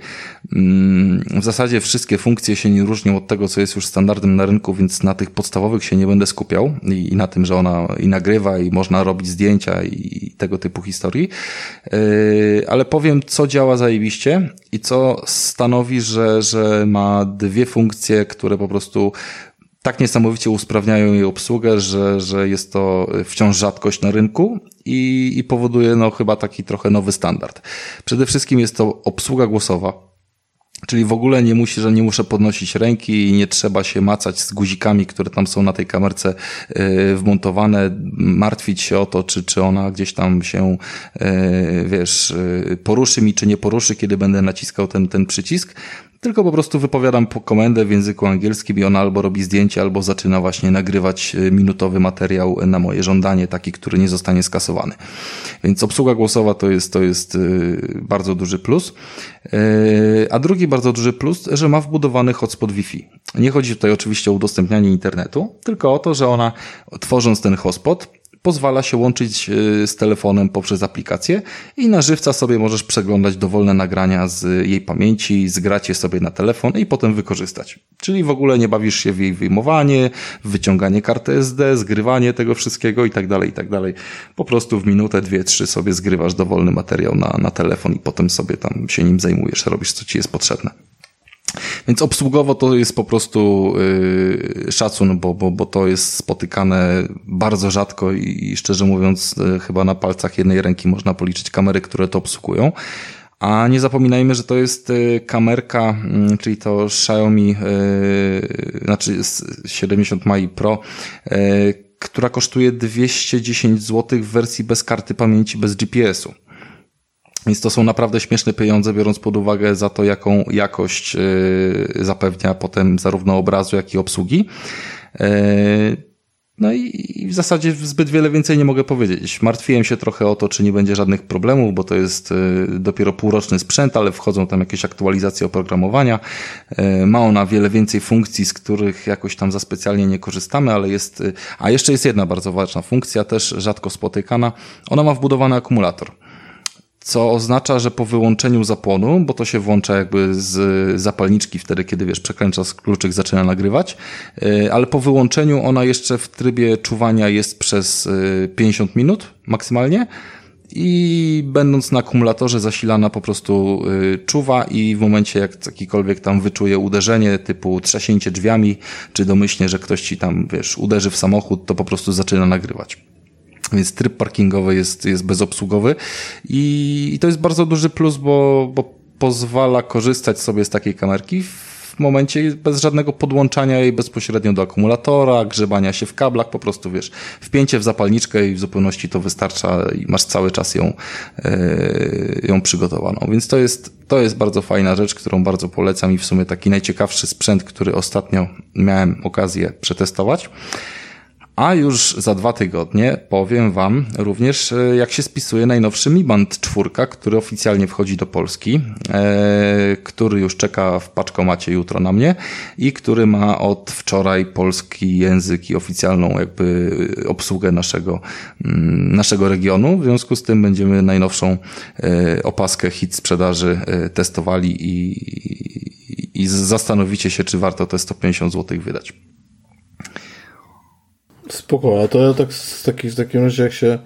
Mm, w zasadzie wszystkie funkcje się nie różnią od tego, co jest już standardem na rynku, więc na tych podstawowych się nie będę skupiał i, i na tym, że ona i nagrywa i można robić zdjęcia i, i tego typu historii. Y, ale powiem, co działa zajebiście i co stanowi, że, że ma dwie funkcje, które po prostu tak niesamowicie usprawniają jej obsługę, że, że jest to wciąż rzadkość na rynku i, i powoduje no, chyba taki trochę nowy standard. Przede wszystkim jest to obsługa głosowa, Czyli w ogóle nie musi, że nie muszę podnosić ręki i nie trzeba się macać z guzikami, które tam są na tej kamerce y, wmontowane, martwić się o to, czy, czy ona gdzieś tam się, y, wiesz, y, poruszy mi, czy nie poruszy, kiedy będę naciskał ten, ten przycisk tylko po prostu wypowiadam po komendę w języku angielskim i ona albo robi zdjęcie, albo zaczyna właśnie nagrywać e, minutowy materiał na moje żądanie, taki, który nie zostanie skasowany. Więc obsługa głosowa to jest, to jest e, bardzo duży plus. E, a drugi bardzo duży plus, że ma wbudowany hotspot Wi-Fi. Nie chodzi tutaj oczywiście o udostępnianie internetu, tylko o to, że ona tworząc ten hotspot pozwala się łączyć e, z telefonem poprzez aplikację i na żywca sobie możesz przeglądać dowolne nagrania z jej pamięci, zgrać je sobie na telefon i potem wykorzystać. Czyli w ogóle nie bawisz się w jej wyjmowanie, wyciąganie karty SD, zgrywanie tego wszystkiego i tak dalej, i tak dalej. Po prostu w minutę, dwie, trzy sobie zgrywasz dowolny materiał na, na telefon i potem sobie tam się nim zajmujesz, robisz co ci jest potrzebne. Więc obsługowo to jest po prostu yy, szacun, bo, bo, bo to jest spotykane bardzo rzadko i, i szczerze mówiąc, yy, chyba na palcach jednej ręki można policzyć kamery, które to obsługują. A nie zapominajmy, że to jest yy, kamerka, yy, czyli to Xiaomi, yy, znaczy 70 Mai Pro, yy, która kosztuje 210 zł w wersji bez karty pamięci, bez GPS-u. Więc to są naprawdę śmieszne pieniądze, biorąc pod uwagę za to, jaką jakość y, zapewnia potem zarówno obrazu, jak i obsługi. Y, no i w zasadzie zbyt wiele więcej nie mogę powiedzieć. Martwiłem się trochę o to, czy nie będzie żadnych problemów, bo to jest y, dopiero półroczny sprzęt, ale wchodzą tam jakieś aktualizacje oprogramowania. Ma ona wiele więcej funkcji, z których jakoś tam za specjalnie nie korzystamy, ale jest, a jeszcze jest jedna bardzo ważna funkcja, też rzadko spotykana. Ona ma wbudowany akumulator co oznacza, że po wyłączeniu zapłonu, bo to się włącza jakby z zapalniczki wtedy, kiedy wiesz, przekręcasz kluczyk, zaczyna nagrywać, y, ale po wyłączeniu ona jeszcze w trybie czuwania jest przez 50 y, minut maksymalnie i będąc na akumulatorze zasilana po prostu y, czuwa i w momencie jak jakikolwiek tam wyczuje uderzenie typu trzasięcie drzwiami, czy domyślnie, że ktoś ci tam, wiesz, uderzy w samochód, to po prostu zaczyna nagrywać. Więc tryb parkingowy jest, jest bezobsługowy i, i to jest bardzo duży plus, bo, bo pozwala korzystać sobie z takiej kamerki w momencie bez żadnego podłączania jej bezpośrednio do akumulatora, grzebania się w kablach, po prostu wiesz, wpięcie w zapalniczkę i w zupełności to wystarcza i masz cały czas ją, yy, ją przygotowaną. Więc to jest, to jest bardzo fajna rzecz, którą bardzo polecam i w sumie taki najciekawszy sprzęt, który ostatnio miałem okazję przetestować. A już za dwa tygodnie powiem Wam również, e, jak się spisuje najnowszy Mi Band 4, który oficjalnie wchodzi do Polski, e, który już czeka w paczkomacie jutro na mnie i który ma od wczoraj polski język i oficjalną jakby obsługę naszego, mm, naszego regionu. W związku z tym będziemy najnowszą e, opaskę hit sprzedaży testowali i, i, i zastanowicie się, czy warto te 150 zł wydać. Spoko, a to ja tak z taki, w takim razie jak się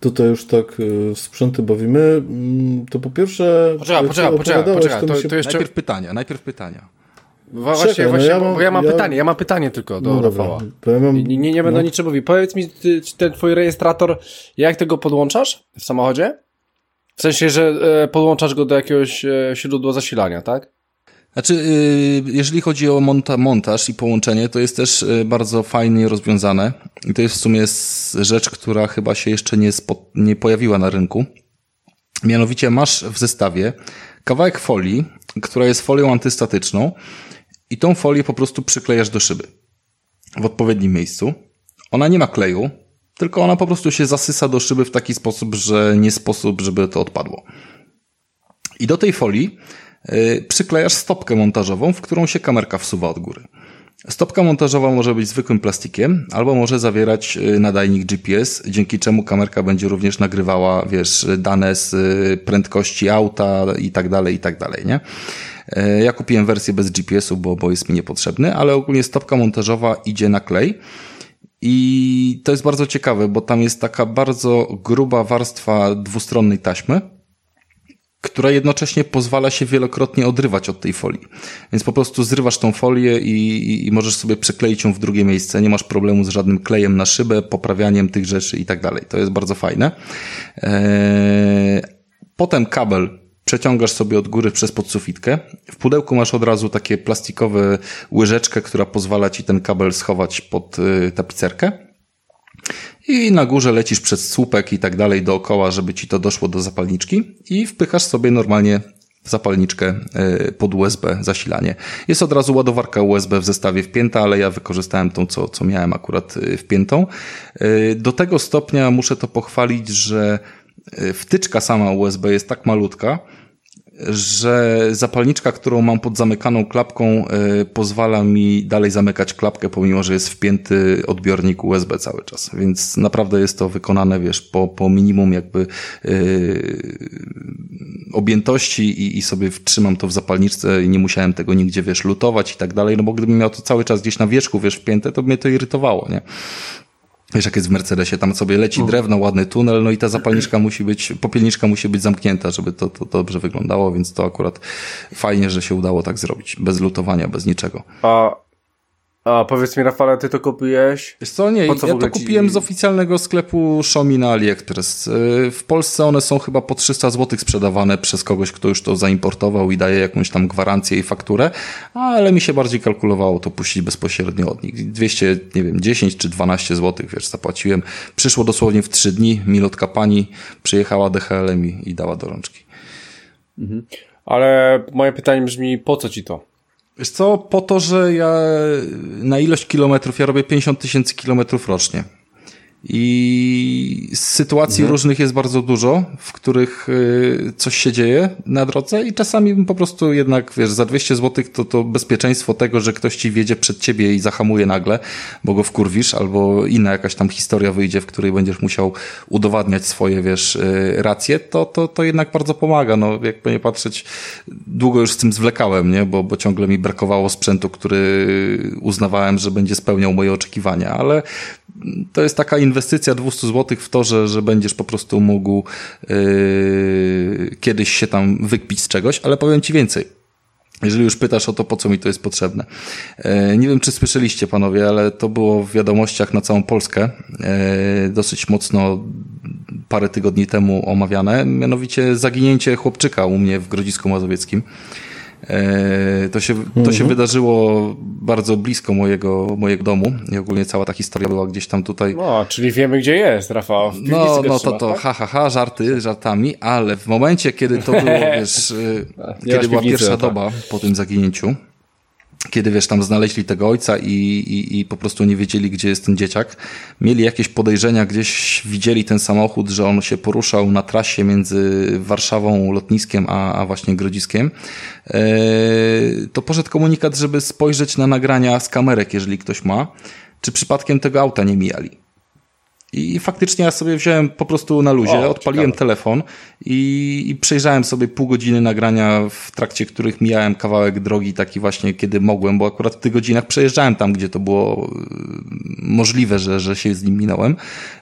tutaj już tak y, w sprzęty bawimy, mm, to po pierwsze... Poczekaj, poczekaj, poczekaj, poczekaj, to, się... to jeszcze... Najpierw pytania, najpierw pytania. Właśnie, Czekaj, właśnie, no ja mam, bo ja mam ja... pytanie, ja mam pytanie tylko do no Rafała. Ja mam... nie, nie, nie będę no. niczym mówił. Powiedz mi, ty, ten twój rejestrator, jak tego podłączasz w samochodzie? W sensie, że e, podłączasz go do jakiegoś e, źródła zasilania, tak? Znaczy, y, jeżeli chodzi o monta montaż i połączenie, to jest też y, bardzo fajnie rozwiązane. I to jest w sumie rzecz, która chyba się jeszcze nie, nie pojawiła na rynku. Mianowicie masz w zestawie kawałek folii, która jest folią antystatyczną i tą folię po prostu przyklejasz do szyby w odpowiednim miejscu. Ona nie ma kleju, tylko ona po prostu się zasysa do szyby w taki sposób, że nie sposób, żeby to odpadło. I do tej folii przyklejasz stopkę montażową, w którą się kamerka wsuwa od góry. Stopka montażowa może być zwykłym plastikiem, albo może zawierać y, nadajnik GPS, dzięki czemu kamerka będzie również nagrywała, wiesz, dane z y, prędkości auta i tak dalej, i tak dalej, nie? Ja kupiłem wersję bez GPS-u, bo, bo jest mi niepotrzebny, ale ogólnie stopka montażowa idzie na klej. I to jest bardzo ciekawe, bo tam jest taka bardzo gruba warstwa dwustronnej taśmy, która jednocześnie pozwala się wielokrotnie odrywać od tej folii. Więc po prostu zrywasz tą folię i, i, i, możesz sobie przykleić ją w drugie miejsce. Nie masz problemu z żadnym klejem na szybę, poprawianiem tych rzeczy i tak dalej. To jest bardzo fajne. Eee, potem kabel przeciągasz sobie od góry przez podsufitkę. W pudełku masz od razu takie plastikowe łyżeczkę, która pozwala ci ten kabel schować pod y, tapicerkę. I na górze lecisz przez słupek i tak dalej dookoła, żeby ci to doszło do zapalniczki i wpychasz sobie normalnie zapalniczkę y, pod USB zasilanie. Jest od razu ładowarka USB w zestawie wpięta, ale ja wykorzystałem tą, co, co miałem akurat y, wpiętą. Do tego stopnia muszę to pochwalić, że wtyczka sama USB jest tak malutka, że zapalniczka, którą mam pod zamykaną klapką, y, pozwala mi dalej zamykać klapkę, pomimo że jest wpięty odbiornik USB cały czas. Więc naprawdę jest to wykonane, wiesz, po, po minimum jakby yy, objętości i, i sobie trzymam to w zapalniczce i nie musiałem tego nigdzie, wiesz, lutować i tak dalej, no bo gdybym miał to cały czas gdzieś na wierzchu, wiesz, wpięte, to mnie to irytowało, nie? Wiesz, jak jest w Mercedesie, tam sobie leci mm. drewno, ładny tunel, no i ta zapalniczka musi być, popielniczka musi być zamknięta, żeby to, to dobrze wyglądało, więc to akurat fajnie, że się udało tak zrobić. Bez lutowania, bez niczego. A a powiedz mi, Rafale, ty to kupiłeś? Wiesz co, nie, ja to kupiłem ci... z oficjalnego sklepu Xiaomi na AliExpress. Y, w Polsce one są chyba po 300 zł sprzedawane przez kogoś, kto już to zaimportował i daje jakąś tam gwarancję i fakturę, ale mi się bardziej kalkulowało to puścić bezpośrednio od nich. 200, nie wiem, 10 czy 12 zł, wiesz, zapłaciłem. Przyszło dosłownie w 3 dni, milotka pani przyjechała DHL-em i, i dała do rączki. Mhm. Ale moje pytanie brzmi, po co ci to? Wiesz co, po to, że ja na ilość kilometrów, ja robię 50 tysięcy kilometrów rocznie. I sytuacji mhm. różnych jest bardzo dużo, w których y, coś się dzieje na drodze i czasami po prostu jednak, wiesz, za 200 zł to, to bezpieczeństwo tego, że ktoś ci wiedzie przed ciebie i zahamuje nagle, bo go wkurwisz, albo inna jakaś tam historia wyjdzie, w której będziesz musiał udowadniać swoje, wiesz, y, racje, to, to, to jednak bardzo pomaga. No, jakby nie patrzeć, długo już z tym zwlekałem, nie, bo, bo ciągle mi brakowało sprzętu, który uznawałem, że będzie spełniał moje oczekiwania, ale to jest taka inwestycja 200 zł w to, że, że będziesz po prostu mógł yy, kiedyś się tam wykpić z czegoś, ale powiem Ci więcej. Jeżeli już pytasz o to, po co mi to jest potrzebne. Yy, nie wiem, czy słyszeliście, panowie, ale to było w wiadomościach na całą Polskę yy, dosyć mocno parę tygodni temu omawiane, mianowicie zaginięcie chłopczyka u mnie w Grodzisku Mazowieckim. E, to się, to się mhm. wydarzyło bardzo blisko mojego, mojego domu i ogólnie cała ta historia była gdzieś tam tutaj. No, czyli wiemy gdzie jest, Rafał. No, no to to, tak? ha, ha, ha, żarty, żartami, ale w momencie, kiedy to było, wiesz, kiedy była pierwsza tak. doba po tym zaginięciu, kiedy wiesz, tam znaleźli tego ojca i, i, i po prostu nie wiedzieli, gdzie jest ten dzieciak. Mieli jakieś podejrzenia, gdzieś widzieli ten samochód, że on się poruszał na trasie między Warszawą, lotniskiem, a, a właśnie Grodziskiem. Eee, to poszedł komunikat, żeby spojrzeć na nagrania z kamerek, jeżeli ktoś ma, czy przypadkiem tego auta nie mijali. I faktycznie ja sobie wziąłem po prostu na luzie, O, odpaliłem ciekawe. telefon i, i przejrzałem sobie pół godziny nagrania, w trakcie których mijałem kawałek drogi, taki właśnie kiedy mogłem, bo akurat w tych godzinach przejeżdżałem tam, gdzie to było y, możliwe, że, że się z nim minąłem.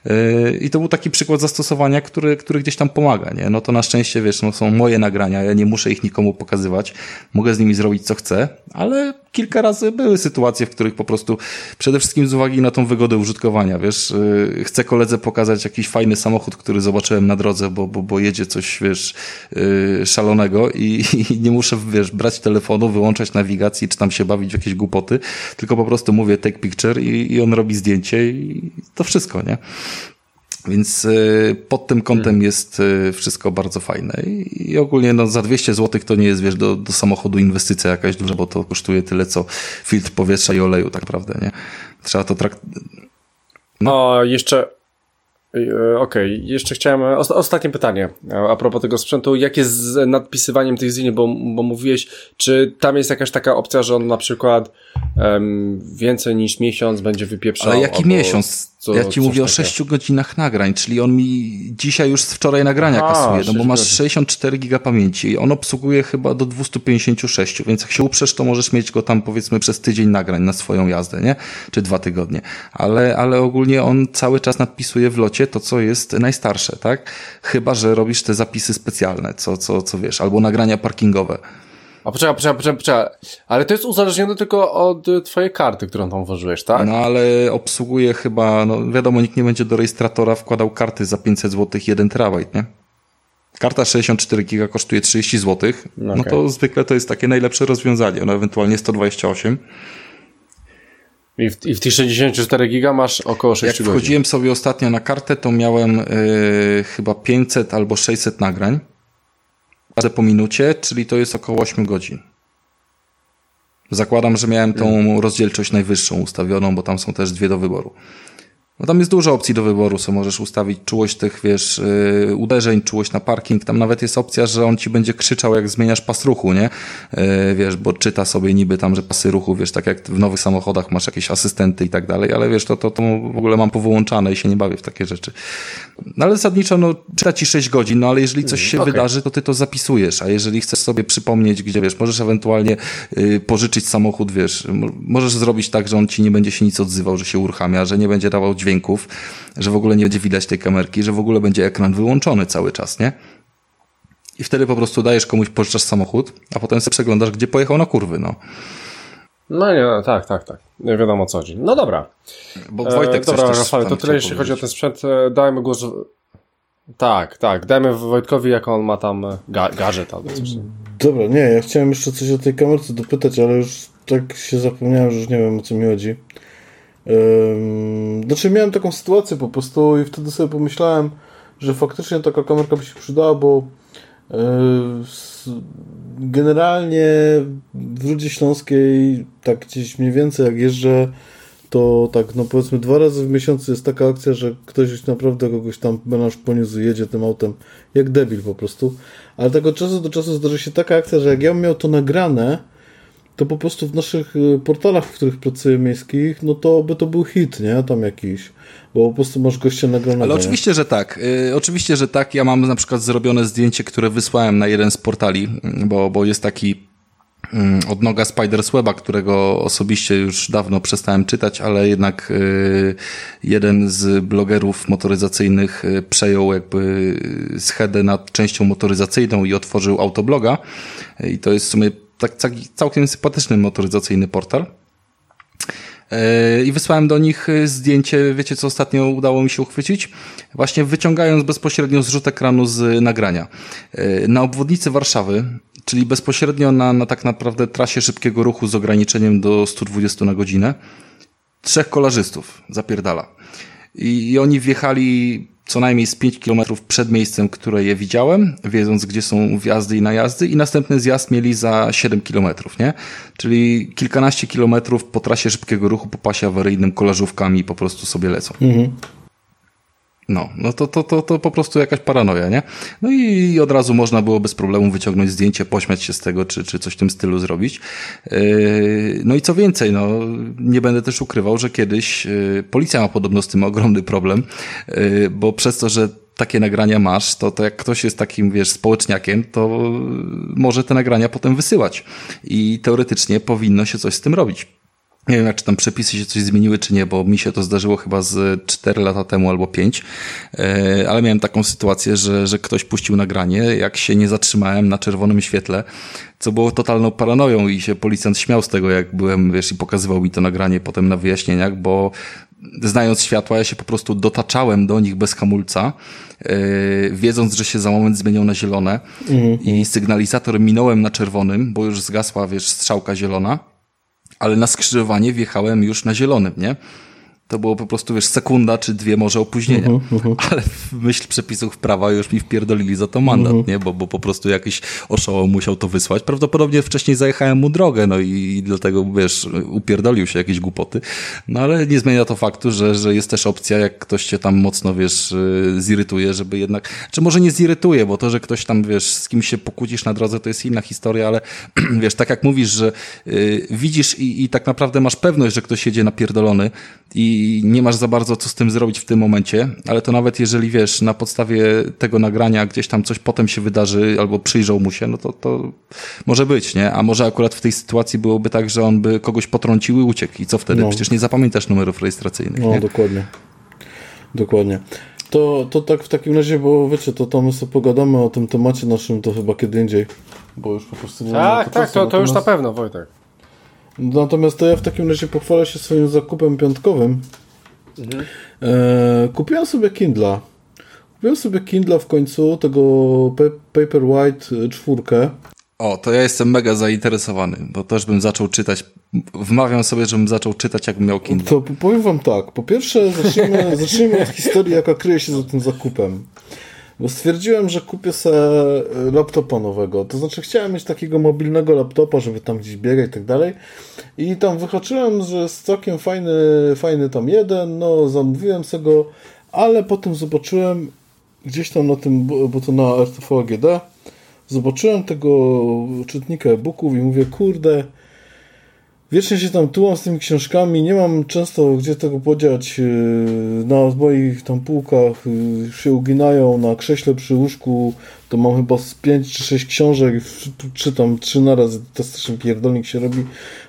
Y, I to był taki przykład zastosowania, który, który gdzieś tam pomaga, nie? No to na szczęście, wiesz, no są moje nagrania, ja nie muszę ich nikomu pokazywać, mogę z nimi zrobić co chcę, ale kilka razy były sytuacje, w których po prostu przede wszystkim z uwagi na tą wygodę użytkowania, wiesz, yy, chcę koledze pokazać jakiś fajny samochód, który zobaczyłem na drodze, bo, bo, bo jedzie coś, wiesz, yy, szalonego i, i nie muszę, wiesz, brać telefonu, wyłączać nawigacji, czy tam się bawić w jakieś głupoty, tylko po prostu mówię take picture i, i on robi zdjęcie i to wszystko, nie? Więc y, pod tym kątem Hmm. jest y, wszystko bardzo fajne. I, i ogólnie no, za 200 zł to nie jest, wiesz, do, do samochodu inwestycja jakaś duża, bo to kosztuje tyle, co filtr powietrza i oleju, tak naprawdę, nie? Trzeba to trakt... No, jeszcze. e, Okej, jeszcze chciałem. Osta ostatnie pytanie a- a propos tego sprzętu. Jak jest z nadpisywaniem tych zdjęć? Bo, bo mówiłeś, czy tam jest jakaś taka opcja, że on na przykład em, więcej niż miesiąc będzie wypieprzał? Ale jaki miesiąc? Co- ja ci mówię o takiego? 6 godzinach nagrań, czyli on mi dzisiaj już z wczoraj nagrania Aha, kasuje, no bo masz godzin. 64 giga pamięci i on obsługuje chyba do 256, więc jak się uprzesz, to możesz mieć go tam powiedzmy przez tydzień nagrań na swoją jazdę, nie? Czy dwa tygodnie. Ale, ale ogólnie on cały czas nadpisuje w locie to, co jest najstarsze, tak? Chyba, że robisz te zapisy specjalne, co, co, co wiesz, albo nagrania parkingowe. A poczekaj, poczekaj, poczekaj, poczekaj. Ale to jest uzależnione tylko od y, twojej karty, którą tam włożyłeś, tak? No ale obsługuje chyba, no wiadomo, nikt nie będzie do rejestratora wkładał karty za 500 zł 1 terabajt, nie? Karta 64 giga kosztuje 30 zł, no Okej. to zwykle to jest takie najlepsze rozwiązanie, no ewentualnie 128. I w, I w tych 64 giga masz około 6 Jak godzin. wchodziłem sobie ostatnio na kartę, to miałem yy, chyba 500 albo 600 nagrań razy po minucie, czyli to jest około 8 godzin. Zakładam, że miałem tą rozdzielczość najwyższą ustawioną, bo tam są też dwie do wyboru. No tam jest dużo opcji do wyboru, co możesz ustawić czułość tych, wiesz, yy, uderzeń, czułość na parking. Tam nawet jest opcja, że on ci będzie krzyczał, jak zmieniasz pas ruchu, nie? Yy, wiesz, bo czyta sobie niby tam, że pasy ruchu, wiesz, tak jak w nowych samochodach masz jakieś asystenty i tak dalej, ale wiesz, to, to, to w ogóle mam powyłączane i się nie bawię w takie rzeczy. No ale zasadniczo, no, czyta ci 6 godzin, no ale jeżeli coś się okej. wydarzy, to ty to zapisujesz, a jeżeli chcesz sobie przypomnieć, gdzie, wiesz, możesz ewentualnie yy, pożyczyć samochód, wiesz, mo- możesz zrobić tak, że on ci nie będzie się nic odzywał, że się uruchamia, że nie będzie dawał dźwięków, że w ogóle nie będzie widać tej kamerki, że w ogóle będzie ekran wyłączony cały czas, nie? I wtedy po prostu dajesz komuś, pożyczasz samochód, a potem sobie przeglądasz, gdzie pojechał na kurwy, no. No nie, no, tak, tak, tak. Nie wiadomo o co chodzi. No dobra. Bo Wojtek e, dobra, Rafale, to tyle jeśli chodzi o ten sprzęt. E, Dajmy głos. Tak, tak. Dajmy Wojtkowi, jak on ma tam e, ga gadżet albo coś. Dobra, nie, ja chciałem jeszcze coś o tej kamerce dopytać, ale już tak się zapomniałem, że już nie wiem o co mi chodzi. Znaczy miałem taką sytuację po prostu i wtedy sobie pomyślałem, że faktycznie taka kamerka by się przydała, bo s- generalnie w Rudzie Śląskiej tak gdzieś mniej więcej jak jeżdżę, to tak no powiedzmy dwa razy w miesiącu jest taka akcja, że ktoś już naprawdę kogoś tam menaż poniósł jedzie tym autem jak debil po prostu. Ale tak od czasu do czasu zdarzy się taka akcja, że jak ja bym miał to nagrane, to po prostu w naszych y, portalach, w których pracuję miejskich, no to by to był hit, nie? Tam jakiś. Bo po prostu masz gościa nagranego. Ale oczywiście, że tak. Y, oczywiście, że tak. Ja mam na przykład zrobione zdjęcie, które wysłałem na jeden z portali, mm, bo, bo jest taki mm, odnoga Spidersweba, którego osobiście już dawno przestałem czytać, ale jednak y, jeden z blogerów motoryzacyjnych y, przejął jakby schedę nad częścią motoryzacyjną i otworzył autobloga. I to jest w sumie tak, tak, całkiem sympatyczny motoryzacyjny portal. Yy, I wysłałem do nich y, zdjęcie, wiecie co ostatnio udało mi się uchwycić? Właśnie wyciągając bezpośrednio zrzut ekranu z nagrania. Yy, Na obwodnicy Warszawy, czyli bezpośrednio na, na tak naprawdę trasie szybkiego ruchu z ograniczeniem do 120 na godzinę, trzech kolarzystów zapierdala. I, I oni wjechali co najmniej z 5 km przed miejscem, które je widziałem, wiedząc, gdzie są wjazdy i najazdy, i następny zjazd mieli za 7 km, nie? Czyli kilkanaście kilometrów po trasie szybkiego ruchu, po pasie awaryjnym, kolażówkami po prostu sobie lecą. No, no to, to, to, to po prostu jakaś paranoja, nie? No i od razu można było bez problemu wyciągnąć zdjęcie, pośmiać się z tego, czy, czy coś w tym stylu zrobić. Yy, no i co więcej, no, nie będę też ukrywał, że kiedyś yy, policja ma podobno z tym ogromny problem, yy, bo przez to, że takie nagrania masz, to, to jak ktoś jest takim, wiesz, społeczniakiem, to może te nagrania potem wysyłać. I teoretycznie powinno się coś z tym robić. Nie wiem, czy tam przepisy się coś zmieniły, czy nie, bo mi się to zdarzyło chyba z 4 lata temu albo 5, e, ale miałem taką sytuację, że, że ktoś puścił nagranie, jak się nie zatrzymałem na czerwonym świetle, co było totalną paranoją i się policjant śmiał z tego, jak byłem, wiesz, i pokazywał mi to nagranie potem na wyjaśnieniach, bo znając światła, ja się po prostu dotaczałem do nich bez hamulca, yy, wiedząc, że się za moment zmienią na zielone. Mm. i sygnalizator minąłem na czerwonym, bo już zgasła, wiesz, strzałka zielona ale na skrzyżowanie wjechałem już na zielonym, nie? To było po prostu, wiesz, sekunda czy dwie może opóźnienia. Uh -huh, uh -huh. Ale w myśl przepisów prawa już mi wpierdolili za to mandat, uh -huh. nie? Bo, bo po prostu jakiś oszołom musiał to wysłać. Prawdopodobnie wcześniej zajechałem mu drogę, no i dlatego, wiesz, upierdolił się jakieś głupoty. No ale nie zmienia to faktu, że, że jest też opcja, jak ktoś cię tam mocno, wiesz, y, zirytuje, żeby jednak, czy może nie zirytuje, bo to, że ktoś tam, wiesz, z kimś się pokłócisz na drodze, to jest inna historia, ale wiesz, tak jak mówisz, że y, widzisz i, i tak naprawdę masz pewność, że ktoś jedzie napierdolony i i nie masz za bardzo co z tym zrobić w tym momencie, ale to nawet jeżeli wiesz, na podstawie tego nagrania gdzieś tam coś potem się wydarzy albo przyjrzał mu się, no to, to może być, nie? A może akurat w tej sytuacji byłoby tak, że on by kogoś potrącił i uciekł. I co wtedy? No. Przecież nie zapamiętasz numerów rejestracyjnych. No, nie? dokładnie. Dokładnie. To, to tak w takim razie, bo wiecie, to tam my sobie pogadamy o tym temacie naszym to chyba kiedy indziej, bo już po prostu nie Tak, tak, to, to już na pewno, Wojtek. Natomiast to ja w takim razie pochwalę się swoim zakupem piątkowym. Mhm. E, kupiłem sobie Kindla. Kupiłem sobie Kindla w końcu, tego Paperwhite czwórkę. O, to ja jestem mega zainteresowany, bo też bym zaczął czytać. Wmawiam sobie, żebym zaczął czytać, jakbym miał Kindle. To powiem wam tak. Po pierwsze, zacznijmy, zacznijmy od historii, jaka kryje się za tym zakupem. Bo stwierdziłem, że kupię sobie laptopa nowego. To znaczy chciałem mieć takiego mobilnego laptopa, żeby tam gdzieś biegać i tak dalej. I tam wychoczyłem, że jest całkiem fajny, fajny tam jeden, no zamówiłem sobie go, ale potem zobaczyłem gdzieś tam na tym, bo to na RTV AGD, zobaczyłem tego czytnika e-booków i mówię, kurde, Wiecznie się tam tułam z tymi książkami, nie mam często gdzie tego podziać. Yy, na moich tam półkach yy, się uginają, na krześle przy łóżku to mam chyba z 5 czy 6 książek, czytam trzy naraz, to strasznie pierdolnik się robi.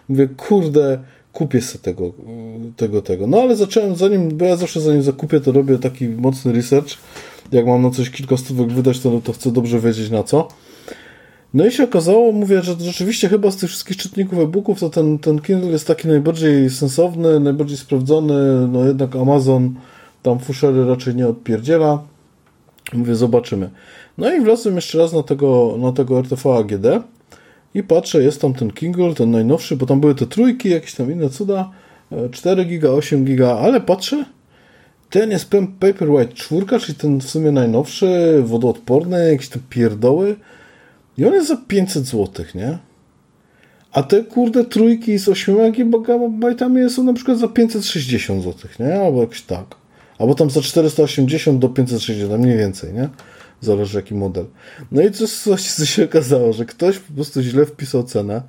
Mówię, kurde, kupię sobie tego, yy, tego, tego. No ale zacząłem zanim, bo ja zawsze zanim zakupię, to robię taki mocny research. Jak mam na coś kilka stówek wydać, to, to chcę dobrze wiedzieć na co. No i się okazało, mówię, że rzeczywiście chyba z tych wszystkich czytników e-booków to ten, ten Kindle jest taki najbardziej sensowny, najbardziej sprawdzony, no jednak Amazon tam fuszery raczej nie odpierdziela. Mówię, zobaczymy. No i wlazłem jeszcze raz na tego, na tego RTV AGD i patrzę, jest tam ten Kindle, ten najnowszy, bo tam były te trójki, jakieś tam inne cuda, 4 giga, 8 giga, ale patrzę, ten jest Paperwhite 4, czyli ten w sumie najnowszy, wodoodporny, jakieś te pierdoły, i on jest za 500 zł, nie? A te kurde trójki z 8 GB są na przykład za 560 zł, nie? Albo jakoś tak. Albo tam za 480 do 560, mniej więcej, nie? Zależy jaki model. No i coś, co się okazało, że ktoś po prostu źle wpisał cenę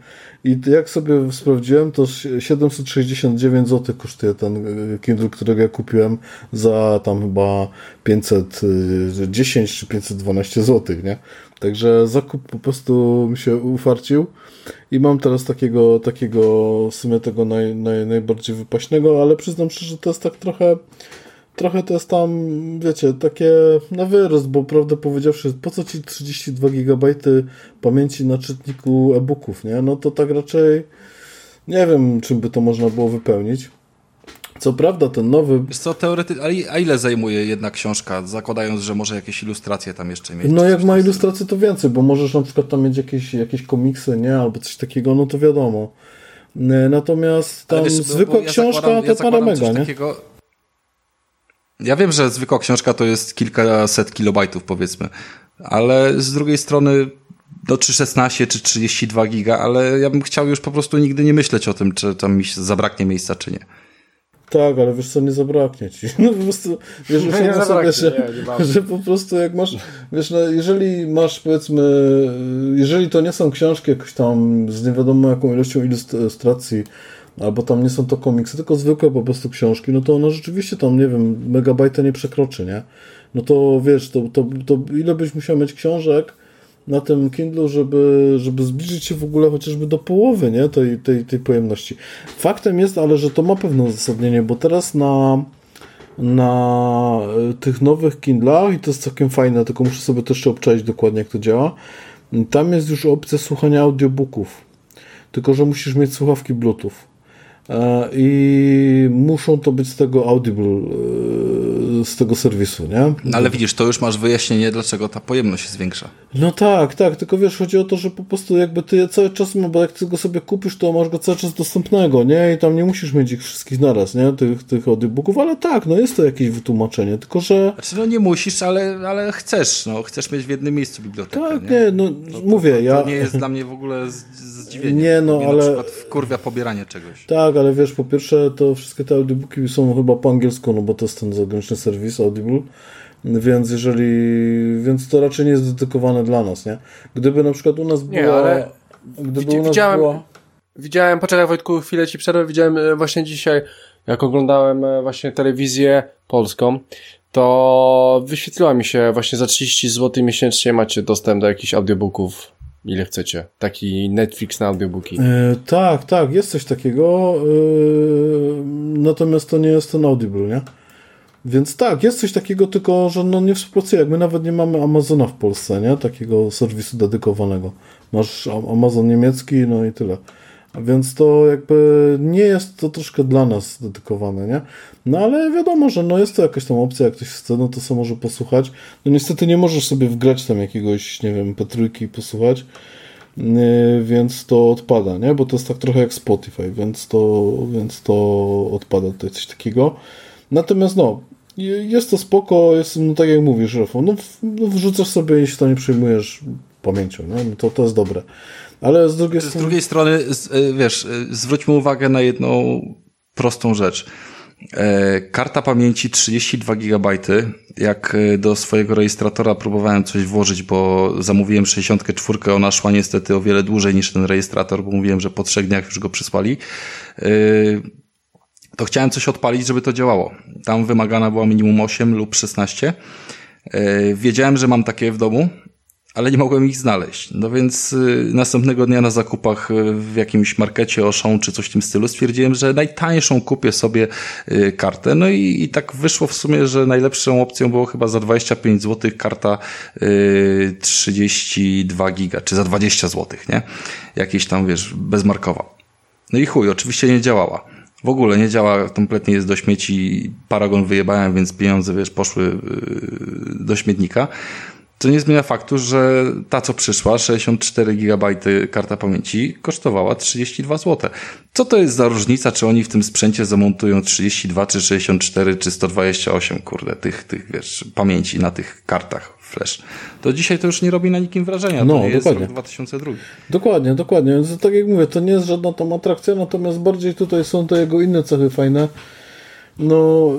i jak sobie sprawdziłem, to 769 zł kosztuje ten e, Kindle, którego ja kupiłem za tam chyba 510 czy 512 zł, nie? Także zakup po prostu mi się ufarcił i mam teraz takiego, takiego w sumie tego naj, naj, najbardziej wypaśnego, ale przyznam szczerze, że to jest tak trochę trochę to jest tam, wiecie, takie na wyrost, bo prawdę powiedziawszy, po co ci 32 GB pamięci na czytniku e-booków, nie? No to tak raczej nie wiem, czym by to można było wypełnić. Co prawda, ten nowy. Wiesz co, teoretycznie, a ile zajmuje jedna książka, zakładając, że może jakieś ilustracje tam jeszcze mieć? No, jak ma ilustracje, to więcej, bo możesz na przykład tam mieć jakieś, jakieś komiksy, nie? Albo coś takiego, no to wiadomo. Natomiast tam wiesz, zwykła ja książka zakładam, ja to parę mega, nie? Takiego... Ja wiem, że zwykła książka to jest kilkaset kilobajtów, powiedzmy, ale z drugiej strony do 316 czy 32 giga, ale ja bym chciał już po prostu nigdy nie myśleć o tym, czy tam mi zabraknie miejsca, czy nie. Tak, ale wiesz co, nie zabraknie ci. No po prostu, wiesz, No no nie sobie, zabraknie, że, nie, nie że po prostu jak masz, wiesz, no, jeżeli masz powiedzmy, jeżeli to nie są książki jakoś tam z nie wiadomo jaką ilością ilustracji, albo tam nie są to komiksy, tylko zwykłe po prostu książki, no to ona rzeczywiście tam, nie wiem, megabajta nie przekroczy, nie? No to wiesz, to, to, to ile byś musiał mieć książek na tym Kindle, żeby, żeby zbliżyć się w ogóle chociażby do połowy, nie? Tej, tej, tej pojemności. Faktem jest, ale że to ma pewne uzasadnienie, bo teraz na na e, tych nowych Kindlach i to jest całkiem fajne, tylko muszę sobie też jeszcze obczaić dokładnie jak to działa. Tam jest już opcja słuchania audiobooków. Tylko, że musisz mieć słuchawki Bluetooth. E, I muszą to być z tego Audible, e, z tego serwisu, nie? No ale widzisz, to już masz wyjaśnienie, dlaczego ta pojemność jest większa. No tak, tak, tylko wiesz, chodzi o to, że po prostu jakby ty cały czas, no bo jak ty go sobie kupisz, to masz go cały czas dostępnego, nie? I tam nie musisz mieć ich wszystkich naraz, nie? Tych, tych audiobooków, ale tak, no jest to jakieś wytłumaczenie, tylko że... Znaczy, no nie musisz, ale, ale chcesz, no chcesz mieć w jednym miejscu bibliotekę, Tak, nie? nie, no To- mówię, to, ja... To nie jest dla mnie w ogóle zdziwienie. Nie, no, ale- Na przykład wkurwia pobieranie czegoś. Tak, ale wiesz, po pierwsze, to wszystkie te audiobooki są chyba po angielsku, no bo to jest ten zagraniczny serwis Audible, więc jeżeli, więc to raczej nie jest dedykowane dla nas, nie? Gdyby na przykład u nas była... Nie, ale Gdyby widzi- u nas widziałem- była... Widziałem, poczekaj Wojtku, chwilę ci przerwę, widziałem e, właśnie dzisiaj, jak oglądałem e, właśnie telewizję polską, to wyświetliła mi się właśnie za 30 zł miesięcznie macie dostęp do jakichś audiobooków, ile chcecie. Taki Netflix na audiobooki. E, tak, tak, jest coś takiego, e, natomiast to nie jest ten Audible, nie? Więc tak, jest coś takiego, tylko że no nie współpracuje. Jak my nawet nie mamy Amazona w Polsce, nie? Takiego serwisu dedykowanego. Masz A- Amazon niemiecki, no i tyle. Więc to jakby nie jest to troszkę dla nas dedykowane, nie? No ale wiadomo, że no jest to jakaś tam opcja, jak ktoś chce, no to sobie może posłuchać. No niestety nie możesz sobie wgrać tam jakiegoś, nie wiem, P3 i posłuchać. Yy, więc to odpada, nie? Bo to jest tak trochę jak Spotify, więc to, więc to odpada coś takiego. Natomiast no, je- jest to spoko, jest, no tak jak mówisz, Rafał, no, no wrzucasz sobie i się to nie przejmujesz pamięcią? No to, to jest dobre. Ale z drugiej Z strony... drugiej strony, y, wiesz, y, zwróćmy uwagę na jedną prostą rzecz. E, Karta pamięci 32 GB. Jak do swojego rejestratora próbowałem coś włożyć, bo zamówiłem 64, ona szła niestety o wiele dłużej niż ten rejestrator, bo mówiłem, że po trzech dniach już go przysłali. To chciałem coś odpalić, żeby to działało. Tam wymagana była minimum 8 lub 16. E, Wiedziałem, że mam takie w domu, ale nie mogłem ich znaleźć. No więc y, następnego dnia na zakupach y, w jakimś markecie Auchan czy coś w tym stylu stwierdziłem, że najtańszą kupię sobie kartę. No i, i tak wyszło w sumie, że najlepszą opcją było chyba za 25 zł karta y, 32 giga, czy za 20 zł, nie? Jakieś tam, wiesz, bezmarkowa. No i chuj, oczywiście nie działała. W ogóle nie działa, kompletnie jest do śmieci. Paragon wyjebałem, więc pieniądze, wiesz, poszły yy, do śmietnika. Co nie zmienia faktu, że ta, co przyszła, 64 GB karta pamięci, kosztowała 32 zł. Co to jest za różnica, czy oni w tym sprzęcie zamontują 32, czy 64, czy 128, kurde, tych, tych, wiesz, pamięci na tych kartach flash. To dzisiaj to już nie robi na nikim wrażenia. No, to jest dokładnie. rok 2002. Dokładnie, dokładnie. Więc tak jak mówię, to nie jest żadna tam atrakcja, natomiast bardziej tutaj są te jego inne cechy fajne. No,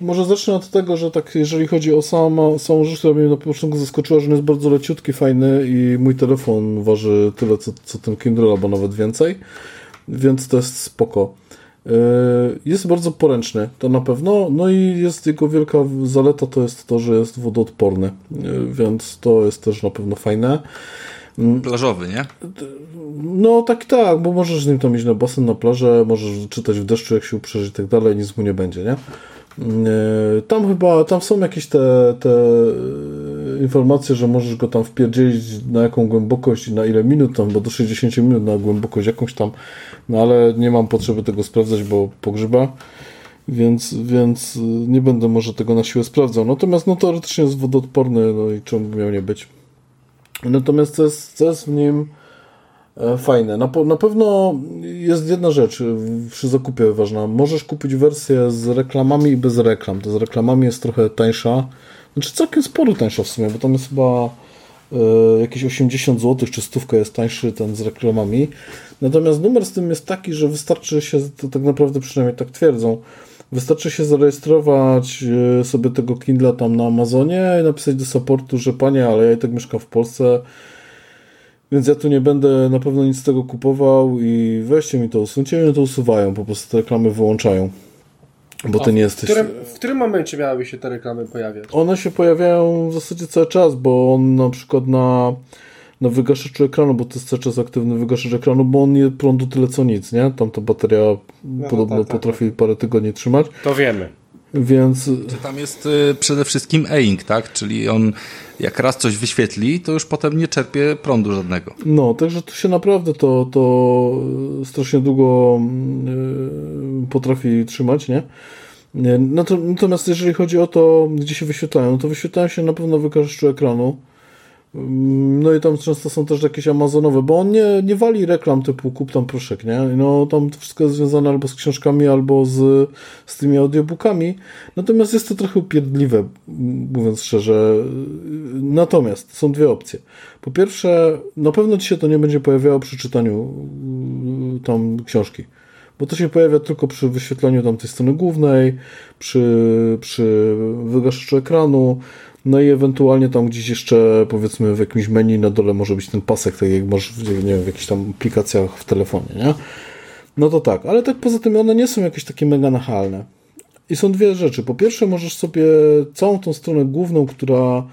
y, może zacznę od tego, że tak, jeżeli chodzi o samą, samą rzecz, która mnie na początku zaskoczyła, że on jest bardzo leciutki, fajny i mój telefon waży tyle, co, co ten Kindle, albo nawet więcej, więc to jest spoko. Y, Jest bardzo poręczny, to na pewno, no i jest jego wielka zaleta, to jest to, że jest wodoodporny, y, więc to jest też na pewno fajne. Plażowy, nie? No tak, tak, bo możesz z nim tam iść na basen, na plażę, możesz czytać w deszczu, jak się uprzesz i tak dalej, nic mu nie będzie, nie? Yy, Tam chyba, tam są jakieś te, te informacje, że możesz go tam wpierdzielić na jaką głębokość i na ile minut, tam, bo do 60 minut na głębokość jakąś tam, no ale nie mam potrzeby tego sprawdzać, bo pogrzyba, więc, więc yy, nie będę może tego na siłę sprawdzał. Natomiast no teoretycznie jest wodoodporny, no i czemu miał nie być. Natomiast co jest, co jest w nim e, fajne? Na, na pewno jest jedna rzecz e, przy zakupie ważna. Możesz kupić wersję z reklamami i bez reklam. To z reklamami jest trochę tańsza. Znaczy całkiem sporo tańsza w sumie, bo tam jest chyba e, jakieś 80 zł czy stówka jest tańszy ten z reklamami. Natomiast numer z tym jest taki, że wystarczy się, to tak naprawdę przynajmniej tak twierdzą, Wystarczy się zarejestrować e, sobie tego Kindla tam na Amazonie i napisać do supportu, że panie, ale ja i tak mieszkam w Polsce, więc ja tu nie będę na pewno nic z tego kupował i weźcie mi to, usuńcie mi to usuwają, po prostu te reklamy wyłączają. Bo ty nie jesteś. W którym, w którym momencie miałyby się te reklamy pojawiać? One się pojawiają w zasadzie cały czas, bo on na przykład na, na wygaszaczu ekranu, bo to jest cały czas aktywny wygaszacz ekranu, bo on nie prądu tyle co nic, nie? Tam ta bateria no podobno tak, tak, potrafi parę tygodni trzymać. To wiemy. Więc Czy tam jest y, przede wszystkim e-ink, tak? Czyli on jak raz coś wyświetli, to już potem nie czerpie prądu żadnego. no, także tu się naprawdę to, to strasznie długo yy, potrafi trzymać, nie? No to, natomiast jeżeli chodzi o to, gdzie się wyświetlają, no to wyświetlają się na pewno w wygaszaczu ekranu. Mm, No i tam często są też jakieś amazonowe, bo on nie, nie wali reklam typu kup tam proszek, nie? No tam to wszystko jest związane albo z książkami, albo z, z tymi audiobookami. Natomiast jest to trochę upierdliwe, mówiąc szczerze. Natomiast są dwie opcje. Po pierwsze, na pewno ci się to nie będzie pojawiało przy czytaniu y, tam książki. Bo to się pojawia tylko przy wyświetlaniu tam tej strony głównej, przy, przy wygaszaczu ekranu, no i ewentualnie tam gdzieś jeszcze powiedzmy w jakimś menu na dole może być ten pasek, tak jak masz w- nie wiem, w jakichś tam aplikacjach w telefonie, nie? No to tak, ale tak poza tym one nie są jakieś takie mega nachalne. I są dwie rzeczy. Po pierwsze możesz sobie całą tą stronę główną, która,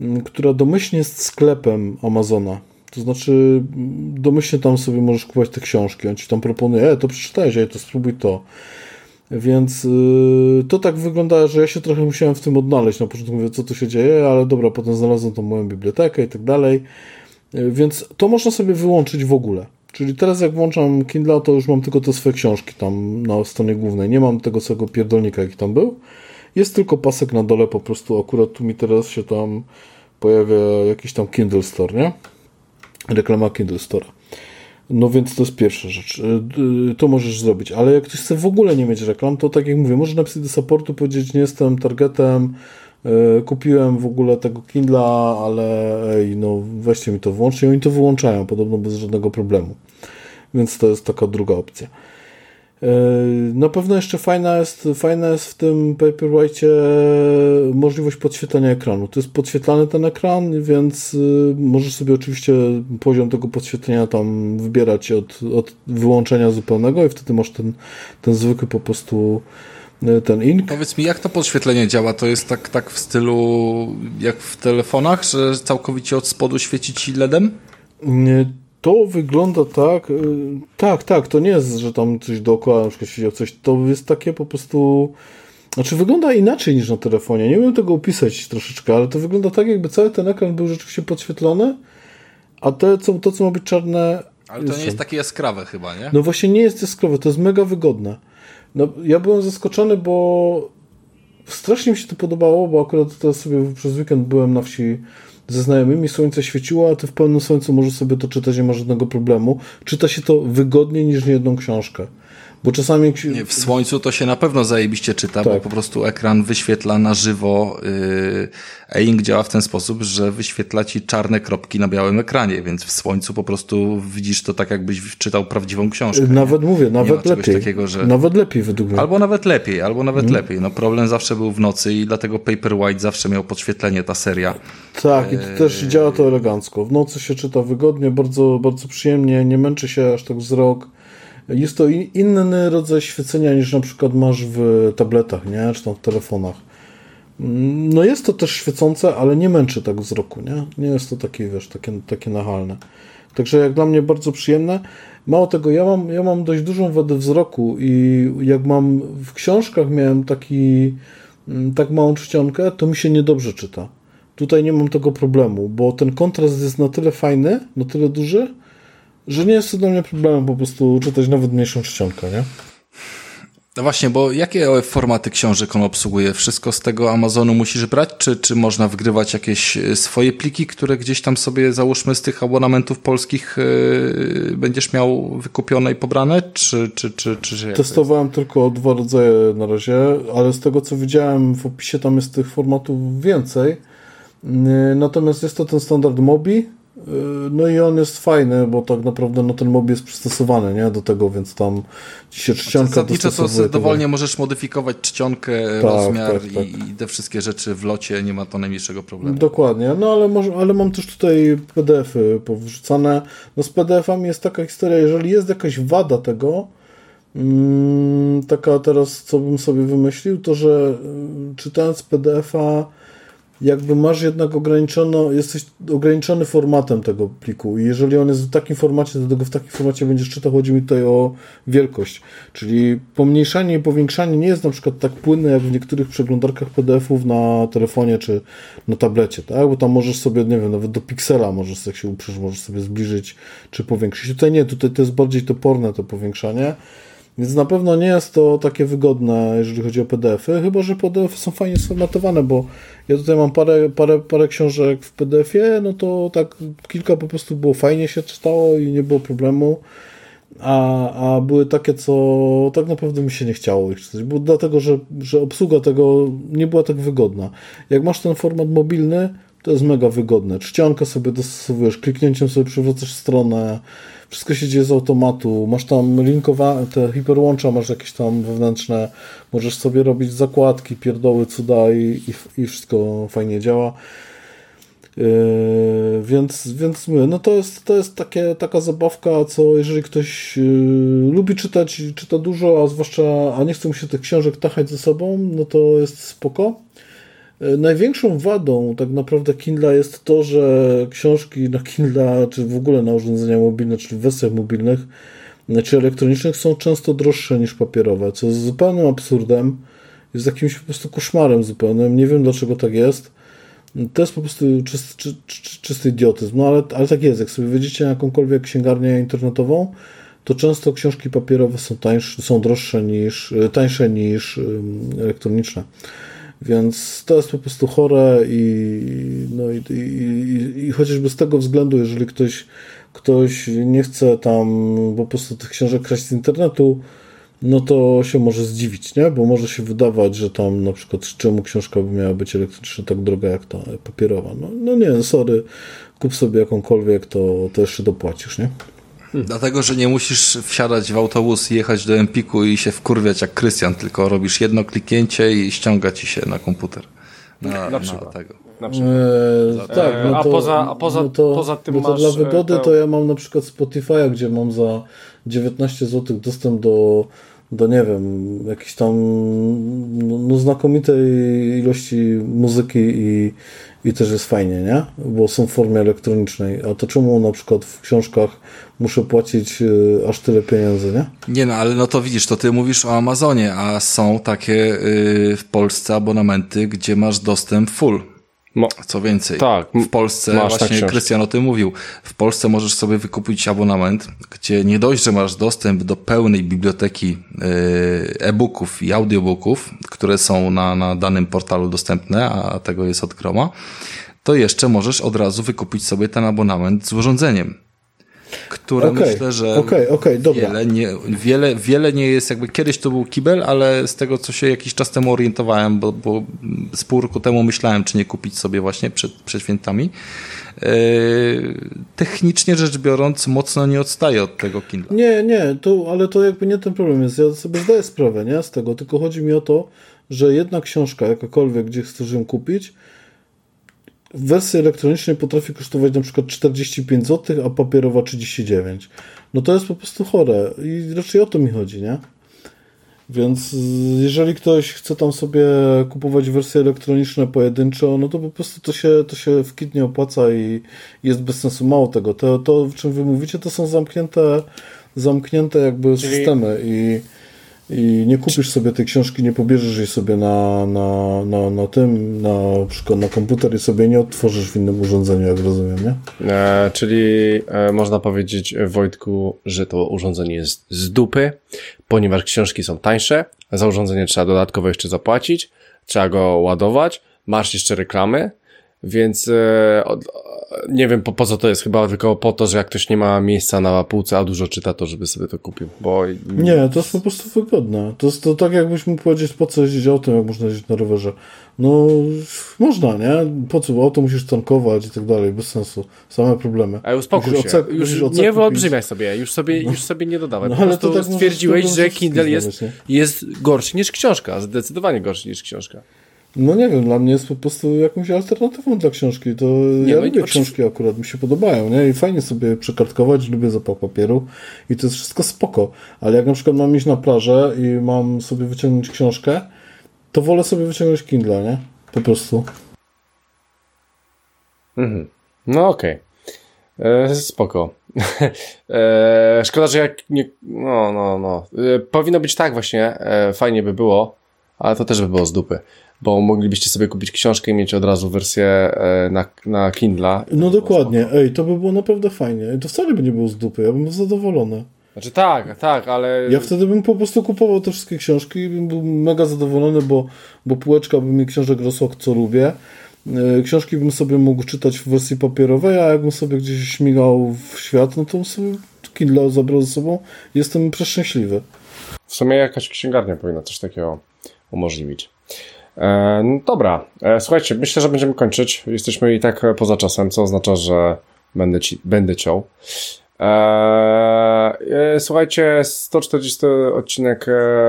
m, która domyślnie jest sklepem Amazona, to znaczy m, domyślnie tam sobie możesz kupować te książki. On ci tam proponuje, e, to przeczytałeś, ej, to spróbuj to. Więc yy, to tak wygląda, że ja się trochę musiałem w tym odnaleźć. Na początku mówię, co tu się dzieje, ale dobra, potem znalazłem tą moją bibliotekę i tak dalej. Yy, Więc to można sobie wyłączyć w ogóle. Czyli teraz jak włączam Kindle, to już mam tylko te swoje książki tam na stronie głównej. Nie mam tego całego pierdolnika, jaki tam był. Jest tylko pasek na dole, po prostu akurat tu mi teraz się tam pojawia jakiś tam Kindle Store, nie? Reklama Kindle Store. No więc to jest pierwsza rzecz. Y, y, To możesz zrobić, ale jak ktoś chce w ogóle nie mieć reklam, to tak jak mówię, możesz napisać do supportu, powiedzieć, nie jestem targetem, y, kupiłem w ogóle tego Kindla, ale ej, no weźcie mi to włącznie. Oni to wyłączają, podobno bez żadnego problemu. Więc to jest taka druga opcja. Yy, Na pewno jeszcze fajna jest, fajna jest w tym Paperwhite możliwość podświetlania ekranu. To jest podświetlany ten ekran, więc yy, możesz sobie oczywiście poziom tego podświetlenia tam wybierać od, od wyłączenia zupełnego i wtedy masz ten, ten zwykły po prostu ten ink. Powiedz mi, jak to podświetlenie działa? To jest tak, tak w stylu jak w telefonach, że całkowicie od spodu świeci ci LEDem? Nie, To wygląda tak, y, tak, tak, to nie jest, że tam coś dookoła na przykład siedział coś, to jest takie po prostu, znaczy wygląda inaczej niż na telefonie, nie umiem tego opisać troszeczkę, ale to wygląda tak, jakby cały ten ekran był rzeczywiście podświetlony, a te, co, to co ma być czarne... Ale to nie jest takie jaskrawe chyba, nie? No właśnie nie jest jaskrawe, to jest mega wygodne. No, ja byłem zaskoczony, bo strasznie mi się to podobało, bo akurat teraz sobie przez weekend byłem na wsi ze znajomymi, słońce świeciło, a ty w pełnym słońcu możesz sobie to czytać, nie ma żadnego problemu. Czyta się to wygodniej niż niejedną książkę. Bo czasami... Nie, w słońcu to się na pewno zajebiście czyta, Tak. bo po prostu ekran wyświetla na żywo. Yy, e-ink działa w ten sposób, że wyświetla ci czarne kropki na białym ekranie, więc w słońcu po prostu widzisz to tak, jakbyś czytał prawdziwą książkę. Nawet mówię, Nie ma nawet lepiej. takiego, że- Nawet lepiej według mnie. Albo nawet lepiej, albo nawet Mhm. lepiej. No problem zawsze był w nocy i dlatego Paperwhite zawsze miał podświetlenie, ta seria. Tak, i to też działa to elegancko. W nocy się czyta wygodnie, bardzo, bardzo przyjemnie, nie męczy się aż tak wzrok. Jest to inny rodzaj świecenia niż na przykład masz w tabletach, nie? Czy tam w telefonach. Mm, No jest to też świecące, ale nie męczy tak wzroku, nie? Nie jest to takie, wiesz, takie, takie nachalne. Także jak dla mnie bardzo przyjemne. Mało tego, ja mam, ja mam dość dużą wadę wzroku i jak mam w książkach miałem taki mm, tak małą czcionkę, to mi się niedobrze czyta. Tutaj nie mam tego problemu, bo ten kontrast jest na tyle fajny, na tyle duży, że nie jest to dla mnie problemem po prostu czytać nawet mniejszą czcionkę, nie? No właśnie, bo jakie formaty książek on obsługuje? Wszystko z tego Amazonu musisz brać, czy, czy można wgrywać jakieś e, swoje pliki, które gdzieś tam sobie załóżmy z tych abonamentów polskich yy, będziesz miał wykupione i pobrane, czy, czy, czy, czy, czy? Testowałem tylko dwa rodzaje na razie, ale z tego co widziałem w opisie tam jest tych formatów więcej. Natomiast jest to ten standard Mobi No i on jest fajny, bo tak naprawdę no, ten mob jest przystosowany nie? do tego, więc tam ci się czcionka Zasadniczo to dowolnie możesz modyfikować czcionkę, tak, rozmiar tak, tak. I, te wszystkie rzeczy w locie, nie ma to najmniejszego problemu. Dokładnie, no ale, może, ale mam też tutaj PDF-y powrzucane. No z PDF-ami jest taka historia, jeżeli jest jakaś wada tego, mm, taka teraz, co bym sobie wymyślił, to że y, czytając PDF-a jakby masz jednak ograniczono, jesteś ograniczony formatem tego pliku i jeżeli on jest w takim formacie, to tego w takim formacie będziesz czytał, chodzi mi tutaj o wielkość, czyli pomniejszanie i powiększanie nie jest na przykład tak płynne jak w niektórych przeglądarkach PDF-ów na telefonie czy na tablecie, tak, bo tam możesz sobie, nie wiem, nawet do piksela możesz, jak się uprzesz, możesz sobie zbliżyć czy powiększyć. Tutaj nie, tutaj to jest bardziej toporne to powiększanie, więc na pewno nie jest to takie wygodne, jeżeli chodzi o PDF-y, chyba że PDF-y są fajnie sformatowane, bo ja tutaj mam parę, parę, parę książek w PDF-ie, no to tak kilka po prostu było fajnie się czytało i nie było problemu, a, a były takie, co tak naprawdę mi się nie chciało ich czytać, bo dlatego, że, że obsługa tego nie była tak wygodna. Jak masz ten format mobilny, to jest mega wygodne. Czcionkę sobie dostosowujesz, kliknięciem sobie przywracasz stronę, wszystko się dzieje z automatu, masz tam linkowane, te hiperłącza masz jakieś tam wewnętrzne, możesz sobie robić zakładki, pierdoły, cuda i, i, i wszystko fajnie działa. Yy, więc, więc my, no to jest, to jest takie, taka zabawka, co jeżeli ktoś yy, lubi czytać, czyta dużo, a zwłaszcza, a nie chce mu się tych książek tachać ze sobą, no to jest spoko. E, największą wadą tak naprawdę Kindle jest to, że książki na Kindle, czy w ogóle na urządzenia mobilne, czy wersjach mobilnych, czy elektronicznych są często droższe niż papierowe, co jest zupełnym absurdem, jest jakimś po prostu koszmarem zupełnym. Nie wiem dlaczego tak jest. To jest po prostu czysty, czy, czy, czysty idiotyzm, no ale, ale tak jest. Jak sobie wejdziecie na jakąkolwiek księgarnię internetową, to często książki papierowe są, tańsze, są droższe niż, tańsze niż elektroniczne. Więc to jest po prostu chore i, no i, i, i, chociażby z tego względu, jeżeli ktoś, ktoś nie chce tam po prostu tych książek kraść z internetu, no to się może zdziwić, nie? Bo może się wydawać, że tam na przykład czemu książka by miała być elektryczna tak droga jak ta papierowa. No, no nie, sorry, kup sobie jakąkolwiek, to, to jeszcze dopłacisz, nie? Dlatego, że nie musisz wsiadać w autobus i jechać do Empiku i się wkurwiać jak Krystian, tylko robisz jedno kliknięcie i ściąga ci się na komputer. Na, na, na tego. Na eee, tak, no to, a poza, a poza, no to, poza tym no to masz... Dla wygody to... to ja mam na przykład Spotify'a, gdzie mam za 19 zł dostęp do do nie wiem, jakiejś tam no, no, znakomitej ilości muzyki i, i też jest fajnie, nie? Bo są w formie elektronicznej. A to czemu na przykład w książkach muszę płacić y, aż tyle pieniędzy, nie? Nie no, ale no to widzisz, to ty mówisz o Amazonie, a są takie y, w Polsce abonamenty, gdzie masz dostęp full. Mo Co więcej, tak, w Polsce, właśnie Krystian o tym mówił, w Polsce możesz sobie wykupić abonament, gdzie nie dość, że masz dostęp do pełnej biblioteki y, e-booków i audiobooków, które są na, na danym portalu dostępne, a tego jest od Chroma, to jeszcze możesz od razu wykupić sobie ten abonament z urządzeniem które okay, myślę, że okay, okay, wiele, nie, wiele, wiele nie jest jakby, kiedyś to był kibel, ale z tego, co się jakiś czas temu orientowałem, bo, bo z pół roku temu myślałem, czy nie kupić sobie właśnie przed, przed świętami, yy, technicznie rzecz biorąc mocno nie odstaje od tego Kindle. Nie, nie, to, ale to jakby nie ten problem jest. Ja sobie zdaję sprawę nie, z tego, tylko chodzi mi o to, że jedna książka, jakakolwiek, gdzie chcesz ją kupić, w wersji elektronicznej potrafi kosztować na przykład 45 zł, a papierowa 39. No to jest po prostu chore i raczej o to mi chodzi, nie? Więc jeżeli ktoś chce tam sobie kupować wersje elektroniczne pojedyncze, no to po prostu to się, to się w kit nie opłaca i jest bez sensu. Mało tego, to, to w czym wy mówicie, to są zamknięte, zamknięte jakby Czyli... systemy i i nie kupisz sobie tej książki, nie pobierzesz jej sobie na, na, na, na tym, na, przykład na komputer i sobie nie odtworzysz w innym urządzeniu, jak rozumiem, nie? E, czyli e, można powiedzieć, Wojtku, że to urządzenie jest z dupy, ponieważ książki są tańsze, za urządzenie trzeba dodatkowo jeszcze zapłacić, trzeba go ładować, masz jeszcze reklamy, Więc e, nie wiem po, po co to jest, chyba tylko po to, że jak ktoś nie ma miejsca na półce, a dużo czyta, to żeby sobie to kupił, bo... Nie, to jest po prostu wygodne. To jest to tak jakbyś mógł powiedzieć, po co jeździć autem, jak można jeździć na rowerze. No, można, nie? Po co? Auto musisz tankować i tak dalej, bez sensu. Same problemy. Ale uspokój Musisz się, już musisz oce nie wyolbrzymiaj sobie, już sobie, już sobie nie dodawaj. No, po ale prostu to tak stwierdziłeś, że Kindle jest, znaleźć, jest gorszy niż książka, zdecydowanie gorszy niż książka. No nie wiem, dla mnie jest po prostu jakąś alternatywą dla książki. To Nie, ja no lubię książki akurat, mi się podobają, nie? I fajnie sobie przekartkować, lubię zapach papieru i to jest wszystko spoko. Ale jak na przykład mam iść na plażę i mam sobie wyciągnąć książkę, to wolę sobie wyciągnąć Kindle, nie? Po prostu. Mhm. No okej. E, Spoko. e, szkoda, że jak nie... No, no, no. E, powinno być tak właśnie, e, fajnie by było, ale to też by było z dupy, bo moglibyście sobie kupić książkę i mieć od razu wersję e, na, na Kindla. No dokładnie, ej, to by było naprawdę fajnie. To wcale by nie było z dupy, ja bym był zadowolony. Znaczy tak, tak, ale... Ja wtedy bym po prostu kupował te wszystkie książki i bym był mega zadowolony, bo, bo półeczka by mi książek rosła, co lubię. Yy, Książki bym sobie mógł czytać w wersji papierowej, a jakbym sobie gdzieś śmigał w świat, no to bym sobie Kindle zabrał ze sobą. Jestem przeszczęśliwy. W sumie jakaś księgarnia powinna coś takiego umożliwić. E, no dobra, e, słuchajcie, myślę, że będziemy kończyć. Jesteśmy i tak poza czasem, co oznacza, że będę, ci, będę ciął. E, e, słuchajcie, 140 odcinek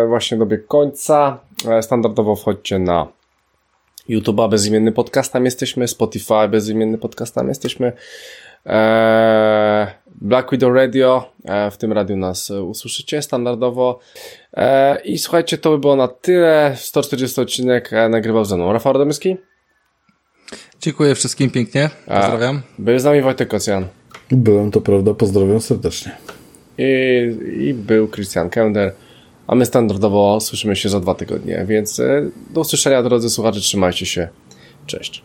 właśnie dobiegł końca. Standardowo wchodźcie na YouTube'a bezimienny podcast, tam jesteśmy, Spotify bezimienny podcast, tam jesteśmy. Eee, Black Widow Radio, e, w tym radiu nas e, usłyszycie standardowo. E, I słuchajcie, to by było na tyle. 140 odcinek e, nagrywał ze mną Rafał Radomyski. Dziękuję wszystkim pięknie. Pozdrawiam. Był z nami Wojtek Kocjan Byłem, to prawda, pozdrawiam serdecznie. i, i był Christian Kender. A my standardowo słyszymy się za dwa tygodnie, więc e, do usłyszenia drodzy słuchacze, trzymajcie się. Cześć.